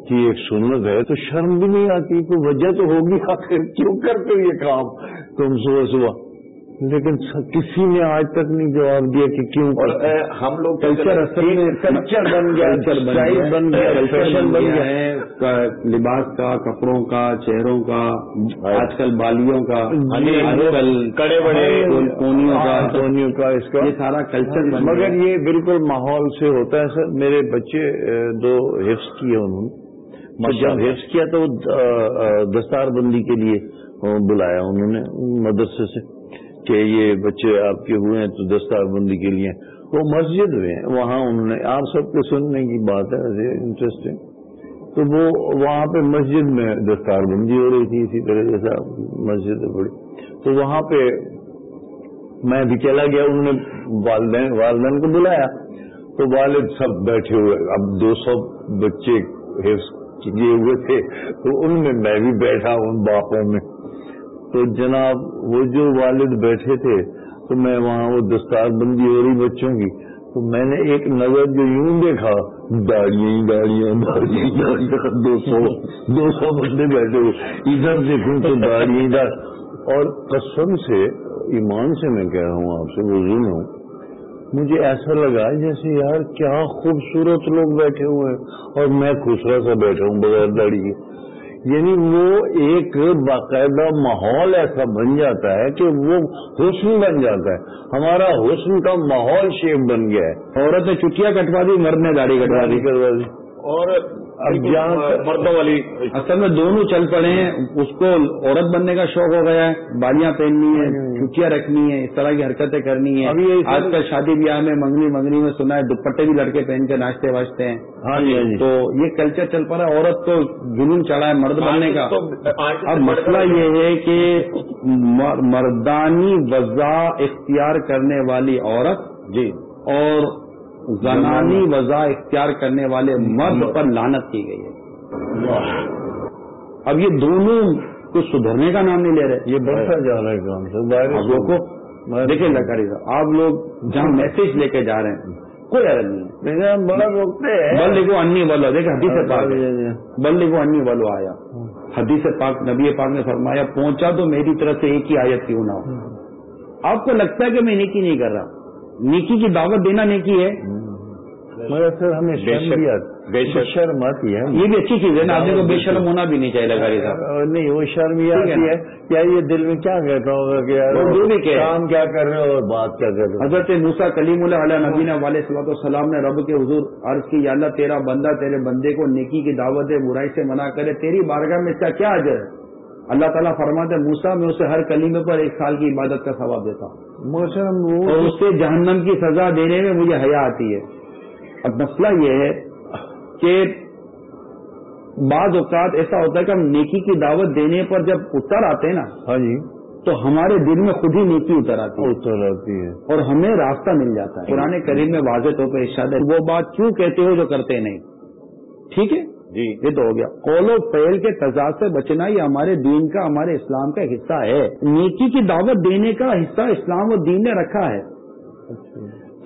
کی ایک سنت ہے تو شرم بھی نہیں آتی کوئی وجہ تو ہوگی آخر کیوں کرتے ہو یہ کام؟ تم صبح صبح لیکن کسی نے آج تک نہیں جواب دیا کہ کیوں؟ ہم لوگ کلچر کلچر بن گیا بن گیا فیشن بن گیا ہے لباس کا کپڑوں کا چہروں کا آج کل بالیوں کا جی، کڑے بڑے کونیوں کا ہاں، کونیوں کا اس کا۔ یہ سارا کلچر مگر یہ بالکل ماحول سے ہوتا ہے سر۔ میرے بچے دو حفظ کیے انہوں نے۔ جب حفظ کیا تو دستار بندی کے لیے بلایا انہوں نے مدرسے سے کہ یہ بچے آپ کے ہوئے ہیں تو دستار بندی کے لیے۔ وہ مسجد میں وہاں انہوں نے آپ سب کے سننے کی بات ہے انٹرسٹنگ تو وہ وہاں پہ مسجد میں دستار بندی ہو رہی تھی اسی طرح جیسا مسجد بڑی۔ تو وہاں پہ میں بھی چلا گیا انہوں نے والدین والدین کو بلایا۔ تو والد سب بیٹھے ہوئے اب دو سو بچے حفظ کیے ہوئے تھے، تو ان میں میں بھی بیٹھا ان باپوں میں۔ تو جناب، وہ جو والد بیٹھے تھے، تو میں وہاں وہ دستار بندی ہو رہی بچوں کی، تو میں نے ایک نظر جو یوں دیکھا، داڑیاں ہی داڑیاں داڑیاں داڑیاں، دو سو دو سو بندے بیٹھے ہوئے۔ ادھر دیکھوں تو داڑیاں ہی اور قسم سے، ایمان سے میں کہہ رہا ہوں، آپ سے وضو میں ہوں۔ مجھے ایسا لگا جیسے یار کیا خوبصورت لوگ بیٹھے ہوئے ہیں اور میں خسرا سا بیٹھا ہوں بغیر داڑھی کے۔ یعنی وہ ایک باقاعدہ ماحول ایسا بن جاتا ہے کہ وہ حسن بن جاتا ہے۔ ہمارا حسن کا ماحول شیپ بن گیا ہے۔ عورت نے چٹیاں کٹوا دی مرد نے داڑھی کٹوا دی۔ کروا دی۔ اور اب جہاں مردوں والی اصل میں دونوں چل پڑے ہیں اس کو عورت بننے کا شوق ہو گیا ہے بالیاں پہننی ہے چٹیاں رکھنی ہے اس طرح کی حرکتیں کرنی ہے آج کل شادی بیاہ میں منگنی منگنی میں سنا ہے دوپٹے بھی لڑکے پہن کے ناچتے واچتے ہیں۔ ہاں جی ہاں جی۔ تو یہ کلچر چل پڑا ہے عورت تو جنون چڑھا ہے مرد بننے کا۔ اب مسئلہ یہ ہے کہ مر- مردانی وضع اختیار کرنے والی عورت جی۔ اور زنانی وضع اختیار کرنے والے مرد پر لانت کی گئی ہے۔ اب یہ دونوں کو سدھرنے کا نام نہیں لے رہے۔ یہ بڑھتا جا رہا ہے دیکھیں لکاری صاحب آپ لوگ جہاں میسج لے کے جا رہے ہیں کوئی حرج نہیں بڑا روکتے بل دیکھو انی ولو دیکھ حدیث پاک ہے۔ ہیں بل دیکھو انی ولو آیا۔ حدیث پاک نبی پاک نے فرمایا پہنچا تو میری طرف سے ایک ہی آیت کیوں نہ ہو۔ آپ کو لگتا ہے کہ میں نیکی نہیں کر رہا۔ نیکی کی دعوت دینا نیکی ہے۔ مگر سر ہمیں شرم آتی بے شک۔ شرم آتی ہے۔ یہ بھی اچھی چیز ہے نا آدمی کو بے شرم ہونا بھی نہیں چاہیے لگاری صاحب۔ نہیں وہ شرم یہ ہے آتی ہے کیا یہ دل میں کیا کہتا ہوگا کہ۔ کام کیا کر رہے ہو اور بات کیا کر رہے ہو؟ حضرت موسا کلیم اللہ علیہ نبینہ والے صلاح السلام نے رب کے حضور عرض کی یا اللہ تیرا بندہ تیرے بندے کو نیکی کی دعوت دے برائی سے منع کرے تیری بارگاہ میں اس کا کیا اجر ہے؟ اللہ تعالیٰ فرماتے موسا میں اسے ہر کلیمے پر ایک سال کی عبادت کا ثواب دیتا ہوں۔ موسم اور اس سے جہنم کی سزا دینے میں مجھے حیا آتی ہے۔ اب مسئلہ یہ ہے کہ بعض اوقات ایسا ہوتا ہے کہ ہم نیکی کی دعوت دینے پر جب اتر آتے ہیں نا ہاں جی۔ تو ہمارے دل میں خود ہی نیکی اتر آتی ہے۔ اتر آتی ہے۔ اور ہمیں راستہ مل جاتا ہے۔ پرانے کریم میں واضح طور پہ ارشاد ہے وہ بات کیوں کہتے ہو جو کرتے نہیں؟ ٹھیک ہے؟ جی یہ تو ہو گیا۔ قول و فعل کے تضاد سے بچنا یہ ہمارے دین کا ہمارے اسلام کا حصہ ہے۔ نیکی کی دعوت دینے کا حصہ اسلام و دین نے رکھا ہے۔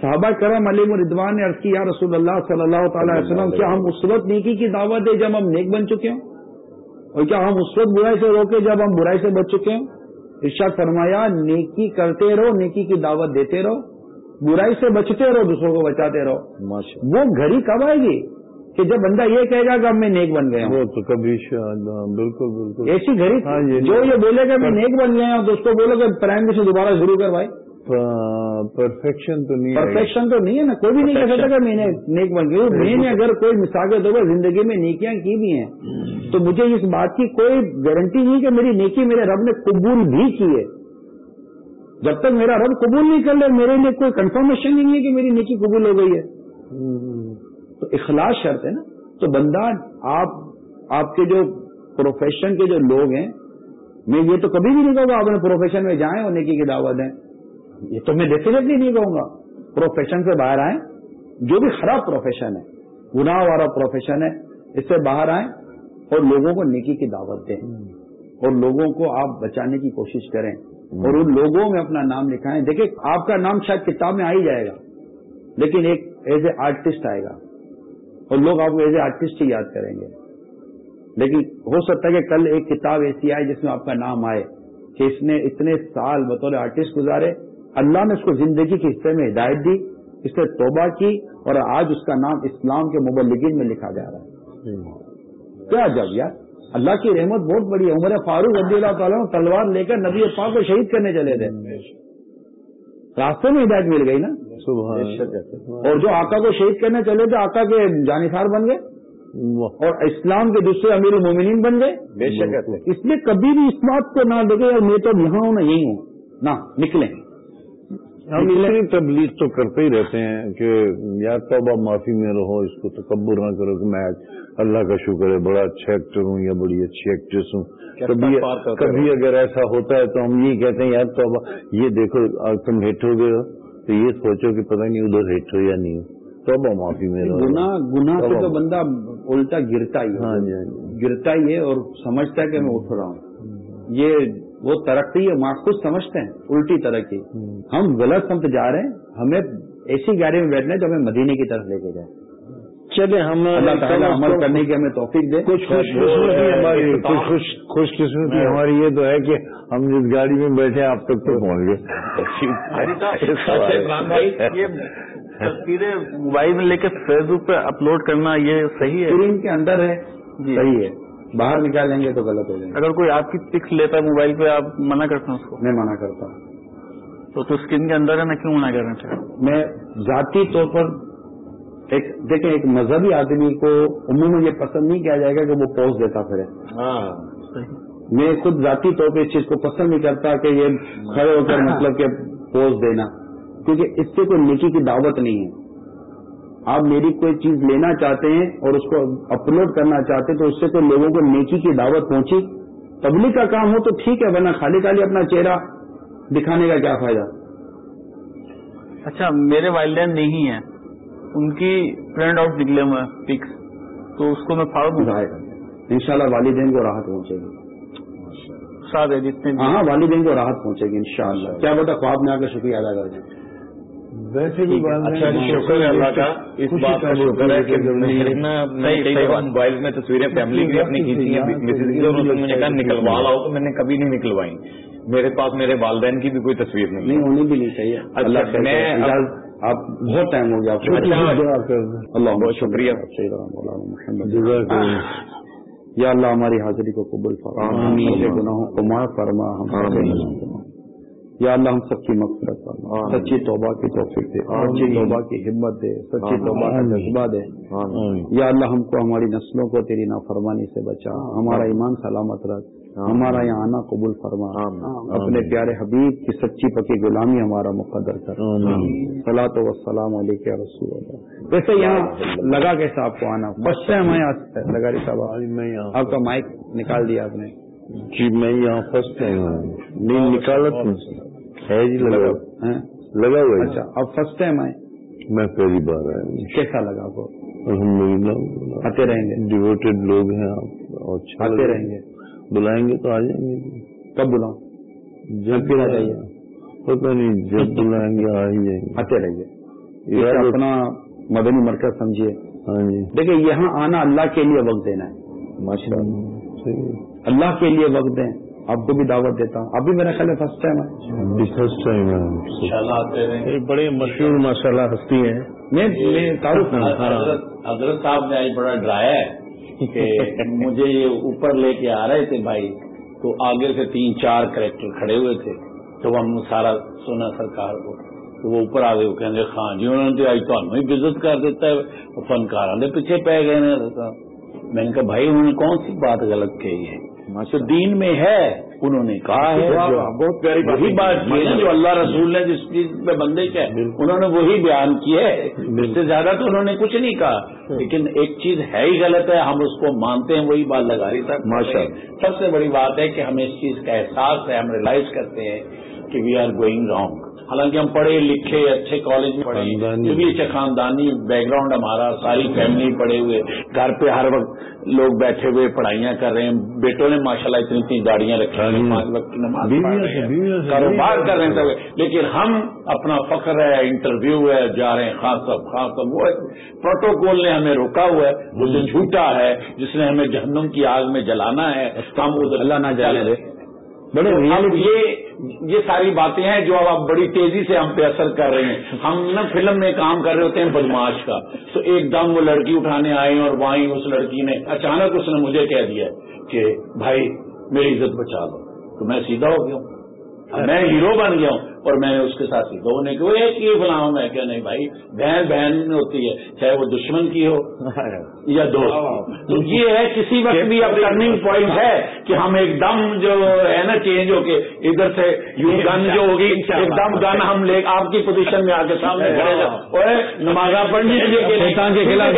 صحابہ کرم علیم الردوان نے عرض کی یا رسول اللہ صلی اللہ تعالی علیہ وسلم کیا ہم اس وقت نیکی کی دعوت دیں جب ہم نیک بن چکے ہوں؟ اور کیا ہم اس وقت برائی سے روکے جب ہم برائی سے بچ چکے ہوں؟ ارشاد فرمایا نیکی کرتے رہو نیکی کی دعوت دیتے رہو۔ برائی سے بچتے رہو دوسروں کو بچاتے رہو۔ وہ گھڑی کب آئے گی؟ کہ جب بندہ یہ کہے گا کہ اب میں نیک بن گیا ہوں۔ وہ تو کبھی بالکل بالکل۔ ایسی گھڑی؟ ہاں، جو یہ بولے گا میں نیک بن گیا ہوں تو اس کو بولو کہ پرائمری سے دوبارہ شروع کر بھائی۔ پرفیکشن تو نہیں۔ پرفیکشن تو نہیں ہے نا کوئی بھی نہیں کہہ سکتا کہ میں نے نیک بن گئی میں نے اگر کوئی مثال طور پر زندگی میں نیکیاں کی بھی ہیں تو مجھے اس بات کی کوئی گارنٹی نہیں کہ میری نیکی میرے رب نے قبول بھی کی ہے۔ جب تک میرا رب قبول نہیں کر لے میرے لیے کوئی کنفرمیشن ہی نہیں ہے کہ میری نیکی قبول ہو گئی ہے۔ تو اخلاص شرط ہے نا؟ تو بندہ آپ آپ کے جو پروفیشن کے جو لوگ ہیں، میں یہ تو کبھی بھی نہیں کہوں گا آپ اپنے پروفیشن میں جائیں اور نیکی کی دعوت دیں۔ یہ تو میں ڈیفینیٹلی نہیں کہوں گا۔ پروفیشن سے باہر آئیں، جو بھی خراب پروفیشن ہے گناہ والا پروفیشن ہے، اس سے باہر آئیں اور لوگوں کو نیکی کی دعوت دیں۔ اور لوگوں کو آپ بچانے کی کوشش کریں۔ اور ان لوگوں میں اپنا نام لکھائیں۔ دیکھیں، آپ کا نام شاید کتاب میں آ ہی جائے گا، لیکن ایک ایز اے آرٹسٹ آئے گا۔ اور لوگ آپ کو ایز اے آرٹسٹ ہی یاد کریں گے۔ لیکن ہو سکتا ہے کہ کل ایک کتاب ایسی آئے جس میں آپ کا نام آئے کہ اس نے اتنے سال بطور آرٹسٹ گزارے، اللہ نے اس کو زندگی کے حصے میں ہدایت دی، اس نے توبہ کی اور آج اس کا نام اسلام کے مبلگین میں لکھا جا رہا ہے۔ کیا جب یار اللہ کی رحمت بہت بڑی ہے۔ عمر فاروق رضی اللہ تعالیٰ تلوار لے کر نبی پاک کو شہید کرنے چلے تھے۔ راستے میں ہدایت مل گئی نا؟ سبحان اور جو آقا کو شہید کرنے چلے تھے آقا کے جانثار بن گئے۔ اور اسلام کے دوسرے امیر المومنین بن گئے۔ بے شک ہے۔ اس لیے کبھی بھی اس بات کو نہ دیکھے اور میں تو یہاں ہوں نہ یہی ہوں۔ نہ نکلیں۔ ہم اتنی تبلیغ تو کرتے ہی رہتے ہیں کہ یار توبہ معافی میں رہو اس کو تکبر نہ کرو کہ میں اللہ کا شکر ہے بڑا اچھا ایکٹر ہوں یا بڑی اچھی ایکٹریس ہوں۔ کبھی کبھی اگر ایسا ہوتا ہے تو ہم یہ کہتے ہیں یار توبہ یہ دیکھو تم ہٹ ہو گئے ہو تو یہ سوچو کہ پتہ نہیں ادھر ہٹ ہو یا نہیں۔ ہو توبہ معافی میں رہو۔ گناہ گناہ سے تو بندہ الٹا گرتا ہی ہے۔ ہاں جی ہاں جی۔ گرتا ہی ہے اور سمجھتا ہے کہ میں اٹھ رہا ہوں۔ یہ وہ ترقی ماخوذ سمجھتے ہیں الٹی ترقی ہم غلط سمت جا رہے ہیں ہمیں ایسی گاڑی میں بیٹھنا ہے جو ہمیں مدینے کی طرف لے کے جائے۔ چلے ہم اللہ تعالیٰ عمل کرنے کی ہمیں توفیق دے۔ کچھ خوش قسمتی ہماری خوش خوش قسمتی ہماری یہ تو ہے کہ ہم جس گاڑی میں بیٹھے آپ تک تو پہنچ گئے۔ تصویریں موبائل میں لے کے فیس بک پہ اپلوڈ کرنا یہ صحیح ہے؟ اسکرین کے اندر ہے۔ جی۔ صحیح ہے۔ باہر نکالیں گے تو غلط ہو جائے گا اگر کوئی آپ کی پکس لیتا ہے موبائل پہ آپ منع کرتے ہیں اس کو؟ میں منع کرتا ہوں۔ تو تو اسکرین کے اندر ہے میں کیوں منع کرنا چاہتا میں ذاتی طور پر ایک دیکھیں ایک مذہبی آدمی کو عموماً یہ پسند نہیں کیا جائے گا کہ وہ پوز دیتا پھرے۔ ہاں میں خود ذاتی طور پہ اس چیز کو پسند نہیں کرتا کہ یہ کھڑے ہو کر (laughs) مطلب کہ پوز دینا کیونکہ اس سے کوئی نیکی کی دعوت نہیں ہے۔ آپ میری کوئی چیز لینا چاہتے ہیں اور اس کو اپلوڈ کرنا چاہتے ہیں تو اس سے تو لوگوں کو نیکی کی دعوت پہنچی۔ تبلیغ کا کام ہو تو ٹھیک ہے ورنہ خالی خالی اپنا چہرہ دکھانے کا کیا فائدہ؟ اچھا میرے والدین نہیں ہیں ان کی پرنٹ آؤٹ نکلے ہوئے پکس تو اس کو میں فارم ان شاء اللہ والدین کو راحت پہنچے گی۔ جتنے ہاں ہاں والدین کو راحت پہنچے گی انشاءاللہ۔ کیا بتا خواب میں آ کر شکریہ ادا کر دیں۔ ویسے بھی اچھا شکر ہے اللہ کا اس بات کا شکر ہے کہ موبائل میں تصویریں فیملی کی اپنی کھینچی ہیں مجھے کہا نکلوا لاؤ تو میں نے کبھی نہیں نکلوائی۔ میرے پاس میرے والدین کی بھی کوئی تصویر نہیں ہونی بھی نہیں چاہیے۔ اللہ خیر میں آپ بہت ٹائم ہو گیا آپ اچھا، اللہ بہت شکریہ۔ اللہ۔ یا اللہ ہماری حاضری کو قبول فرما۔ گناہوں کو معاف فرما۔ ہم یا اللہ ہم سب کی مغفرت سچی توبہ کی توفیق دے۔ سچی توبہ کی ہمت دے۔ سچی توبہ کا جذبہ دے۔ یا اللہ ہم کو ہماری نسلوں کو تیری نافرمانی سے بچا۔ ہمارا ایمان سلامت رکھ۔ ہمارا یہاں آنا قبول فرما۔ اپنے پیارے حبیب کی سچی پکی غلامی ہمارا مقدر کر۔ سلا تو وسلام علیہ رسول اللہ۔ ویسے یہاں لگا کیسا آپ کو آنا۔ بس سے ہمیں لگا صاحب آپ کا مائک نکال دیا آپ نے۔ جی میں یہاں فرسٹ ٹائم ہوں۔ نہیں نکالا تم سے ہے جی لگا؟ لگا ہوا اچھا اب فرسٹ ٹائم آئے۔ میں پہلی بار آیا کیسا لگا آپ کو؟ الحمد للہ آتے رہیں گے۔ ڈیوٹیڈ لوگ ہیں آپ اچھا آتے۔ رہیں گے۔ بلائیں گے تو آ جائیں گے۔ کب بلاؤں؟ جب پھر آ جائیے؟ پتہ نہیں جب بلائیں گے آ ہی جائیں گے۔ آتے رہیے اپنا مدنی مرکز سمجھیے۔ ہاں جی۔ دیکھیں یہاں آنا اللہ کے لیے وقت دینا ہے۔ ماشاء اللہ۔ اللہ کے لیے وقت دیں۔ آپ کو بھی دعوت دیتا ہوں۔ ابھی میرا خیال ہے فرسٹ ٹائم ہے۔ فرسٹ ٹائم ہے۔ بڑے مشہور ماشاءاللہ ہستی ہیں۔ میں میں تعارف حضرت حضرت صاحب نے آج بڑا ڈرایا ہے کہ مجھے یہ اوپر لے کے آ رہے تھے بھائی۔ تو آگے سے تین چار کریکٹر کھڑے ہوئے تھے۔ تو ہم نے سارا سنا سرکار کو تو وہ اوپر آ گئے۔ وہ کہیں گے خان جی انہوں نے آج تو ہمیں بھی عزت کر دیتا ہے۔ وہ فنکار پیچھے پہ گئے نے میں نے کہا بھائی انہوں نے کون سی بات غلط کہی ہے؟ تو دین میں ہے انہوں نے کہا ہے بہت پیاری بات وہی بات کی ہے جو اللہ رسول نے جس چیز پہ بندے ہے انہوں نے وہی بیان کی ہے۔ اس سے زیادہ تو انہوں نے کچھ نہیں کہا۔ لیکن ایک چیز ہے ہی غلط ہے ہم اس کو مانتے ہیں وہی بات لگا رہی ماشاء سب سے بڑی بات ہے کہ ہمیں اس چیز کا احساس ہے ہم ریلائز کرتے ہیں کہ وی آر گوئنگ رانگ حالانکہ ہم پڑھے لکھے اچھے کالج میں پڑھے بھی اچھا خاندانی بیک گراؤنڈ ہمارا ساری فیملی پڑھے ہوئے گھر پہ ہر وقت لوگ بیٹھے ہوئے پڑھائیاں کر رہے ہیں بیٹوں نے ماشاءاللہ اتنی اتنی گاڑیاں رکھی ہیں پانچ وقت کی نماز کاروبار کر رہے ہیں سب۔ لیکن ہم اپنا فخر ہے انٹرویو ہے جا رہے ہیں خان صاحب خان صاحب وہ پروٹوکول نے ہمیں روکا ہوا ہے وہ جو جھوٹا ہے جس نے ہمیں جہنم کی آگ میں جلانا ہے ہم اللہ نہ جانے دے۔ بڑے یہ یہ ساری باتیں ہیں جو اب آپ بڑی تیزی سے ہم پہ اثر کر رہے ہیں۔ ہم نا فلم میں کام کر رہے ہوتے ہیں بدماش کا۔ تو ایک دم وہ لڑکی اٹھانے آئے اور وہیں اس لڑکی نے اچانک اس نے مجھے کہہ دیا کہ بھائی میری عزت بچا لو تو میں سیدھا ہو گیا ہوں۔ میں ہیرو بن گیا ہوں۔ اور میں نے اس کے ساتھ سیدھا ہونے کے وہ ایک یہ فلاں میں کیا نہیں بھائی بہن بہن ہوتی ہے چاہے وہ دشمن کی ہو (laughs) یا دوست۔ تو یہ ہے کسی وقت بھی اب ٹرننگ پوائنٹ ہے کہ ہم ایک دم جو ہے نا چینج ہو کے ادھر سے یوں گن جو ہوگی ایک دم گن ہم لے آپ کی پوزیشن میں آ کے سامنے کھڑے اور نمازہ کہ نہیں؟ شیطان کے خلاف۔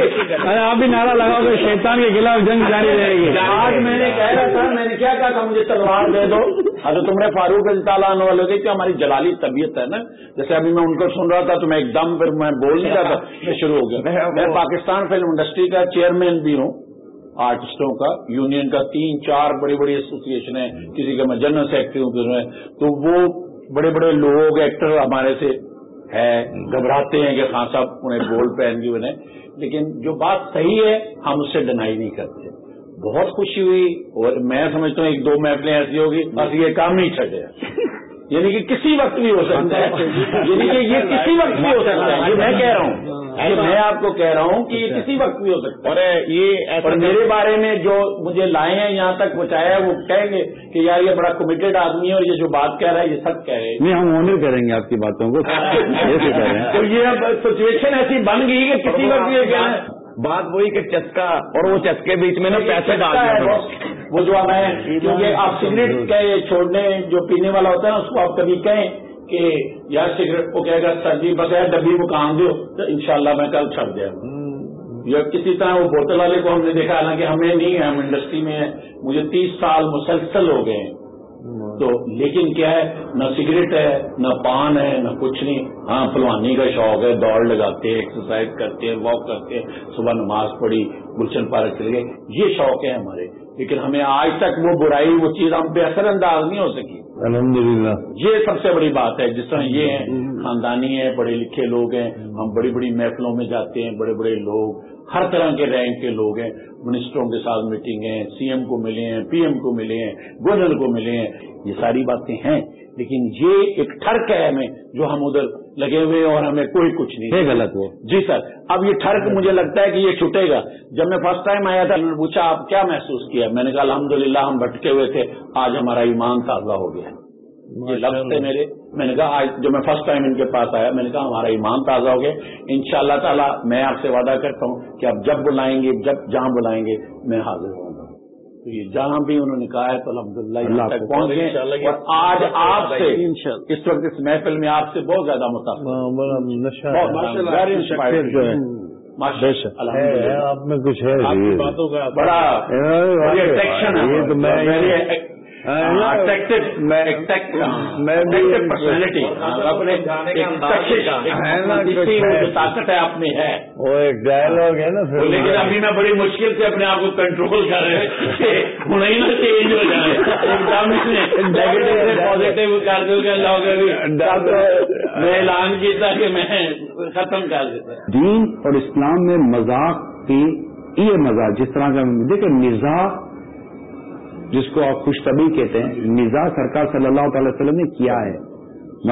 آپ بھی نعرہ لگاؤ گے شیطان کے خلاف جنگ جاری رہے گی۔ آج میں نے کہہ رہا تھا میں نے کیا کہا تھا مجھے تلوار دے دو۔ حضرت تم نے فاروق رضی تعالیٰ والے کہ ہماری جلالی طبیعت ہے نا۔ جیسے ابھی میں ان کو سن رہا تھا تو میں ایک دم پھر میں بول نہیں رہا تھا میں شروع ہو گیا۔ میں پاکستان فلم انڈسٹری کا چیئرمین بھی ہوں آرٹسٹوں کا یونین کا تین چار بڑی بڑی ایسوسیشن ہیں۔ کسی کا میں جنرل سیکرٹری ہوں تو وہ بڑے بڑے لوگ ایکٹر ہمارے سے ہے گھبراتے ہیں کہ خان صاحب انہیں گولڈ پہن کے انہیں۔ لیکن جو بات صحیح ہے ہم اس سے ڈنائی نہیں کرتے۔ بہت خوشی ہوئی اور میں سمجھتا ہوں ایک دو محفلیں ایسی ہوگی بس یہ کام نہیں گیا۔ (laughs) یعنی کہ کسی وقت بھی ہو سکتا ہے۔ یعنی کہ یہ کسی وقت بھی ہو سکتا ہے۔ یہ میں کہہ رہا ہوں۔ میں آپ کو کہہ رہا ہوں کہ یہ کسی وقت بھی ہو سکتا ہے۔ اور یہ اور میرے بارے میں جو مجھے لائے ہیں یہاں تک پہنچایا ہے وہ کہیں گے کہ یار یہ بڑا کمیٹڈ آدمی ہے اور یہ جو بات کہہ رہا ہے یہ سب کہہ رہے ہیں۔ نہیں ہم آنر کریں گے آپ کی باتوں کو۔ (laughs) تو یہ اب سچویشن ایسی بن گئی کہ کسی وقت بھی یہ کہنا بات وہی کہ چسکا اور وہ چسکے بیچ میں نا پیسے ڈال وہ- وہ جو ہمیں کیونکہ آپ سگریٹ کے چھوڑنے جو پینے والا ہوتا ہے نا اس کو آپ کبھی کہیں کہ یار سگریٹ کو کہے گا سر جی بغیر ڈبی کو کام دو تو انشاءاللہ میں کل چھڑ دیا یا کسی طرح وہ بوتل والے کو ہم نے دیکھا حالانکہ ہمیں نہیں ہے ہم انڈسٹری میں ہیں۔ مجھے تیس سال مسلسل ہو گئے ہیں۔ تو لیکن کیا ہے؟ نہ سگریٹ ہے، نہ پان ہے، نہ کچھ نہیں۔ ہاں پلوانی کا شوق ہے، دوڑ لگاتے ہیں ایکسرسائز کرتے ہیں واک کرتے ہیں صبح نماز پڑھی، گلشن پارک چلے گئے۔ یہ شوق ہے ہمارے۔ لیکن ہمیں آج تک وہ برائی وہ چیز ہم بے اثر انداز نہیں ہو سکی۔ الحمد للہ یہ سب سے بڑی بات ہے۔ جس طرح یہ ہیں خاندانی ہیں پڑھے لکھے لوگ ہیں ہم بڑی بڑی محفلوں میں جاتے ہیں بڑے بڑے لوگ ہر طرح کے رینک کے لوگ ہیں۔ منسٹروں کے ساتھ میٹنگ ہیں سی ایم کو ملے ہیں پی ایم کو ملے ہیں گورنر کو ملے ہیں۔ یہ ساری باتیں ہیں لیکن یہ ایک ٹھرک ہے ہمیں جو ہم ادھر لگے ہوئے ہیں اور ہمیں کوئی کچھ نہیں۔ غلط وہ جی سر اب یہ ٹھرک مجھے لگتا ہے کہ یہ چھٹے گا۔ جب میں فرسٹ ٹائم آیا تھا پوچھا آپ کیا محسوس کیا؟ میں نے کہا الحمدللہ ہم بھٹکے ہوئے تھے آج ہمارا ایمان تازہ ہو گیا یہ لفظ تھے میرے۔ میں نے کہا آج جب میں فرسٹ ٹائم ان کے پاس آیا میں نے کہا ہمارا ایمان تازہ ہو گیا۔ ان شاء اللہ تعالیٰ میں آپ سے وعدہ کرتا ہوں کہ آپ جب بلائیں گے جب جہاں بلائیں گے میں حاضر ہوں۔ تو یہ جہاں بھی انہوں نے کہا ہے تو الحمد للہ یہاں تک پہنچ گئے۔ اور آج آپ سے اس وقت اس محفل میں آپ سے بہت زیادہ متاثر۔ ہاں، آپ میں کچھ ہے۔ آپ کی باتوں کا بڑا یہ بڑی attraction ہے۔ یہ تو میں Very- پرسنالٹی اپنے طاقت ہے اپنی ہے۔ وہ ایک ڈائلگ ہے نا لیکن ابھی میں بڑی مشکل سے اپنے آپ کو کنٹرول کر رہے ہیں ہوں (laughs) ہی نہ چینج ہو جائے ایک دم نیگیٹو سے پازیٹو کر دوں گا لوگ میں اعلان کیا کہ میں ختم کر دیتا دین اور اسلام میں مذاق کی یہ مزاح جس طرح کا دیکھیں مزاح جس کو آپ خوش طبی کہتے ہیں مزاح سرکار صلی اللہ تعالی وسلم نے کیا ہے۔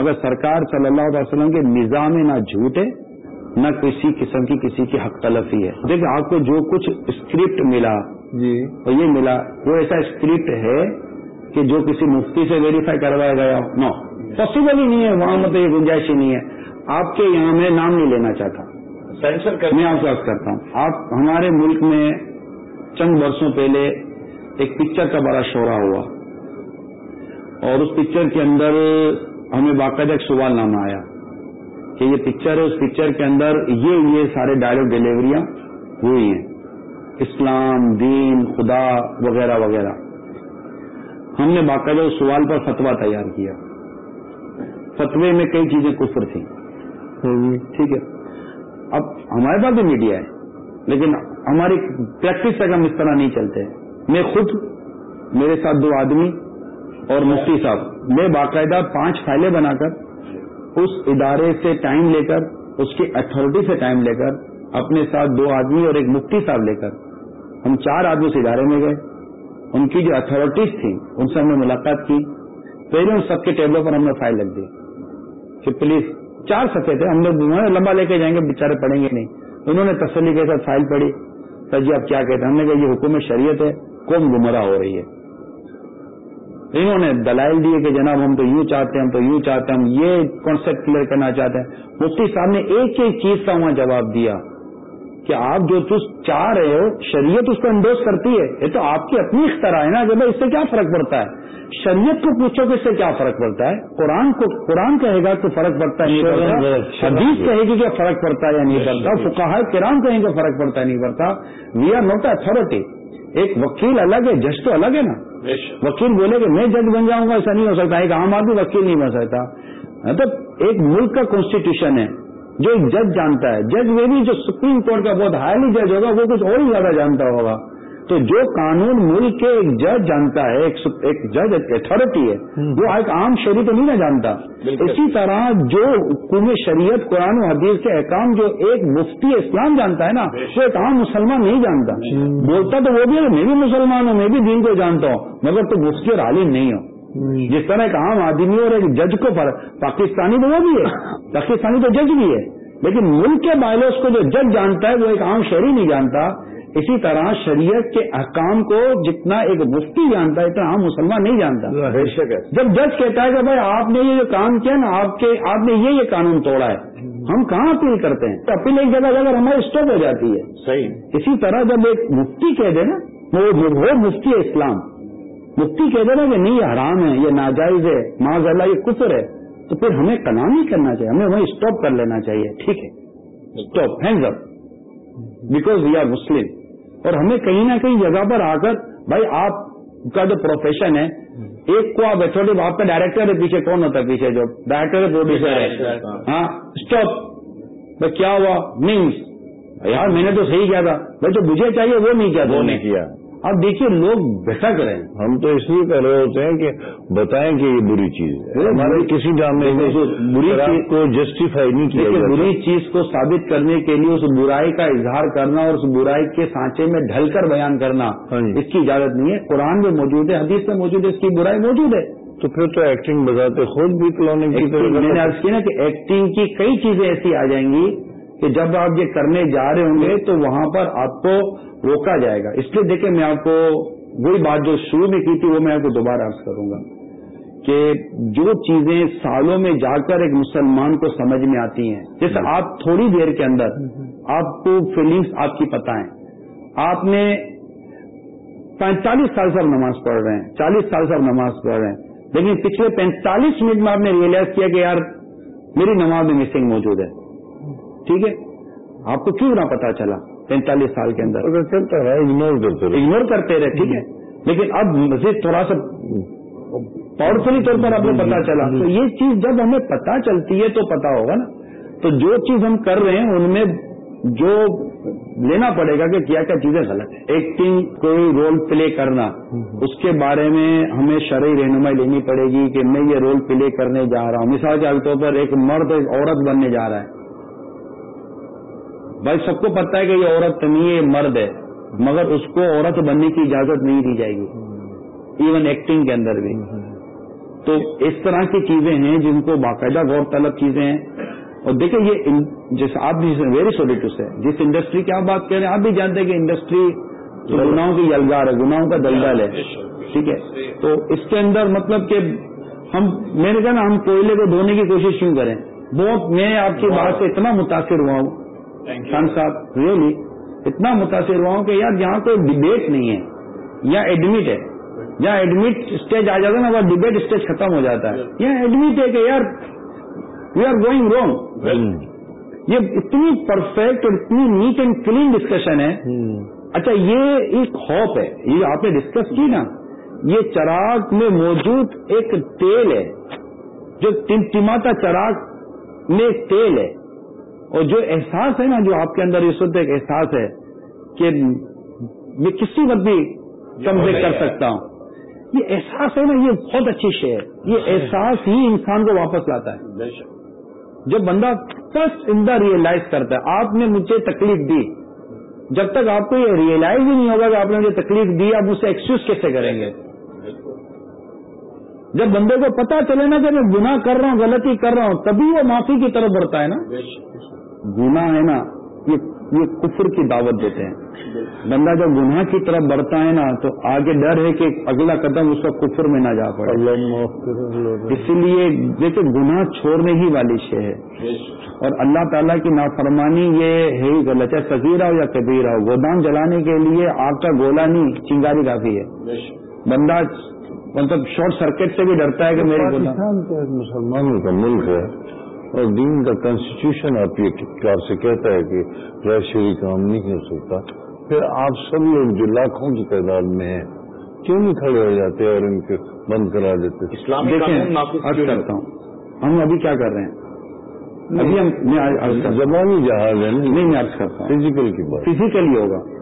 مگر سرکار صلی اللہ تعالی وسلم کے مزاح میں نہ جھوٹ ہے نہ کسی قسم کی کسی کی حق تلفی ہے۔ دیکھیں آپ کو جو کچھ اسکرپٹ ملا جی۔ اور یہ ملا وہ ایسا اسکرپٹ ہے کہ جو کسی مفتی سے ویریفائی کروایا گیا ہو۔ نو پاسبل ہی نہیں ہے وہاں مطلب یہ گنجائش ہی نہیں ہے۔ آپ کے یہاں میں نام نہیں لینا چاہتا۔ سینسر میں آپ سے کرتا ہوں آپ ہمارے ملک میں چند برسوں پہلے ایک پکچر کا بڑا شورا ہوا۔ اور اس پکچر کے اندر ہمیں باقاعدہ ایک سوال نامہ آیا کہ یہ پکچر ہے اس پکچر کے اندر یہ یہ سارے ڈائلگ ڈلیوریاں ہوئی ہیں۔ اسلام دین خدا وغیرہ وغیرہ۔ ہم نے باقاعدہ اس سوال پر فتوا تیار کیا۔ فتوے میں کئی چیزیں کفر تھیں۔ ٹھیک ہے۔ اب ہمارے پاس بھی میڈیا ہے لیکن ہماری پریکٹس تک ہم اس طرح نہیں چلتے۔ میں خود، میرے ساتھ دو آدمی اور مفتی صاحب، میں باقاعدہ پانچ فائلیں بنا کر اس ادارے سے ٹائم لے کر، اس کی اتارٹی سے ٹائم لے کر، اپنے ساتھ دو آدمی اور ایک مفتی صاحب لے کر ہم چار آدمی اس ادارے میں گئے۔ ان کی جو اتارٹیز تھیں، ان سے ہم نے ملاقات کی۔ پہلے ان سب کے ٹیبلوں پر ہم نے فائل رکھ دی کہ پلیز چار سفے تھے۔ ہم لوگ لمبا لے کے جائیں گے بےچارے پڑھیں گے نہیں۔ انہوں نے تسلی کے ساتھ فائل پڑھی۔ سر جی آپ کیا کہتے ہیں؟ ہم نے کہا، یہ حکومت شریعت ہے۔ قوم گمراہ ہو رہی ہے۔ انہوں نے دلائل دیے کہ جناب ہم تو یوں چاہتے ہیں ہم تو یوں چاہتے ہیں ہم یہ کانسیپٹ کلیئر کرنا چاہتے ہیں۔ مفتی صاحب نے ایک ایک چیز کا وہاں جواب دیا کہ آپ جو چیز چاہ رہے ہو شریعت اس کو انڈوز کرتی ہے۔ یہ تو آپ کی اپنی اختراع ہے نا کہ بھائی اس سے کیا فرق پڑتا ہے؟ شریعت کو پوچھو کہ اس سے کیا فرق پڑتا ہے؟ قرآن کو قرآن کہے گا تو فرق پڑتا ہے نہیں پڑتا۔ حدیث کہے گی کہ فرق پڑتا ہے یا نہیں پڑتا۔ فکاہ کرام کہیں گے فرق پڑتا ہے نہیں پڑتا۔ وی آر نوٹ اتارٹی ایک وکیل الگ ہے جج تو الگ ہے نا؟ وکیل بولے کہ میں جج بن جاؤں گا ایسا نہیں ہو سکتا۔ ایک عام آدمی وکیل نہیں بن سکتا۔ مطلب ایک ملک کا کانسٹیٹیوشن ہے جو ایک جج جانتا ہے۔ جج وہ بھی جو سپریم کورٹ کا بہت ہائیلی جج ہوگا وہ کچھ اور ہی زیادہ جانتا ہوگا۔ تو جو قانون ملک کے ایک جج جانتا ہے ایک جج اتارٹی ہے وہ ایک عام شہری تو نہیں نہ جانتا۔ اسی طرح جو حکومت شریعت قرآن و حدیث کے احکام جو ایک مفتی اسلام جانتا ہے نا وہ ایک عام مسلمان نہیں جانتا۔ بولتا تو وہ بھی ہے میں بھی مسلمان ہوں میں بھی دین کو جانتا ہوں مگر تو مفتی اور عالم نہیں ہوں جس طرح ایک عام آدمی اور ایک جج کو پاکستانی تو وہ بھی ہے پاکستانی تو جج بھی ہے۔ لیکن ملک کے بائلوس کو جو جج جانتا ہے وہ ایک عام شہری نہیں جانتا۔ اسی طرح شریعت کے احکام کو جتنا ایک مفتی جانتا ہے اتنا عام مسلمان نہیں جانتا۔ جب جج کہتا ہے کہ بھائی آپ نے یہ جو کام کیا نا آپ کے آپ نے یہ یہ قانون توڑا ہے۔ ہم کہاں اپیل کرتے ہیں؟ اپیل ایک جگہ اگر ہماری اسٹاپ ہو جاتی ہے۔ صحیح۔ اسی طرح جب ایک مفتی کہہ دے نا وہ مفتی اسلام۔ مفتی کہہ دے نا کہ نہیں یہ حرام ہے یہ ناجائز ہے معاذ اللہ یہ کفر ہے۔ تو پھر ہمیں کلام ہی کرنا چاہیے ہمیں وہیں اسٹاپ کر لینا چاہیے۔ ٹھیک ہے۔ Stop hand up because we are Muslim اور ہمیں کہیں نہ کہیں جگہ پر آ کر بھائی آپ کا جو پروفیشن ہے ایک کو آپ ایتھورٹی آپ کا ڈائریکٹر ہے پیچھے کون ہوتا ہے پیچھے جو ڈائریکٹر ہے پروڈیوسر ہے؟ ہاں اسٹاپ بھائی کیا ہوا؟ مینس یار میں نے تو صحیح کیا تھا۔ بھائی جو مجھے چاہیے وہ نہیں کیا وہ نہیں کیا۔ اب دیکھیے لوگ بھٹک رہے ہیں۔ ہم تو اس لیے کہہ رہے ہوتے ہیں کہ بتائیں کہ یہ بری چیز ہے۔ ہمارے کسی ڈرامے میں بری چیز کو جسٹیفائی نہیں کیا بری چیز کو ثابت کرنے کے لیے اس برائی کا اظہار کرنا اور اس برائی کے سانچے میں ڈھل کر بیان کرنا ہاں جی۔ اس کی اجازت نہیں ہے۔ قرآن میں موجود ہے حدیث میں موجود ہے اس کی برائی موجود ہے۔ تو پھر تو ایکٹنگ بتاتے خود بھی کلوننگ کی میں نے عرض کی نا کہ ایکٹنگ کی کئی چیزیں ایسی آ جائیں گی کہ جب آپ یہ کرنے جا رہے ہوں گے تو وہاں پر آپ کو روکا جائے گا۔ اس لیے دیکھیں میں آپ کو وہی بات جو شروع میں کی تھی وہ میں آپ کو دوبارہ عرض کروں گا کہ جو چیزیں سالوں میں جا کر ایک مسلمان کو سمجھ میں آتی ہیں جیسے آپ تھوڑی دیر کے اندر آپ کو فیلنگس آپ کی پتہ ہیں۔ آپ نے پینتالیس سال سے آپ نماز پڑھ رہے ہیں چالیس سال سے آپ نماز پڑھ رہے ہیں لیکن پچھلے پینتالیس منٹ میں آپ نے ریئلائز کیا کہ یار میری نماز میں مسنگ موجود ہے۔ ٹھیک ہے؟ آپ کو کیوں نہ پتا چلا پینتالیس سال کے اندر؟ چلتا ہے اگنور کرتے رہے۔ اگنور کرتے رہے ٹھیک ہے؟ لیکن اب مزید تھوڑا سا پاورفلی طور پر ہمیں پتا چلا۔ تو یہ چیز جب ہمیں پتا چلتی ہے تو پتا ہوگا نا۔ تو جو چیز ہم کر رہے ہیں ان میں جو لینا پڑے گا کہ کیا کیا چیزیں غلط ہیں۔ ایکٹنگ کوئی رول پلے کرنا اس کے بارے میں ہمیں شرعی رہنمائی لینی پڑے گی کہ میں یہ رول پلے کرنے جا رہا ہوں۔ مثال کے طور پر ایک مرد ایک عورت بننے جا رہا ہے۔ بھائی سب کو پتا ہے کہ یہ عورت نہیں ہے مرد ہے۔ مگر اس کو عورت بننے کی اجازت نہیں دی جائے گی۔ ایون ایکٹنگ کے اندر بھی۔ تو اس طرح کی چیزیں ہیں جن کو باقاعدہ غور طلب چیزیں ہیں۔ اور دیکھیں یہ جیسے آپ بھی ویری سوری ٹو سے جس انڈسٹری کی آپ بات کر رہے ہیں، آپ بھی جانتے ہیں کہ انڈسٹری گناہوں کی یلگار ہے، گناہوں کا دلدل ہے۔ ٹھیک ہے؟ تو اس کے اندر مطلب کہ ہم میں نے کہا نا، ہم کوئلے کو دھونے کی کوشش کیوں کریں؟ بہت میں آپ کی بات سے اتنا متاثر ہوا ہوں۔ خان صاحب ریئلی اتنا متاثر ہوا ہوں کہ یار یہاں کوئی ڈبیٹ نہیں ہے یا ایڈمٹ ہے جہاں ایڈمٹ اسٹیج آ جاتا ہے نا وہ ڈبیٹ اسٹیج ختم ہو جاتا ہے. یہاں ایڈمٹ ہے کہ یار وی آر گوئنگ رونگ یہ اتنی پرفیکٹ اور اتنی نیٹ اینڈ کلین ڈسکشن ہے. اچھا یہ ایک ہوپ ہے. یہ آپ نے ڈسکس کی نا یہ چراغ میں موجود ایک تیل ہے. جو ٹمٹماتا چراغ میں تیل ہے. اور جو احساس ہے نا جو آپ کے اندر اس وقت ایک احساس ہے کہ میں کسی وقت بھی کم کر سکتا ہوں۔ یہ احساس ہے نا یہ بہت اچھی شے ہے۔ یہ احساس ہی انسان کو واپس لاتا ہے۔ جب بندہ فرسٹ ان دا ریئلائز کرتا ہے آپ نے مجھے تکلیف دی۔ جب تک آپ کو یہ ریئلائز ہی نہیں ہوگا کہ آپ نے مجھے تکلیف دی آپ اسے ایکسکیوز کیسے کریں گے؟ جب بندے کو پتا چلے نا کہ میں گناہ کر رہا ہوں غلطی کر رہا ہوں تبھی وہ معافی کی طرف بڑھتا ہے نا۔ گناہ ہے نا یہ یہ کفر کی دعوت دیتے ہیں۔ بندہ جب گناہ کی طرف بڑھتا ہے نا تو آگے ڈر ہے کہ اگلا قدم اس کا کفر میں نہ جا پڑے۔ اسی لیے دیکھیں گناہ چھوڑنے ہی والی شے ہے۔ اور اللہ تعالیٰ کی نافرمانی یہ ہے ہی غلط ہے سزیرہ ہو یا کبیرہ۔ ہو گودام جلانے کے لیے آگ کا گولا نہیں چنگاری کافی ہے۔ بندہ مطلب شارٹ سرکٹ سے بھی ڈرتا ہے کہ میرے مسلمانوں کا ملک ہے۔ اور دین کا کانسٹیٹیوشن آپ یہ کار سے کہتا ہے کہ رائے کام نہیں ہو سکتا۔ پھر آپ سب لوگ جو لاکھوں کی تعداد میں ہیں کیوں نہیں کھڑے ہو جاتے اور ان کو بند کرا دیتے؟ اسلام کرتا ہوں۔ ہم ابھی کیا کر رہے ہیں؟ ابھی ہم زبانی جہاز ہے نہیں میں عرض کرتا ہوں۔ فزیکل کی بات۔ فزیکلی ہوگا۔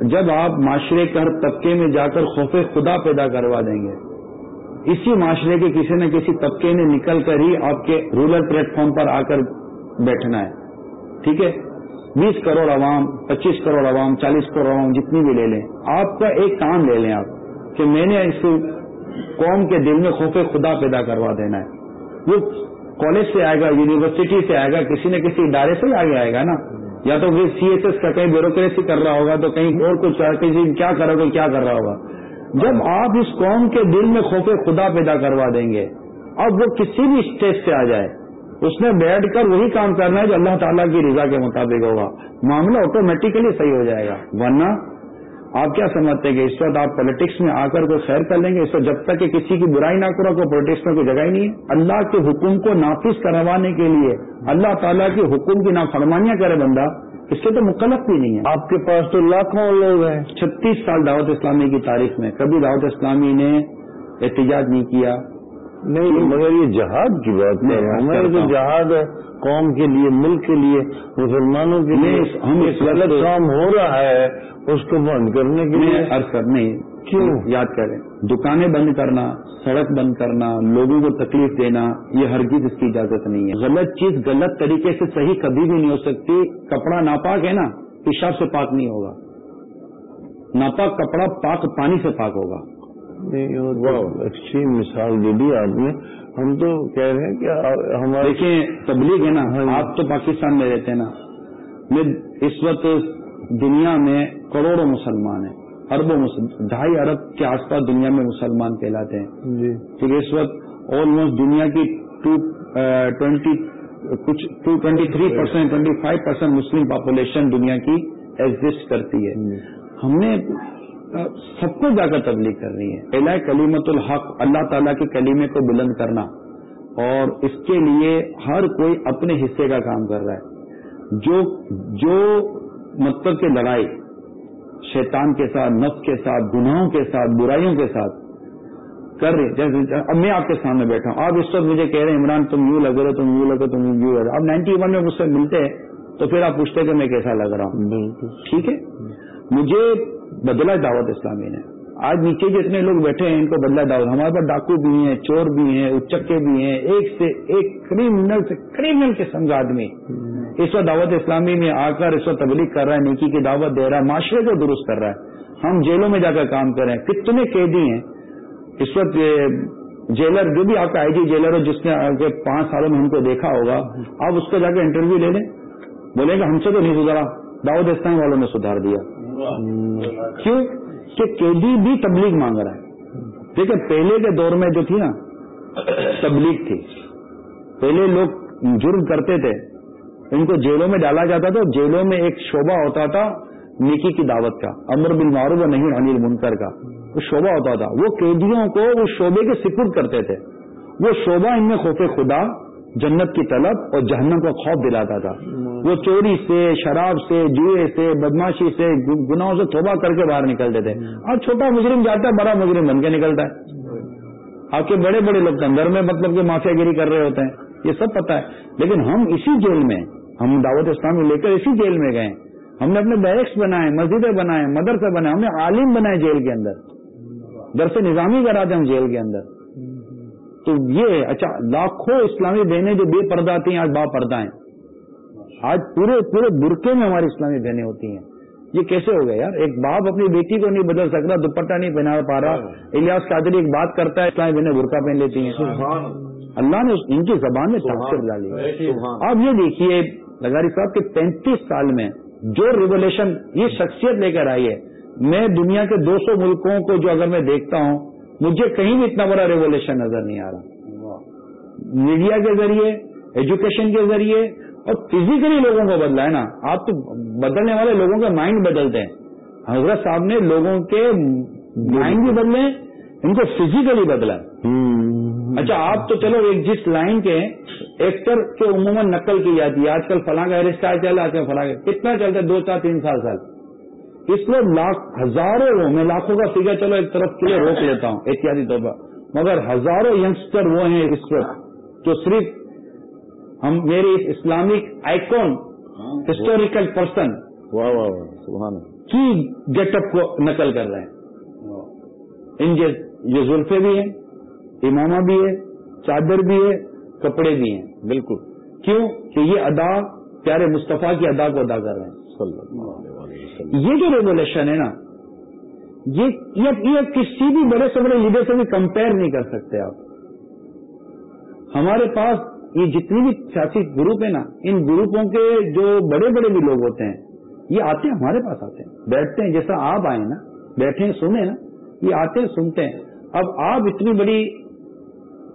جب آپ معاشرے کے ہر طبقے میں جا کر خوف خدا پیدا کروا دیں گے اسی معاشرے کے کسی نہ کسی طبقے نے نکل کر ہی آپ کے رورل پلیٹ فارم پر آ کر بیٹھنا ہے۔ ٹھیک ہے؟ بیس کروڑ عوام، پچیس کروڑ عوام، چالیس کروڑ عوام جتنی بھی لے لیں۔ آپ کا ایک کام لے لیں آپ، کہ میں نے اس قوم کے دل میں خوف خدا پیدا کروا دینا ہے۔ وہ کالج سے آئے گا یونیورسٹی سے آئے گا، کسی نہ کسی ادارے سے آگے آئے گا نا۔ یا تو وہ سی ایس ایس کا کہیں بیوروکریسی کر رہا ہوگا، تو کہیں اور کچھ کسی کیا کر رہا ہوگا، کیا کر رہا ہوگا۔ جب آپ اس قوم کے دل میں خوف خدا پیدا کروا دیں گے، اب وہ کسی بھی اسٹیج سے آ جائے۔ اس نے بیٹھ کر وہی کام کرنا ہے جو اللہ تعالیٰ کی رضا کے مطابق ہوگا۔ معاملہ آٹومیٹیکلی صحیح ہو جائے گا۔ ورنہ آپ کیا سمجھتے ہیں کہ اس وقت آپ پالیٹکس میں آ کر کوئی خیر کر لیں گے؟ اس وقت جب تک کہ کسی کی برائی نہ کرو کوئی پالیٹکس میں کوئی جگہ ہی نہیں ہے۔ اللہ کے حکم کو نافذ کروانے کے لیے اللہ تعالیٰ کے حکم کی نافرمانیاں کرے بندہ اس سے تو مکلف بھی نہیں ہے۔ آپ کے پاس تو لاکھوں لوگ ہیں۔ چھتیس سال دعوت اسلامی کی تاریخ میں کبھی دعوت اسلامی نے احتجاج نہیں کیا۔ نہیں مگر یہ جہاد کی بات ہے۔ ہمارے تو جہاد ہے قوم کے لیے ملک کے لیے مسلمانوں کے لیے۔ ہم غلط کام ہو رہا ہے اس کو بند کرنے کے لیے۔ کر نہیں کیوں؟ یاد کریں دکانیں بند کرنا سڑک بند کرنا لوگوں کو تکلیف دینا یہ ہرگز اس کی اجازت نہیں ہے۔ غلط چیز غلط طریقے سے صحیح کبھی بھی نہیں ہو سکتی۔ کپڑا ناپاک ہے نا پیشاب سے پاک نہیں ہوگا۔ ناپاک کپڑا پاک پانی سے پاک ہوگا۔ ایکسٹریم مثال دے دی آپ نے۔ ہم تو کہہ رہے ہیں کہ ہمارے دیکھیں تبلیغ ہے نا۔ آپ تو پاکستان میں رہتے ہیں نا۔ میں اس وقت دنیا میں کروڑوں مسلمان ہیں۔ اربوں ڈھائی ارب کے آس پاس دنیا میں مسلمان کہلاتے ہیں۔ جی۔ اس وقت آلموسٹ دنیا کی ٹو ٹوینٹی کچھ two twenty three percent twenty five percent Muslim population دنیا کی ایگزٹ کرتی ہے۔ ہم نے سب کو جا کر تبلیغ کرنی ہے۔ الہ کلیمت الحق اللہ تعالیٰ کے کلیمے کو بلند کرنا۔ اور اس کے لیے ہر کوئی اپنے حصے کا کام کر رہا ہے۔ جو جو مطلب کہ لڑائی شیطان کے ساتھ نفس کے ساتھ گناہوں کے ساتھ برائیوں کے ساتھ کر رہے جیسے اب میں آپ کے سامنے بیٹھا ہوں۔ آپ اس وقت مجھے کہہ رہے ہیں عمران تم یوں لگ رہے ہو تم یوں لگ رہے تم یوں لگ رہے اب نائنٹی ون میں مجھ سے ملتے ہیں تو پھر آپ پوچھتے کہ میں کیسا لگ رہا ہوں۔ ٹھیک ہے؟ مجھے بدلا دعوت اسلامی نے۔ آج نیچے جتنے لوگ بیٹھے ہیں، ان کو بدلا دعوت۔ ہمارے پاس ڈاکو بھی ہیں، چور بھی ہیں، اچکے بھی ہیں۔ ایک سے ایک کریمنل سے کریمنل قسم کا آدمی۔ اس وقت دعوت اسلامی میں آ کر اس وقت تبلیغ کر رہا ہے، نیکی کی دعوت دے رہا ہے، معاشرے کو درست کر رہا ہے۔ ہم جیلوں میں جا کر کام کر رہے ہیں۔ کتنے قیدی ہیں۔ اس وقت جیلر، جو بھی آپ کا آئی جی جیلر ہو، جس نے پانچ سالوں میں ہم کو دیکھا ہوگا، آپ اس کو جا کے انٹرویو لے لیں۔ بولیں گے ہم سے تو نہیں سدھرا، دعوت اسلامی والوں نے سدھار دیا۔ کیوں؟ کہ قیدی بھی تبلیغ مانگ رہا ہے۔ دیکھیں، پہلے کے دور میں جو تھی نا، تبلیغ تھی۔ پہلے لوگ جرم کرتے تھے۔ ان کو جیلوں میں ڈالا جاتا تھا، جیلوں میں ایک شعبہ ہوتا تھا، نیکی کی دعوت کا۔ امر بن معروف و نہیں انیل منکر کا۔ وہ شعبہ ہوتا تھا۔ وہ قیدیوں کو اس شعبے کے سپرد کرتے تھے۔ وہ شعبہ ان میں خوف خدا جنت کی طلب اور جہنم کا خوف دلاتا تھا۔ وہ چوری سے، شراب سے، جوئے سے، بدماشی سے گناہوں سے توبہ کر کے باہر نکلتے تھے۔ اور چھوٹا مجرم جاتا ہے بڑا مجرم بن کے نکلتا ہے۔ آپ کے بڑے بڑے لوگ اندر میں مطلب کہ مافیا گیری کر رہے ہوتے ہیں۔ یہ سب پتا ہے۔ لیکن ہم اسی جیل میں، ہم دعوت اسلامی لے کر اسی جیل میں گئے۔ ہم نے اپنے بیرکس بنائے، مسجدیں بنائے، مدرسے بنائے، ہم نے عالم بنائے جیل کے اندر۔ درس نظامی کراتے ہم جیل کے اندر۔ تو یہ اچھا لاکھوں اسلامی بہنیں جو بے پردہ تھیں آج با پردہ ہیں۔ آج پورے پورے برقے میں ہماری اسلامی بہنیں ہوتی ہیں۔ یہ کیسے ہو گیا یار؟ ایک باپ اپنی بیٹی کو نہیں بدل سکتا دوپٹہ نہیں پہنا پا رہا۔ الیاس قادری ایک بات کرتا ہے اسلامی بہنیں برقع پہن لیتی ہیں۔ اللہ نے ان کی زبان میں تاثر ڈالی۔ اب یہ دیکھیے لگاری صاحب کے پینتیس سال میں جو ریولیشن یہ شخصیت لے کر آئی ہے۔ میں دنیا کے دو سو ملکوں کو جو اگر میں دیکھتا ہوں مجھے کہیں بھی اتنا بڑا ریولیوشن نظر نہیں آ رہا۔ میڈیا کے ذریعے ایجوکیشن کے ذریعے اور فزیکلی لوگوں کو بدلا ہے نا۔ آپ تو بدلنے والے لوگوں کا مائنڈ بدلتے ہیں۔ حضرت صاحب نے لوگوں کے مائنڈ بھی بدلے ان کو فزیکلی بدلا۔ اچھا آپ تو چلو ایک جس لائن کے ایکٹر کے عموماً نقل کی جاتی ہے۔ آج کل فلاں کا ہیئر اسٹائل چل رہا ہے فلاں کتنا چلتا ہے؟ دو چار تین سال سال۔ اس میں لاکھ ہزاروں میں لاکھوں کا فگر چلو ایک طرف کے لیے روک لیتا ہوں احتیاطی طور پر۔ مگر ہزاروں ینگسٹر وہ ہیں اس وقت جو صرف ہم میری اسلامک آئکون ہسٹوریکل پرسن کی گیٹ اپ کو نقل کر رہے ہیں۔ ان یہ زلفے بھی ہیں امامہ بھی ہے چادر بھی ہے کپڑے بھی ہیں۔ بالکل۔ کیوں؟ کہ یہ ادا پیارے مصطفیٰ کی ادا کو ادا کر رہے ہیں۔ یہ جو ریگولیشن ہے نا، یہ کسی بھی بڑے سے بڑے لیڈر سے بھی کمپیئر نہیں کر سکتے آپ۔ ہمارے پاس یہ جتنی بھی سیاسی گروپ ہے نا، ان گروپوں کے جو بڑے بڑے بھی لوگ ہوتے ہیں، یہ آتے ہیں، ہمارے پاس آتے ہیں۔ بیٹھتے ہیں، جیسا آپ آئے نا، بیٹھے سنے نا، یہ آتے ہیں، سنتے ہیں۔ اب آپ اتنی بڑی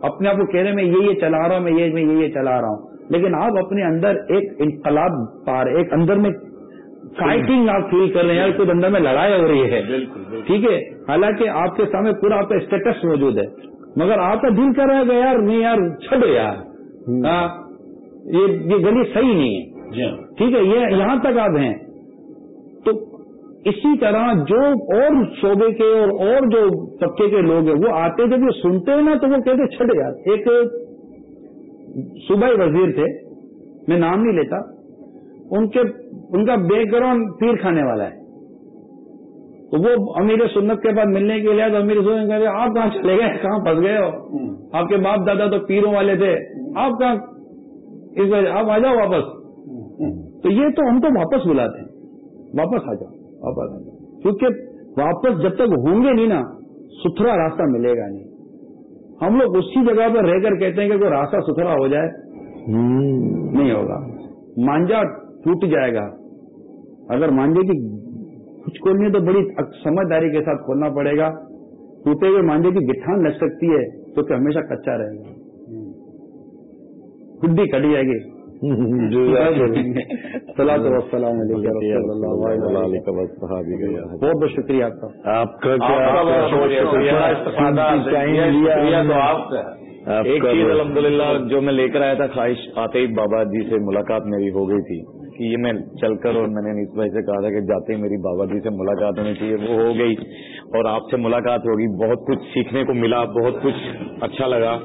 اپنے آپ کو کہہ رہے میں یہ یہ چلا رہا ہوں، میں یہ میں یہ یہ چلا رہا ہوں۔ لیکن آپ اپنے اندر ایک انقلاب پا رہے ایک اندر میں فائٹنگ آپ فیل کر رہے ہیں کچھ اندر میں لڑائی ہو رہی ہے ٹھیک ہے حالانکہ آپ کے سامنے پورا آپ کا اسٹیٹس موجود ہے مگر آپ کا دل کر رہا ہے یار نہیں یار چھڈو یار یہ گلی صحیح نہیں ہے۔ ٹھیک ہے یہ یہاں تک آپ ہیں تو اسی طرح جو اور شعبے کے اور اور جو طبقے کے لوگ ہیں وہ آتے جب یہ سنتے ہیں نا تو وہ کہتے چھڑ یار ایک صوبائی وزیر تھے میں نام نہیں لیتا ان کے ان کا بیک گراؤنڈ پیر کھانے والا ہے۔ تو وہ امیر سنت کے بعد ملنے کے لیے تو امیر سنت کہ آپ کہاں چلے گئے؟ کہاں پھنس گئے ہو؟ آپ کے باپ دادا تو پیروں والے تھے۔ آپ کہاں؟ اس وجہ آپ آ جاؤ واپس۔ تو یہ تو ہم تو واپس بلاتے ہیں۔ واپس آ جاؤ واپس آ جاؤ۔ کیونکہ واپس جب تک ہوں گے نہیں نا ستھرا راستہ ملے گا نہیں۔ ہم لوگ اسی جگہ پر رہ کر کہتے ہیں کہ کوئی راستہ ستھرا ہو جائے نہیں ہوگا۔ مانجا ٹوٹ جائے گا۔ اگر مانجے کی کچھ کھولنی ہے تو بڑی سمجھداری کے ساتھ کھولنا پڑے گا۔ ٹوٹے ہوئے مانجے کی گٹھان لگ سکتی ہے تو کہ ہمیشہ کچا رہے گا۔ گڈی کٹ جائے گی۔ بہت بہت شکریہ آپ کا۔ آپ کا ایک چیز الحمد للہ جو میں لے کر آیا تھا خواہش آتے ہی بابا جی سے ملاقات میری ہو گئی تھی۔ کہ یہ میں چل کر اور میں نے نیس بھائی سے کہا تھا کہ جاتے ہی میری بابا جی سے ملاقات ہونی چاہیے، وہ ہو گئی اور آپ سے ملاقات ہوگی، بہت کچھ سیکھنے کو ملا، بہت کچھ اچھا لگا۔